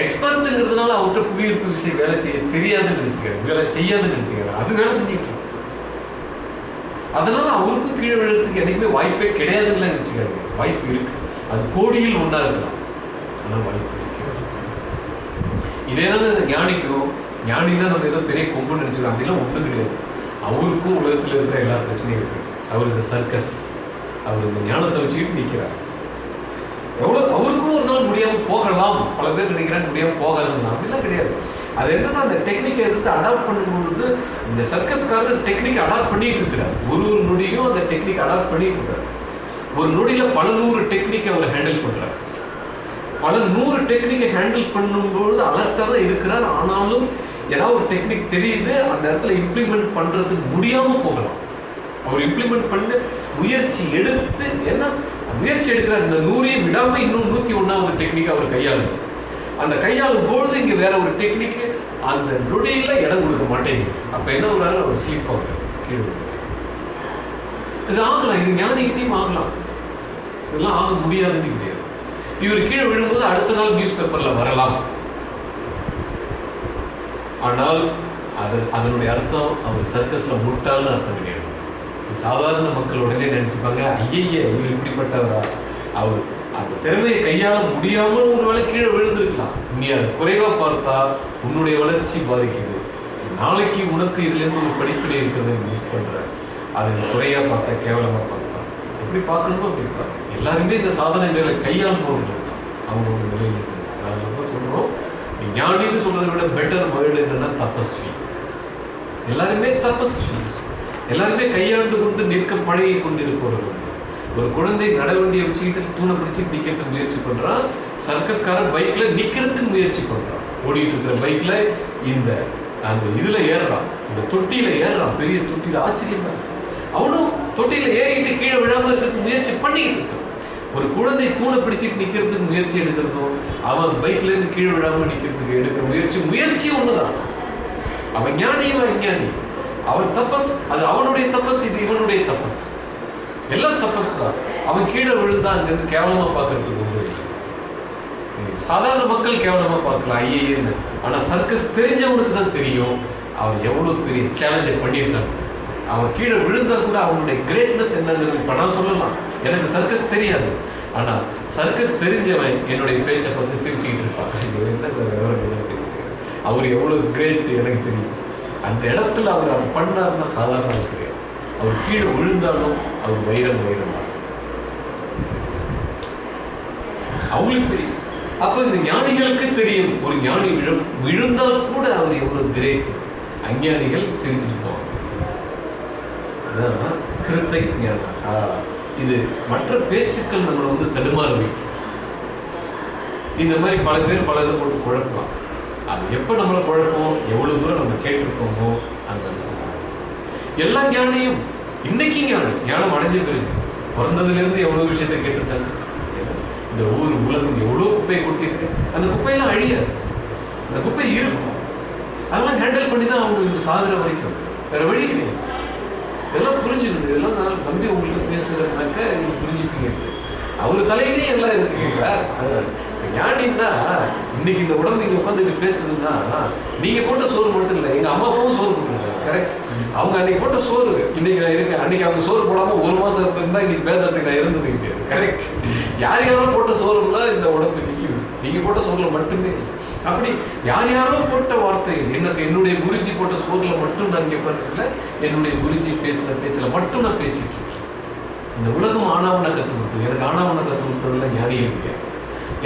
எக்ஸ்பர்ட்டுங்கிறதுனால அவர்கிட்ட புவியீர்ப்பு விசை வேலை செய்ய தெரியாதுன்னு நினைச்சுக்கிறேன் வேலை செய்யாதுன்னு நினைச்சுக்கிறேன் அது வேலை செஞ்சுக்கிட்டு அதனால அவருக்கும் கீழே விழுறதுக்கு என்னைக்குமே வாய்ப்பே கிடையாதுன்னு நினைச்சுக்காரு வாய்ப்பு இருக்கு. அது கோடியில் ஒன்றா இருக்கலாம். ஆனால் வாய்ப்பு இருக்கு. இதே தான் ஞானிக்கும். ஞானினா நம்ம ஏதோ பெரிய கொம்புன்னு நினைச்சுக்கலாம். அப்படிலாம் ஒன்றும் கிடையாது. அவருக்கும் உலகத்தில் இருக்கிற எல்லா பிரச்சனையும் இருக்கு அவர் இந்த சர்க்கஸ் அவர் இந்த ஞானத்தை வச்சுக்கிட்டு நிற்கிறார் எவ்வளவு அவருக்கும் ஒரு நாள் முடியாம போகலாம். பல பேர் நினைக்கிறேன் முடியாம போகாதுன்னா. அப்படிலாம் கிடையாது. அது என்னன்னா அந்த டெக்னிக்கை எடுத்து அடாப்ட் பண்ணும்பொழுது இந்த சர்க்கஸ்காரர் டெக்னிக்கை அடாப்ட் பண்ணிட்டு இருக்கிறார். ஒரு ஒரு நொடியும் அந்த டெக்னிக் அடாப்ட் பண்ணிட்டு இருக்காரு ஒரு நொடியில பல நூறு டெக்னிக்கை அவர் ஹேண்டில் பண்றாரு. பல நூறு டெக்னிக்கை ஹேண்டில் பண்ணும்பொழுது அலர்ட்டாக தான் இருக்கிறார். ஆனாலும் ஏதாவது ஒரு டெக்னிக் தெரியுது அந்த இடத்துல இம்ப்ளிமெண்ட் பண்றதுக்கு முடியாம போகலாம். அவர் இம்ப்ளிமெண்ட் பண்ண முயற்சி எடுத்து ஏன்னா முயற்சி எடுக்கிற இந்த நூறையும் விடாமல் இன்னும் நூற்றி ஒன்றாவது டெக்னிக் அவர் கையாளும் அந்த கையாளும் பொழுது இங்கே வேற ஒரு டெக்னிக்கு அந்த நொடியில் இடம் கொடுக்க மாட்டேங்குது. அப்போ என்ன ஒரு அவர் ஸ்லீப் ஆகுறாரு. கீழே இது ஆகலாம். இது ஞானிகிட்டையும் ஆகலாம். இதெல்லாம் ஆக முடியாதுன்னு கிடையாது. இவர் கீழே விழும்போது அடுத்த நாள் நியூஸ் பேப்பரில் வரலாம். ஆனால் அது அதனுடைய அர்த்தம் அவர் சர்க்கஸில் முட்டாள்னு அர்த்தம் கிடையாது. சாதாரண மக்கள் உடனே நினைச்சுப்பாங்க ஐயய்ய இவர் இப்படிப்பட்டவரா? அவர் அந்த திறமையை கையாள முடியாமல் ஒருவேளை கீழே விழுந்திருக்கலாம். நீ அதை குறைவாக பார்த்தா உன்னுடைய வளர்ச்சி பாதிக்குது. நாளைக்கு உனக்கு இதுலேருந்து ஒரு படிப்பினை இருக்கிறத மிஸ் பண்ணுற அதை நீ குறையாக பார்த்தா கேவலமாக பார்த்தா எப்படி பார்க்கணுமோ அப்படி பார்க்கணும் எல்லாருமே இந்த சாதனைகளை கையாளுபவர்கள் தான். அவங்களோட நிலையில் இருக்கு அதில் நம்ம சொல்கிறோம் ஞானின்னு சொல்கிறத விட பெட்டர் வேர்டு என்னென்னா தபஸ்வி. எல்லாருமே தபஸ்வி. எல்லாருமே கையாண்டு கொண்டு நிற்க பழகி கொண்டிருப்பவர்கள். ஒரு குழந்தை நடவண்டியை வச்சுக்கிட்டு தூணை பிடிச்சிட்டு நிக்கிறதுக்கு முயற்சி பண்றான் சர்க்கஸ்காரன் பைக்ல நிக்கிறதுக்கு முயற்சி பண்றான் ஓடிட்டு இருக்கிற பைக்ல இந்த அந்த இதுல ஏறுறான். இந்த தொட்டியில ஏறுறான். பெரிய தொட்டியில ஆச்சரியமா அவனும் தொட்டியில ஏறிட்டு கீழே விழாம இருக்கிறதுக்கு முயற்சி பண்ணிக்கிட்டு இருக்கான். ஒரு குழந்தை தூணை பிடிச்சிட்டு நிக்கிறதுக்கு முயற்சி எடுக்கிறதும் அவன் பைக்ல இருந்து கீழே விழாம நிக்கிறதுக்கு எடுக்கிற முயற்சி முயற்சி ஒண்ணுதான். அவன் ஞானி அஞ்ஞானியும் அவன் தப்பஸ் அது அவனுடைய தப்பஸ் இது இவனுடைய தப்பஸ் எல்லாம் தப்பஸ் தான். அவன் கீழே விழுந்தா அங்கேருந்து கேவலமா பார்க்கறதுக்கு ஒன்றும் இல்லை. சாதாரண மக்கள் கேவலமா பார்க்கலாம் ஐயேன்னு ஆனா சர்க்கஸ் தெரிஞ்சவனுக்கு தான் தெரியும் அவன் எவ்வளவு பெரிய சேலஞ்சை பண்ணியிருக்கான். அவன் கீழே விழுந்தா கூட அவனுடைய கிரேட்னஸ் என்னங்கிறது இப்ப நான் சொல்லலாம். எனக்கு சர்க்கஸ் தெரியாது. ஆனா சர்க்கஸ் தெரிஞ்சவன் என்னுடைய பேச்சை பார்த்து சிரிச்சுக்கிட்டு இருப்பான். என்ன சார் விவரம் அவர் எவ்வளவு கிரேட் எனக்கு தெரியும். அந்த இடத்துல அவர் அவர் பண்ணார்னா சாதாரண கிடையாது. அவர் கீழே விழுந்தாலும் அவர் வைரம் வைரம் தான். அவங்களுக்கு தெரியும். அப்ப இந்த ஞானிகளுக்கு தெரியும். ஒரு ஞானி விழு விழுந்தால் கூட அவர் எவ்வளவு கிரேட் அஞ்ஞானிகள் சிரிச்சுட்டு போவாங்க. அதான் கிருத்தை ஞானம் இது மற்ற பேச்சுக்கள் நம்மளை வந்து தடுமாறு வைக்கும். இந்த மாதிரி பல பேர் பல இதை போட்டு குழப்பலாம். அது எப்போ நம்மளை குழப்பம் எவ்வளவு தூரம் நம்ம கேட்டிருக்கோமோ அந்த எல்லா ஞானியும் இன்னைக்கு ஞானம் ஞானம் அடைஞ்சிருக்கிறீங்க பிறந்ததுலேருந்து பிறந்ததுல இருந்து எவ்வளவு விஷயத்தை கேட்டிருக்காங்க? இந்த ஊர் உலகம் எவ்வளவு குப்பையை கொட்டியிருக்கு? அந்த குப்பையெல்லாம் அழியாது. அந்த குப்பை இருக்கும். அதெல்லாம் ஹேண்டில் பண்ணி தான் அவங்க சாகுற வரைக்கும். வேற வழி கிடையாது. இதெல்லாம் புரிஞ்சுக்கணும். இதெல்லாம் நான் நம்பி உங்கள்கிட்ட பேசுகிறேன்னாக்க நீங்கள் புரிஞ்சுப்பீங்க. அவர் தலையிலே எல்லாம் இருக்குங்க சார். ஞானின்னா இன்னைக்கு இந்த உடம்பு இங்க உட்காந்துட்டு பேசுதுன்னா நீங்க போட்ட சோறு மட்டும் இல்லை எங்க அம்மா அப்பாவும் சோறு போட்டுருக்காங்க கரெக்ட் அவங்க அன்னைக்கு போட்ட சோறு இன்னைக்கு நான் இருக்கேன். அன்னைக்கு அவங்க சோறு போடாம ஒரு மாசம் இருந்திருந்தா இன்னைக்கு பேசுறதுக்கு நான் இருந்தது கிடையாது கரெக்ட் யார் யாரோ போட்ட சோறு தான் இந்த உடம்பு நிற்கும். நீங்க போட்ட சோறுல மட்டுமே அப்படி யார் யாரோ போட்ட வார்த்தை எனக்கு என்னுடைய குருஜி போட்ட சோறுல மட்டும் நான் இங்க பண்ணல என்னுடைய குருஜி பேசின பேச்சுல மட்டும் நான் பேசிட்டு இருக்கேன். இந்த உலகம் ஆணாவனை கற்றுக் கொடுத்தது. எனக்கு ஆணாவனை கற்றுக் கொடுத்ததுல ஞானியே கிடையாது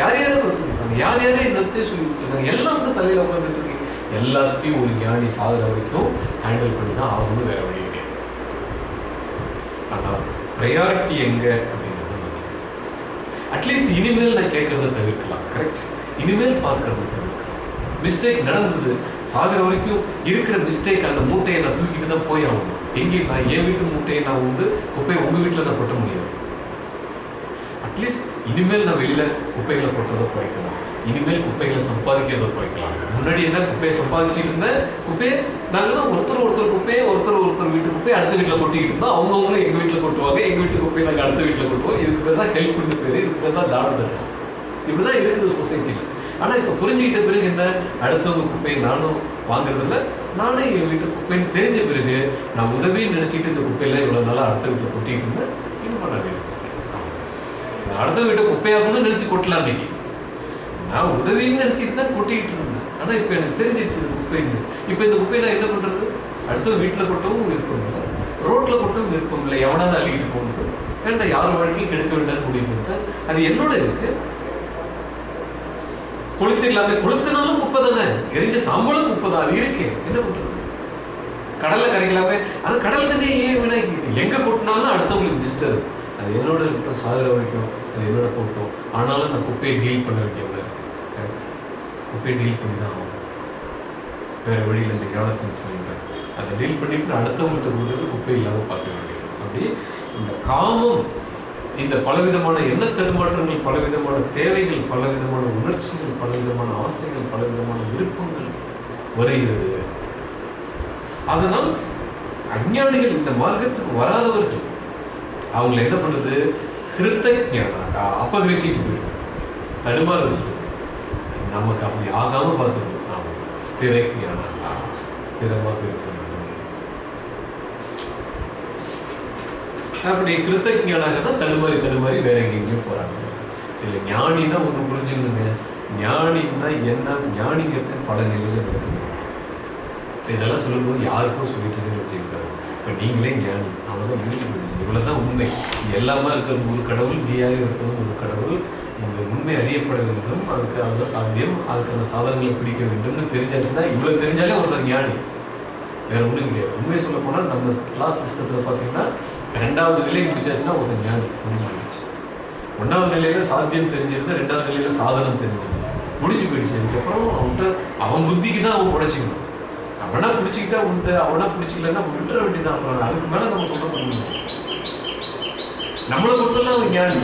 யார் யாரோ கற்றுக் யார் யாரோ என்னத்தையும் சொல்லி கொடுத்துருக்காங்க எல்லாம் வந்து தலையில் உட்காந்துட்டு இருக்கு. எல்லாத்தையும் ஒரு ஞானி சாகுற வரைக்கும் ஹேண்டில் பண்ணி தான் ஆகணும் வேற வழி கிடையாது ஆனால் ப்ரையாரிட்டி எங்க அப்படிங்கிறது அட்லீஸ்ட் இனிமேல் நான் கேட்கறத தவிர்க்கலாம். கரெக்ட் இனிமேல் பார்க்கறத தவிர்க்கலாம். மிஸ்டேக் நடந்தது. சாகிற வரைக்கும் இருக்கிற மிஸ்டேக் அந்த மூட்டையை நான் தூக்கிட்டு தான் போய் ஆகணும். எங்கேயும் நான் என் வீட்டு மூட்டையை நான் வந்து குப்பையை உங்கள் வீட்டில் நான் கொட்ட முடியாது. அட்லீஸ்ட் இனிமேல் நான் வெளியில குப்பைகளை கொட்டுறதை குறைக்கலாம். இனிமேல் குப்பைகளை சம்பாதிக்கிறத குறைக்கலாம். முன்னாடி என்ன குப்பையை சம்பாதிச்சுட்டு இருந்தேன் குப்பையை நாங்களாம் ஒருத்தர் ஒருத்தர் குப்பையை ஒருத்தர் ஒருத்தர் வீட்டு குப்பையை அடுத்த வீட்டில் கொட்டிக்கிட்டு இருந்தோம் அவங்கவுங்களும் எங்கள் வீட்டில் கொட்டுவாங்க எங்கள் வீட்டு குப்பையை நாங்கள் அடுத்த வீட்டில் கொட்டுவோம். இதுக்கு பேர் தான் ஹெல்ப் பண்ணி பேர் இதுக்கு பேர் தான் தானம் இப்படி தான் இருக்குது சொசைட்டியில் ஆனால் இப்போ புரிஞ்சுக்கிட்ட பிறகு என்ன? அடுத்தவங்க குப்பையை நானும் வாங்குறதில்ல. நானே என் வீட்டு குப்பைன்னு தெரிஞ்ச பிறகு நான் உதவின்னு நினச்சிக்கிட்டு இந்த குப்பையில இவ்வளோ நல்லா அடுத்த வீட்டில் கொட்டிக்கிட்டு இருந்தேன். இன்னும் நான் வீட்டு நான் அடுத்த வீட்டை குப்பையாகணும்னு நினைச்சு கொட்டலாம் அன்னைக்கு நான் உதவின்னு நினைச்சிட்டு தான் கொட்டிக்கிட்டு இருந்தேன். ஆனா இப்போ எனக்கு தெரிஞ்சிருச்சு இந்த குப்பைன்னு. இப்போ இந்த குப்பையை நான் என்ன பண்றது? அடுத்த வீட்டில் கொட்டவும் விருப்பம் இல்லை. ரோட்ல கொட்டவும் விருப்பம் இல்லை. எவனாவது அள்ளிக்கிட்டு போகணும் வேண்டாம் யார் வாழ்க்கையும் கெடுக்க வேண்டாம்னு முடிவு பண்ணிட்டேன் அது என்னோட இருக்கு. கொளுத்திடலாமே கொளுத்தினாலும் குப்பை தானே. எரிஞ்ச சம்பளம் குப்பை தான். அது இருக்கு. என்ன பண்றது? கடல்ல கரைக்கலாமே. ஆனா கடல் தண்ணியை ஏன் வினாக்கிட்டு எங்க கொட்டினாலும் அடுத்தவங்களுக்கு டிஸ்டர்ப் அது என்னோட இருக்கட்டும் வரைக்கும். அது என்னோட போட்டோம் ஆனாலும் நான் குப்பையை டீல் பண்ண வேண்டியவங்க இருக்கு. கரெக்ட் குப்பையை டீல் பண்ணி தான் ஆகணும். வேற வழியில் இந்த கவனத்தை சொல்லிட்டேன் அதை டீல் பண்ணிட்டு நான் அடுத்தவங்கள்ட்ட கொடுக்குறது குப்பை இல்லாமல் பார்த்துக்க வேண்டியது. அப்படி இந்த காமம் இந்த பலவிதமான எண்ண தடுமாற்றங்கள் பலவிதமான தேவைகள் பலவிதமான உணர்ச்சிகள் பலவிதமான ஆசைகள் பலவிதமான விருப்பங்கள் வருகிறது. அதனால் அஞ்ஞானிகள் இந்த மார்க்கத்துக்கு வராதவர்கள் அவங்களை என்ன பண்ணுறது கிருத்தஜனாக ஞானம் அபகரிச்சிட்டு போயிடும் தடுமாற வச்சுருக்கேன் நமக்கு அப்படி ஆகாம பார்த்துக்கணும். நாம் ஸ்திர ஸ்திரமாக இருக்க வேண்டும். அப்படி கிருத்த ஞானாக தடுமாறி தடுமாறி வேற எங்கெங்கேயும் போறாங்க. இல்லை ஞானின்னா ஒன்று புரிஞ்சுக்கணுங்க. ஞானின்னா என்ன? ஞானிங்கிறது பல நிலையில இருக்குது இதெல்லாம் சொல்லும்போது யாருக்கும் சொல்லிட்டு வச்சுக்கிட்டாரு இப்போ நீங்களே ஞானி. அவங்க முடிஞ்சு இவ்வளோதான் உண்மை. எல்லாமா எல்லாமே ஒரு கடவுள் நீயாக இருப்பதும் ஒரு கடவுள். இந்த உண்மை அறியப்பட வேண்டும். அதுக்கு அதெல்லாம் சாத்தியம். அதுக்கான சாதனங்களை பிடிக்க வேண்டும்னு தெரிஞ்சாச்சுன்னா இவ்வளோ தெரிஞ்சாலே ஒருத்தர் ஞானி. வேற ஒன்றும் கிடையாது. உண்மையை சொல்ல போனால் நம்ம கிளாஸ் சிஸ்டத்தில் பார்த்தீங்கன்னா ரெண்டாவது நிலை முடிச்சாச்சுன்னா ஒருத்தர் ஞானி. முடிஞ்சு போயிடுச்சு ஒன்றாவது நிலையில சாத்தியம் தெரிஞ்சிருந்து ரெண்டாவது நிலையில சாதனம் தெரிஞ்சிருந்து. முடிஞ்சு போயிடுச்சு. அதுக்கப்புறம் அவன்கிட்ட அவன் புத்திக்கு தான் அவன் உடைச்சிக்கணும் அவனா பிடிச்சிக்கிட்டா உண்டு. அவனா பிடிச்சிக்கலன்னா விட்டுற வேண்டியதான் அப்புறம் அதுக்கு மேல நம்ம சொல்ல முடியும் நம்மளை பொறுத்தவரை அவன் ஞானி.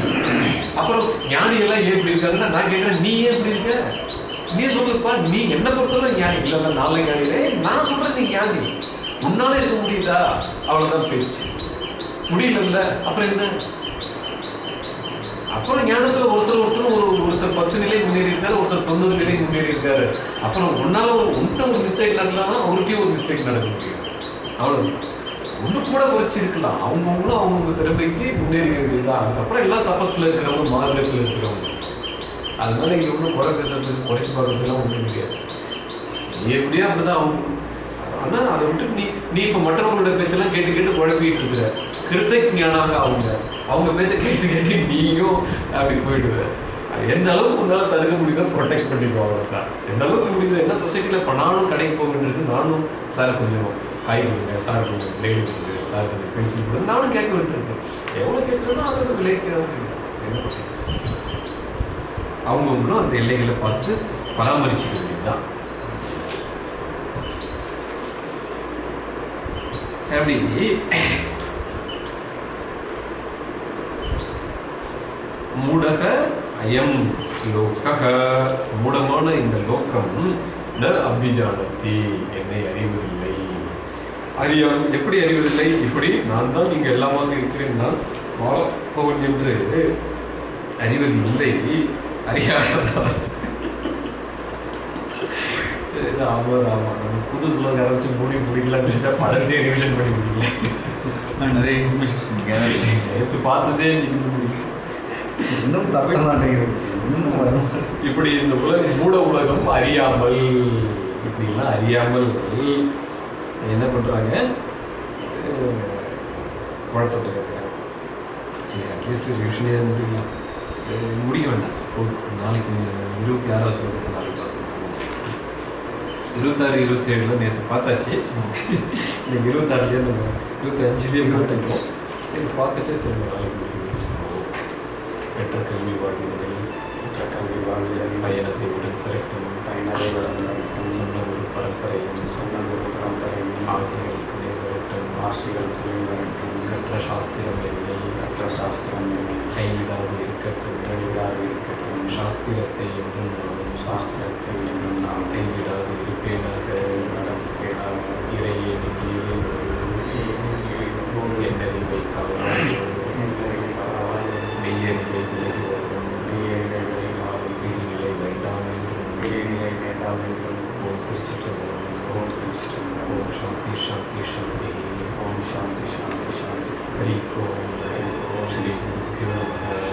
அப்புறம் ஞானி எல்லாம் ஏன் இப்படி இருக்காங்கன்னா நான் கேட்குறேன் நீ ஏன் இப்படி இருக்க? நீ சொல்லுப்பா நீ என்னை பொறுத்தவரை ஞானி. இல்லை இல்லை நாளை ஞானி இல்லை நான் சொல்கிறேன் நீ ஞானி. உன்னால இருக்க முடியுதா? அவ்வளோதான் பேச்சு. முடியலல்ல? அப்புறம் என்ன? அப்புறம் ஞானத்தில் ஒருத்தர் ஒருத்தர் ஒரு ஒருத்தர் பத்து நிலை முன்னேறி இருக்காரு ஒருத்தர் தொண்ணூறு நிலை முன்னேறி இருக்காரு. அப்புறம் உன்னால ஒரு உன்ட்ட ஒரு மிஸ்டேக் நடக்கலாம்னா அவர்கிட்டயும் ஒரு மிஸ்டேக் நடக்க முடியும். அவ்வளோதான் ஒன்று கூட குறைச்சிருக்கலாம். அவங்கவுங்களும் அவங்கவுங்க திறமைக்கு முன்னேறி வேண்டியதுதான். அதுக்கப்புறம் எல்லாம் தபஸில் இருக்கிறவங்க மார்க்கத்தில் இருக்கிறவங்க. அதனால இங்கே ஒன்றும் குறை பேசுறதுக்கு குறைச்சி பார்க்கறதுலாம் ஒன்றும் முடியாது. நீ எப்படியா அப்படிதான் அவங்க. ஆனால் அதை விட்டு நீ நீ இப்போ மற்றவங்களோட பேச்செல்லாம் கேட்டு கேட்டு குழப்பிட்டு இருக்கிற. கிருத்தஞானாக அவங்க. அவங்க பேச்சை கேட்டு கேட்டு நீயும் அப்படி போயிடுவ. அது எந்த அளவுக்கு உங்களால் தடுக்க முடியுதோ ப்ரொடெக்ட் பண்ணிடுவோம் அவ்வளோதான் எந்த அளவுக்கு முடியுதோ என்ன சொசைட்டியில் இப்போ நானும் கடைக்கு போக வேண்டியிருக்கு நானும் சார் கொஞ்சம் காய் கொடுங்க சார் கொடுங்க பிளேடு கொடுங்க சார் கொடுங்க பென்சில் கொடுங்க நானும் கேட்க வேண்டியிருக்கேன் எவ்வளோ கேட்குறேனோ அதோட விலைக்கு அவங்கவுங்களும் அந்த எல்லைகளை பார்த்து பராமரிச்சுக்க வேண்டியதுதான். அப்படி மூடக அயம் லோக்கக. மூடமான இந்த லோக்கம் ந அபிஜானத்தி என்னை அறிவதில்லை. அறியாம். எப்படி அறிவதில்லை? இப்படி நான் தான் இங்க எல்லாமாக இருக்கிறேன் நான் வாழப்பவன் என்று அறிவது இல்லை. அறியாததான் ஆமா ஆமா. நம்ம புது ஸ்லோக ஆரம்பிச்சு மூடி முடிக்கலாம் நினைச்சா பழசே ரிவிஷன் பண்ணி முடியல நான் நிறைய இன்ஃபர்மேஷன் கேதர் நேற்று பார்த்ததே இன்னும் இன்னும் வரும் இப்படி இந்த உலக மூட உலகம் அறியாமல் இப்படிலாம் அறியாமல் என்ன பண்றாங்க? அஹ் குழப்பத்தில் இருக்கிறாங்க சரி அட்லீஸ்ட் ரிவிஷனே இருந்துருக்கலாம். அஹ் முடிய வேண்டாம். போதும். நாளைக்கு இருபத்தி ஆறாவது சொல்லுறது நாளைக்கு பார்த்துக்கலாம். இருபத்தாறு இருபத்தேழுல நேற்று பார்த்தாச்சு. இன்னைக்கு இருபத்தாறுலேயே நம்ம இருபத்தி அஞ்சுலேயே பார்த்துருக்கோம் சரி பார்த்துட்டு திரும்ப நாளைக்கு முடிவு வச்சுக்கோம் பெற்ற கல்வி வாழ்வுகளில் கல்வி வாழ்வியல் பயணத்தை உடன் பயனதை வளர்ந்தோம் சொன்ன ஒரு பரம்பரையும் சொன்ன ஒரு பரம்பரையும் ஆசைகள் துணைவரட்டும் ஆசிரியர் துணிவரட்டும் கற்ற சாஸ்திரம் இல்லை கற்ற சாஸ்திரம் என்னை கைவிடாது இருக்கட்டும் கைவிடாது இருக்கட்டும் சாஸ்திரத்தை என்றும் நான் சாஸ்திரத்தை என்றும் நாம் கைவிடாது இருப்பேனாக நடப்பேனாக இறையே என்னறிவை காவலாக மெய்யறிவை விலகி வரும் வீடுநிலை வேண்டாம் என்றும் வேண்டாம் என்றும் திருச்சிற்றம்பலம் ஓம் சாந்தி சாந்தி சாந்தி ஓம் சாந்தி சாந்தி சாந்தி ஹரி ஓம் ஹரி ஓம் ஸ்ரீ குருப்பியோ நமः